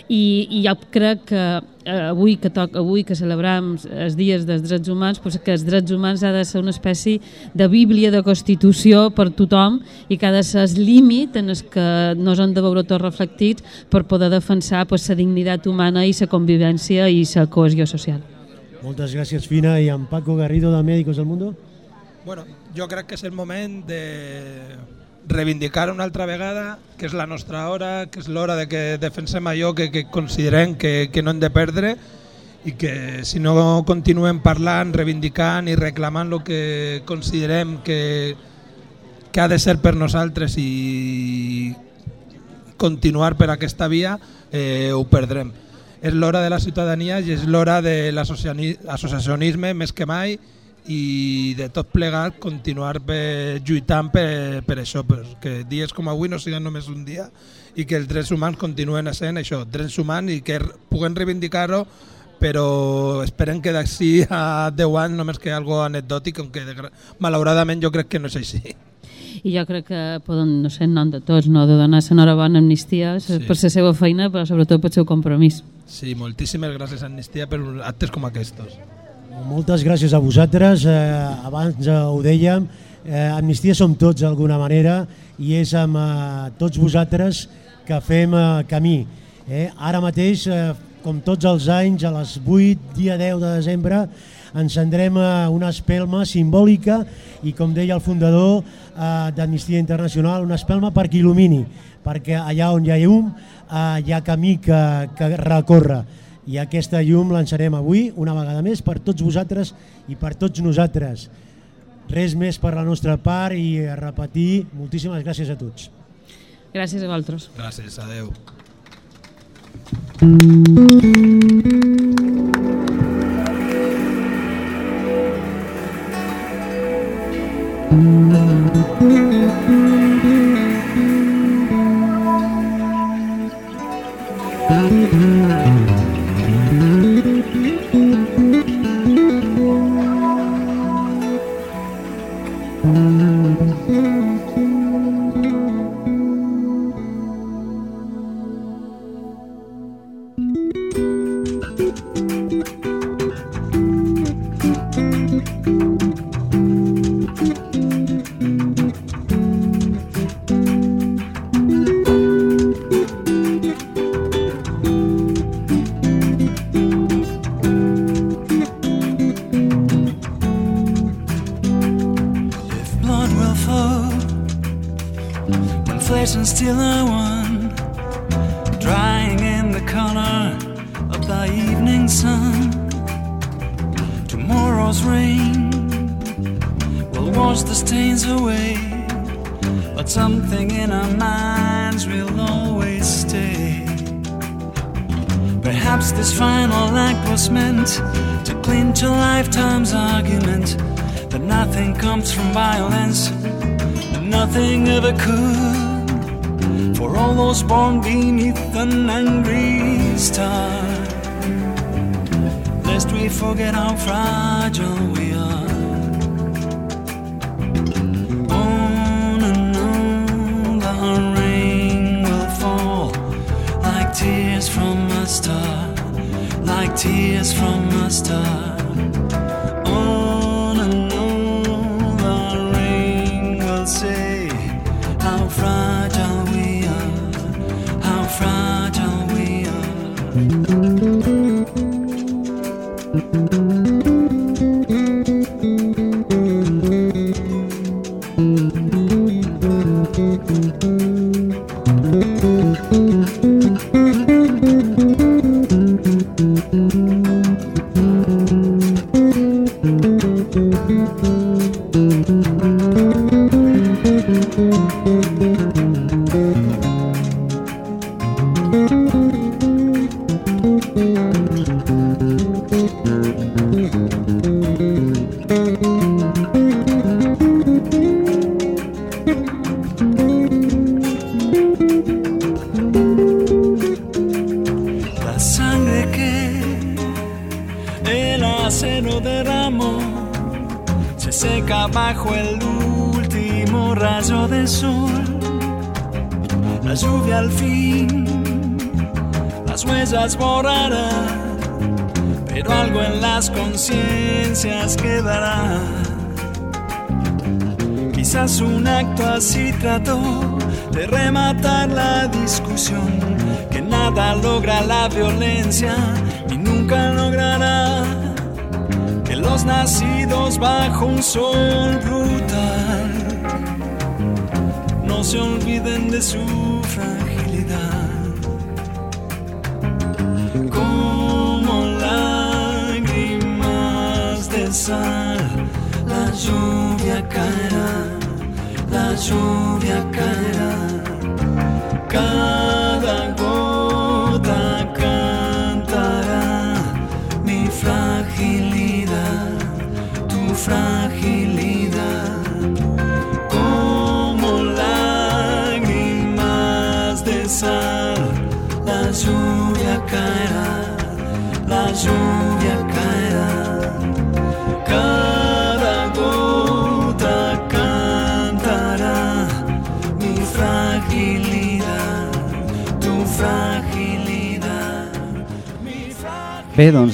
Speaker 18: I, i jo crec que eh, avui que toc, avui que celebram els dies dels drets humans, pues que els drets humans ha de ser una espècie de bíblia de constitució per tothom i que ha de ser el límit en el que nos hem de veure tots reflectits per poder defensar pues, la dignitat humana i la convivència i la cohesió social.
Speaker 6: Moltes gràcies, Fina, i en Paco Garrido de Médicos del Mundo.
Speaker 20: Bueno, jo crec que és el moment de reivindicar una altra vegada que és la nostra hora, que és l'hora de que defensem allò que, que considerem que, que no hem de perdre i que si no continuem parlant, reivindicant i reclamant el que considerem que, que ha de ser per nosaltres i continuar per aquesta via, eh, ho perdrem. És l'hora de la ciutadania i és l'hora de l'associacionisme més que mai i de tot plegat continuar per, lluitant per, per això, perquè dies com avui no siguin només un dia i que els drets humans continuen sent això, drets humans i que puguem reivindicar-ho però esperem que d'ací a 10 anys només que algo anecdòtic, aunque malauradament jo crec que no és així.
Speaker 18: I jo crec que poden, no sé, en nom de tots, no, de donar l'enhorabona a Amnistia sí. per la seva feina, però sobretot pel seu compromís.
Speaker 20: Sí, moltíssimes gràcies Amnistia per actes com aquests.
Speaker 6: Moltes gràcies a vosaltres. Eh, abans eh, ho dèiem, eh, Amnistia som tots d'alguna manera i és amb eh, tots vosaltres que fem eh, camí. Eh? Ara mateix, eh, com tots els anys, a les 8, dia 10 de desembre, encendrem eh, una espelma simbòlica i, com deia el fundador eh, d'Amnistia Internacional, una espelma perquè il·lumini, perquè allà on hi ha llum eh, hi ha camí que, que recórrer i aquesta llum l'ençarem avui una vegada més per tots vosaltres i per tots nosaltres. Res més per la nostra part i a repetir moltíssimes gràcies a tots.
Speaker 18: Gràcies a vosaltres.
Speaker 20: Gràcies, adeu.
Speaker 26: If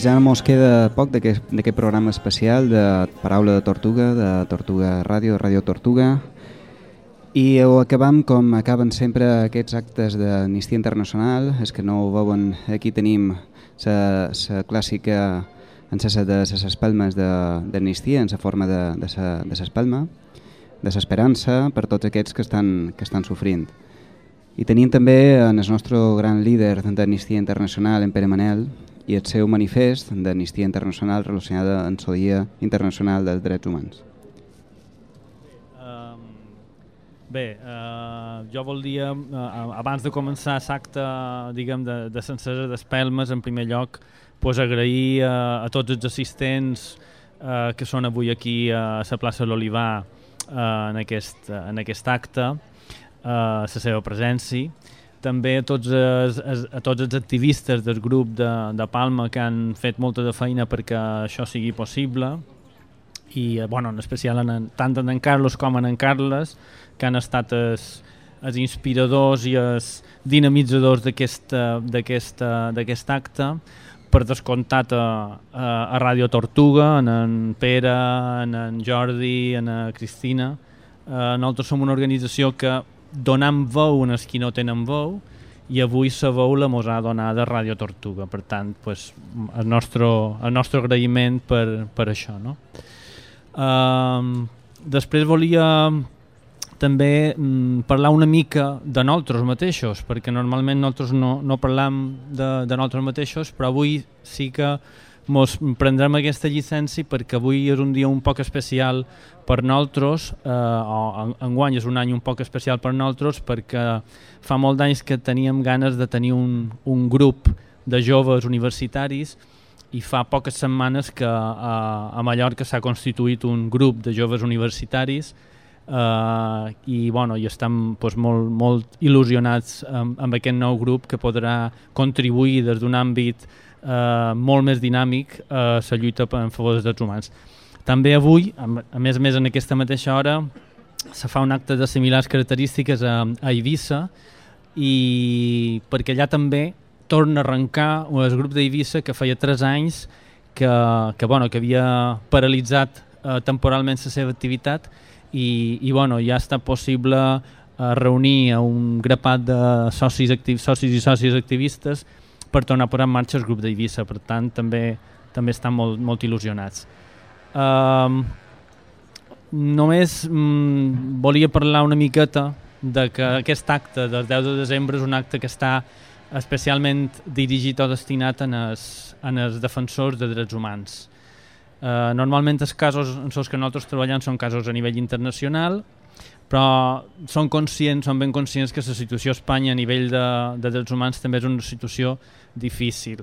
Speaker 2: ja mos queda poc d'aquest programa especial de Paraula de Tortuga, de Tortuga Ràdio, Ràdio Tortuga. I ho acabam com acaben sempre aquests actes d'Amnistia Internacional, és que no ho veuen, aquí tenim la clàssica encesa de les espelmes d'Amnistia, en la forma de, de, de l'espelma, de l'esperança per tots aquests que estan, que estan sofrint. I tenim també en el nostre gran líder d'Amnistia Internacional, en Pere Manel, i el seu manifest d'Amnistia Internacional relacionada amb el Dia Internacional dels Drets Humans.
Speaker 8: Bé, eh, jo voldria, eh, abans de començar l'acte diguem, de, de sencesa d'espelmes, en primer lloc, pues, agrair a, a tots els assistents eh, que són avui aquí a la plaça de l'Olivar eh, en, aquest, en aquest acte eh, la seva presència també a tots els, a tots els activistes del grup de, de Palma que han fet molta de feina perquè això sigui possible i bueno, en especial en, tant en, en Carlos com en en Carles que han estat els, els inspiradors i els dinamitzadors d'aquest acte per descomptat a, a, a Ràdio Tortuga, en en Pere, en en Jordi, en Cristina. Eh, nosaltres som una organització que donam veu a els qui no tenen veu i avui la veu la mos ha donada Ràdio Tortuga. Per tant, pues, el, nostre, el nostre agraïment per, per això. No? Uh, després volia també mm, parlar una mica de nosaltres mateixos, perquè normalment nosaltres no, no parlam de, de nosaltres mateixos, però avui sí que mos prendrem aquesta llicència perquè avui és un dia un poc especial per nosaltres, eh, o en, enguany és un any un poc especial per nosaltres perquè fa molt d'anys que teníem ganes de tenir un, un grup de joves universitaris i fa poques setmanes que a, a Mallorca s'ha constituït un grup de joves universitaris uh, i, bueno, i estem pues, molt, molt il·lusionats amb, amb aquest nou grup que podrà contribuir des d'un àmbit uh, molt més dinàmic a la lluita en favor dels drets humans. També avui, a més a més en aquesta mateixa hora, se fa un acte de similars característiques a, a Eivissa i perquè allà també torna a arrencar el grup d'Eivissa que feia 3 anys que, que, bueno, que havia paralitzat eh, temporalment la seva activitat i, i bueno, ja està possible eh, reunir a un grapat de socis, actius, socis i socis activistes per tornar a posar en marxa el grup d'Eivissa, per tant també també estan molt, molt il·lusionats. Um, només mm, volia parlar una miqueta de que aquest acte del 10 de desembre és un acte que està especialment dirigit o destinat en els, en els defensors de drets humans. Eh, normalment els casos en els que nosaltres treballem són casos a nivell internacional, però són conscients, són ben conscients que la situació a Espanya a nivell de, de drets humans també és una situació difícil.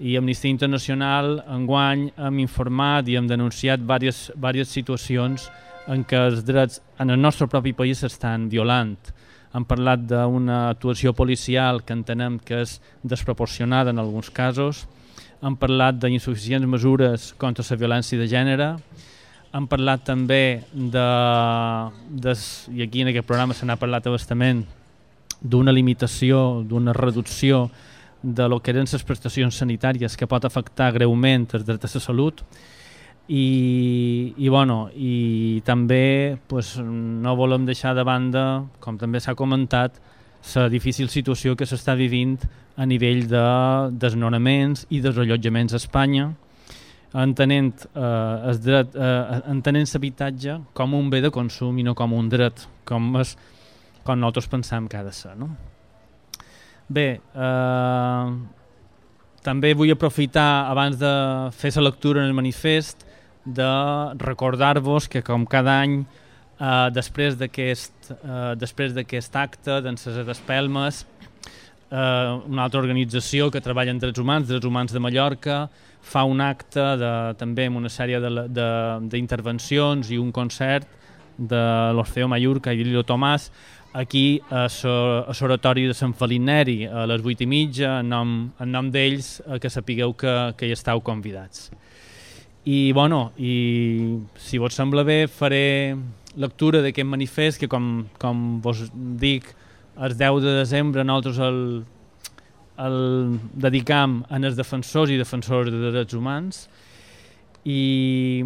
Speaker 8: I Amnistia Internacional enguany hem informat i hem denunciat diverses, diverses situacions en què els drets en el nostre propi país s'estan violant. Hem parlat d'una actuació policial que entenem que és desproporcionada en alguns casos, hem parlat d'insuficients mesures contra la violència de gènere, hem parlat també de, de i aquí en aquest programa se n'ha parlat abastament, d'una limitació, d'una reducció de lo que eren les prestacions sanitàries que pot afectar greument els drets a la salut i, i, bueno, i també pues, no volem deixar de banda, com també s'ha comentat, la difícil situació que s'està vivint a nivell de desnonaments i desallotjaments a Espanya, entenent eh, el dret, eh, entenent l'habitatge com un bé de consum i no com un dret, com, és, com nosaltres pensem que ha de ser. No? Bé, eh, també vull aprofitar, abans de fer la lectura en el manifest, de recordar-vos que com cada any eh, després d'aquest eh, després d'aquest acte d'en César Espelmes eh, una altra organització que treballa en drets humans, Drets Humans de Mallorca fa un acte de, també amb una sèrie d'intervencions i un concert de l'Orfeo Mallorca i Lilo Tomàs aquí a l'oratori de Sant Felip Neri a les 8 i mitja en nom, en nom d'ells eh, que sapigueu que, que hi estàu convidats. I bueno, i si vos sembla bé faré lectura d'aquest manifest que com, com vos dic el 10 de desembre nosaltres el, el dedicam en els defensors i defensors de drets humans. I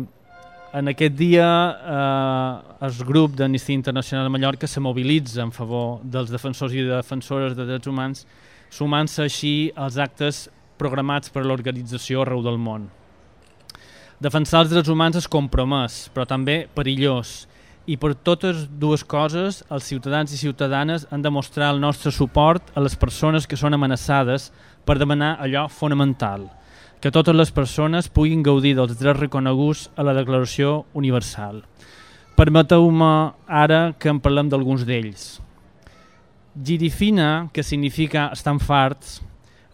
Speaker 8: en aquest dia eh, el grup d'Amnistia Internacional de Mallorca se mobilitza en favor dels defensors i defensores de drets humans sumant-se així als actes programats per l'organització arreu del món. Defensar els drets humans és compromès, però també perillós. I per totes dues coses, els ciutadans i ciutadanes han de mostrar el nostre suport a les persones que són amenaçades per demanar allò fonamental, que totes les persones puguin gaudir dels drets reconeguts a la Declaració Universal. Permeteu-me ara que en parlem d'alguns d'ells. Girifina, que significa estan farts,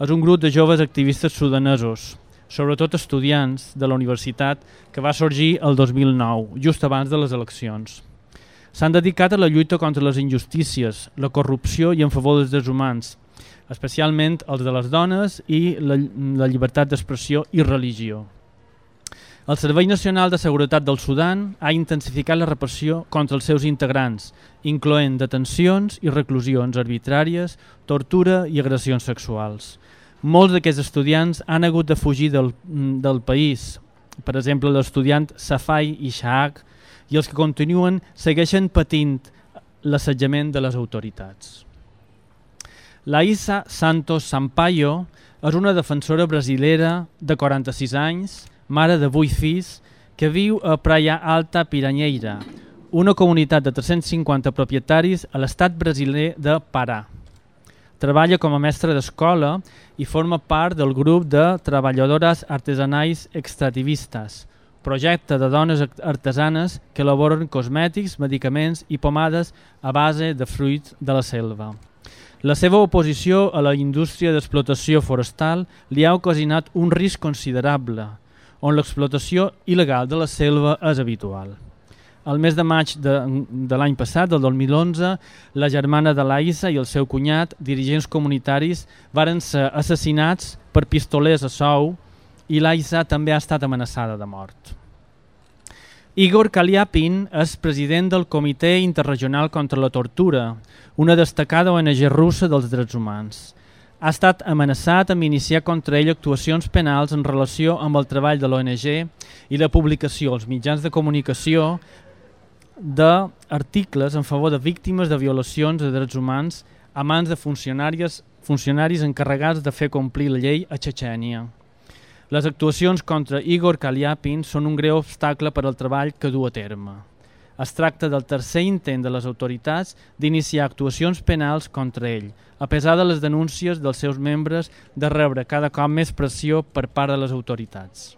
Speaker 8: és un grup de joves activistes sudanesos, sobretot estudiants de la universitat, que va sorgir el 2009, just abans de les eleccions. S'han dedicat a la lluita contra les injustícies, la corrupció i en favor dels drets humans, especialment els de les dones i la, la llibertat d'expressió i religió. El Servei Nacional de Seguretat del Sudan ha intensificat la repressió contra els seus integrants, incloent detencions i reclusions arbitràries, tortura i agressions sexuals. Molts d'aquests estudiants han hagut de fugir del, del país, per exemple l'estudiant Safai Ishaq, i els que continuen segueixen patint l'assetjament de les autoritats. La Isa Santos Sampaio és una defensora brasilera de 46 anys, mare de 8 fills, que viu a Praia Alta Piranheira, una comunitat de 350 propietaris a l'estat brasiler de Pará. Treballa com a mestra d'escola i forma part del grup de treballadores artesanais extractivistes, projecte de dones artesanes que elaboren cosmètics, medicaments i pomades a base de fruits de la selva. La seva oposició a la indústria d'explotació forestal li ha ocasionat un risc considerable, on l'explotació il·legal de la selva és habitual. El mes de maig de, de l'any passat, del 2011, la germana de l'Aissa i el seu cunyat, dirigents comunitaris, varen ser assassinats per pistolers a sou i l'Aissa també ha estat amenaçada de mort. Igor Kaliapin és president del Comitè Interregional contra la Tortura, una destacada ONG russa dels drets humans. Ha estat amenaçat amb iniciar contra ell actuacions penals en relació amb el treball de l'ONG i la publicació als mitjans de comunicació d'articles en favor de víctimes de violacions de drets humans a mans de funcionaris, funcionaris encarregats de fer complir la llei a Txetxènia. Les actuacions contra Igor Kaliapin són un greu obstacle per al treball que du a terme. Es tracta del tercer intent de les autoritats d'iniciar actuacions penals contra ell, a pesar de les denúncies dels seus membres de rebre cada cop més pressió per part de les autoritats.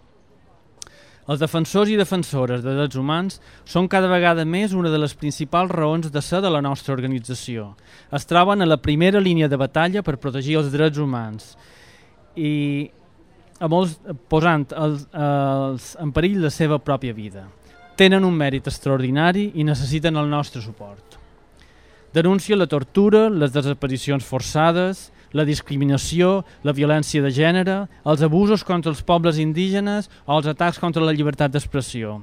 Speaker 8: Els defensors i defensores de drets humans són cada vegada més una de les principals raons de ser de la nostra organització. Es troben a la primera línia de batalla per protegir els drets humans i a molts posant els, els, en perill la seva pròpia vida. Tenen un mèrit extraordinari i necessiten el nostre suport. Denuncia la tortura, les desaparicions forçades, la discriminació, la violència de gènere, els abusos contra els pobles indígenes o els atacs contra la llibertat d'expressió.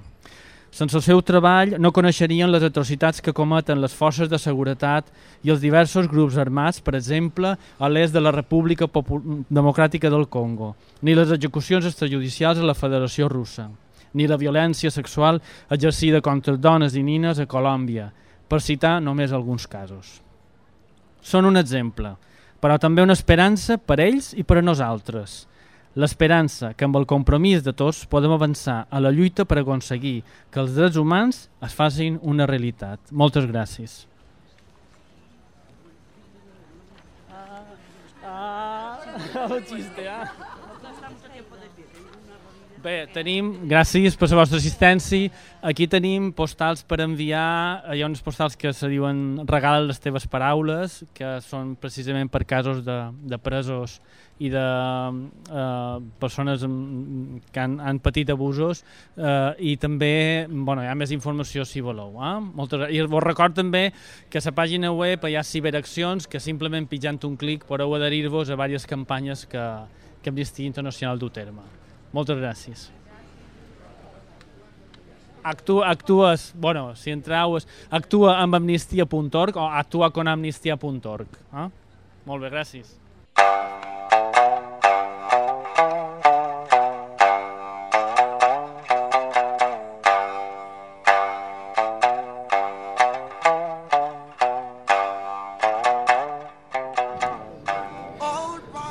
Speaker 8: Sense el seu treball no coneixerien les atrocitats que cometen les forces de seguretat i els diversos grups armats, per exemple, a l'est de la República Popu- Democràtica del Congo, ni les execucions extrajudicials a la Federació Russa, ni la violència sexual exercida contra dones i nines a Colòmbia, per citar només alguns casos. Són un exemple, però també una esperança per ells i per a nosaltres. L'esperança que amb el compromís de tots podem avançar a la lluita per aconseguir que els drets humans es facin una realitat. Moltes gràcies. Bé, tenim, gràcies per la vostra assistència. Aquí tenim postals per enviar, hi ha uns postals que se diuen regala les teves paraules, que són precisament per casos de, de presos i de eh, persones que han, han patit abusos eh, i també bueno, hi ha més informació si voleu. Eh? Moltes, I vos record també que a la pàgina web hi ha ciberaccions que simplement pitjant un clic podeu adherir-vos a diverses campanyes que, que Amnistia Internacional du terme. Moltes gràcies. Actua, actues, bueno, si entrau, actua amb amnistia.org o actua con amnistia.org. Eh? Molt bé, gràcies.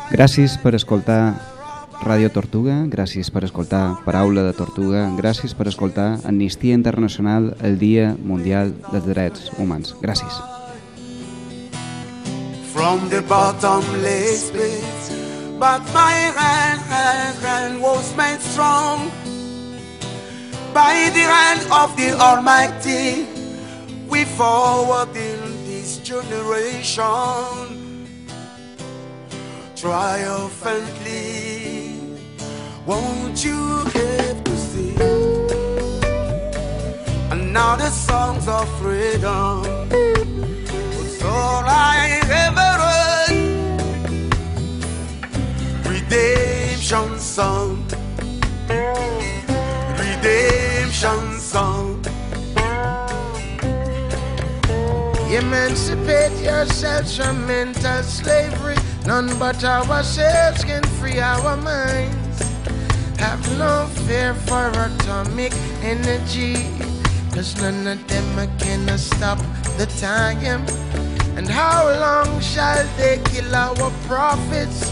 Speaker 2: Gràcies per escoltar Ràdio Tortuga, gràcies per escoltar Paraula de Tortuga, gràcies per escoltar Amnistia Internacional, el Dia Mundial dels Drets Humans. Gràcies.
Speaker 19: from the bottomless pit. But my hand, hand, hand was made strong by the hand of the Almighty. We forward in this generation triumphantly. Won't you get to see and now the songs of freedom. It's all I ever heard. Redemption song. Redemption song.
Speaker 27: Emancipate yourselves from mental slavery. None but ourselves can free our minds. Have no fear for atomic energy. Cause none of them can stop the time. And how long shall they kill our prophets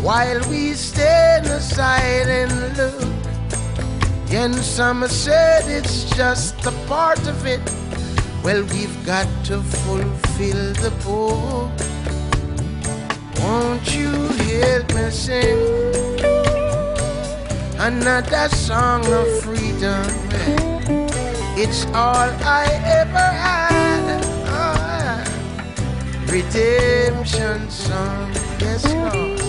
Speaker 27: while we stand aside and look? And some said it's just a part of it. Well, we've got to fulfill the book. Won't you help me sing another song of freedom? It's all I ever had. Oh, redemption song, yes, Lord.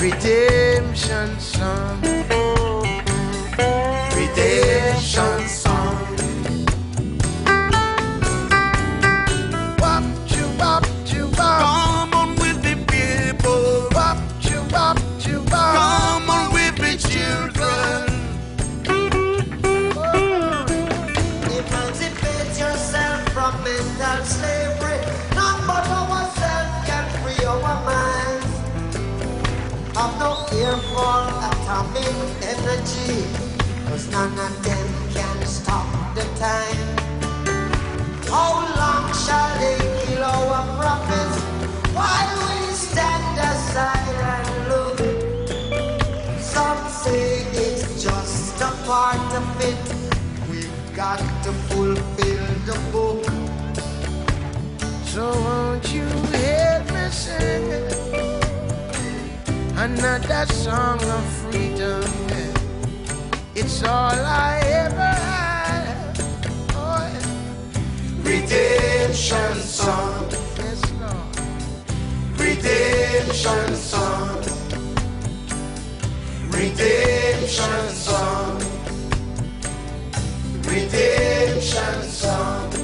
Speaker 27: Redemption song.
Speaker 19: Redemption
Speaker 27: atomic energy. Cause none of them can stop the time. How long shall they kill our prophets while we stand aside and look? Some say it's just a part of it. We've got to fulfill the book. So won't you help me sing another song of freedom? It's all I ever had. Oh,
Speaker 19: Redemption song.
Speaker 27: yes, Lord.
Speaker 19: Redemption song. Redemption song. Redemption song.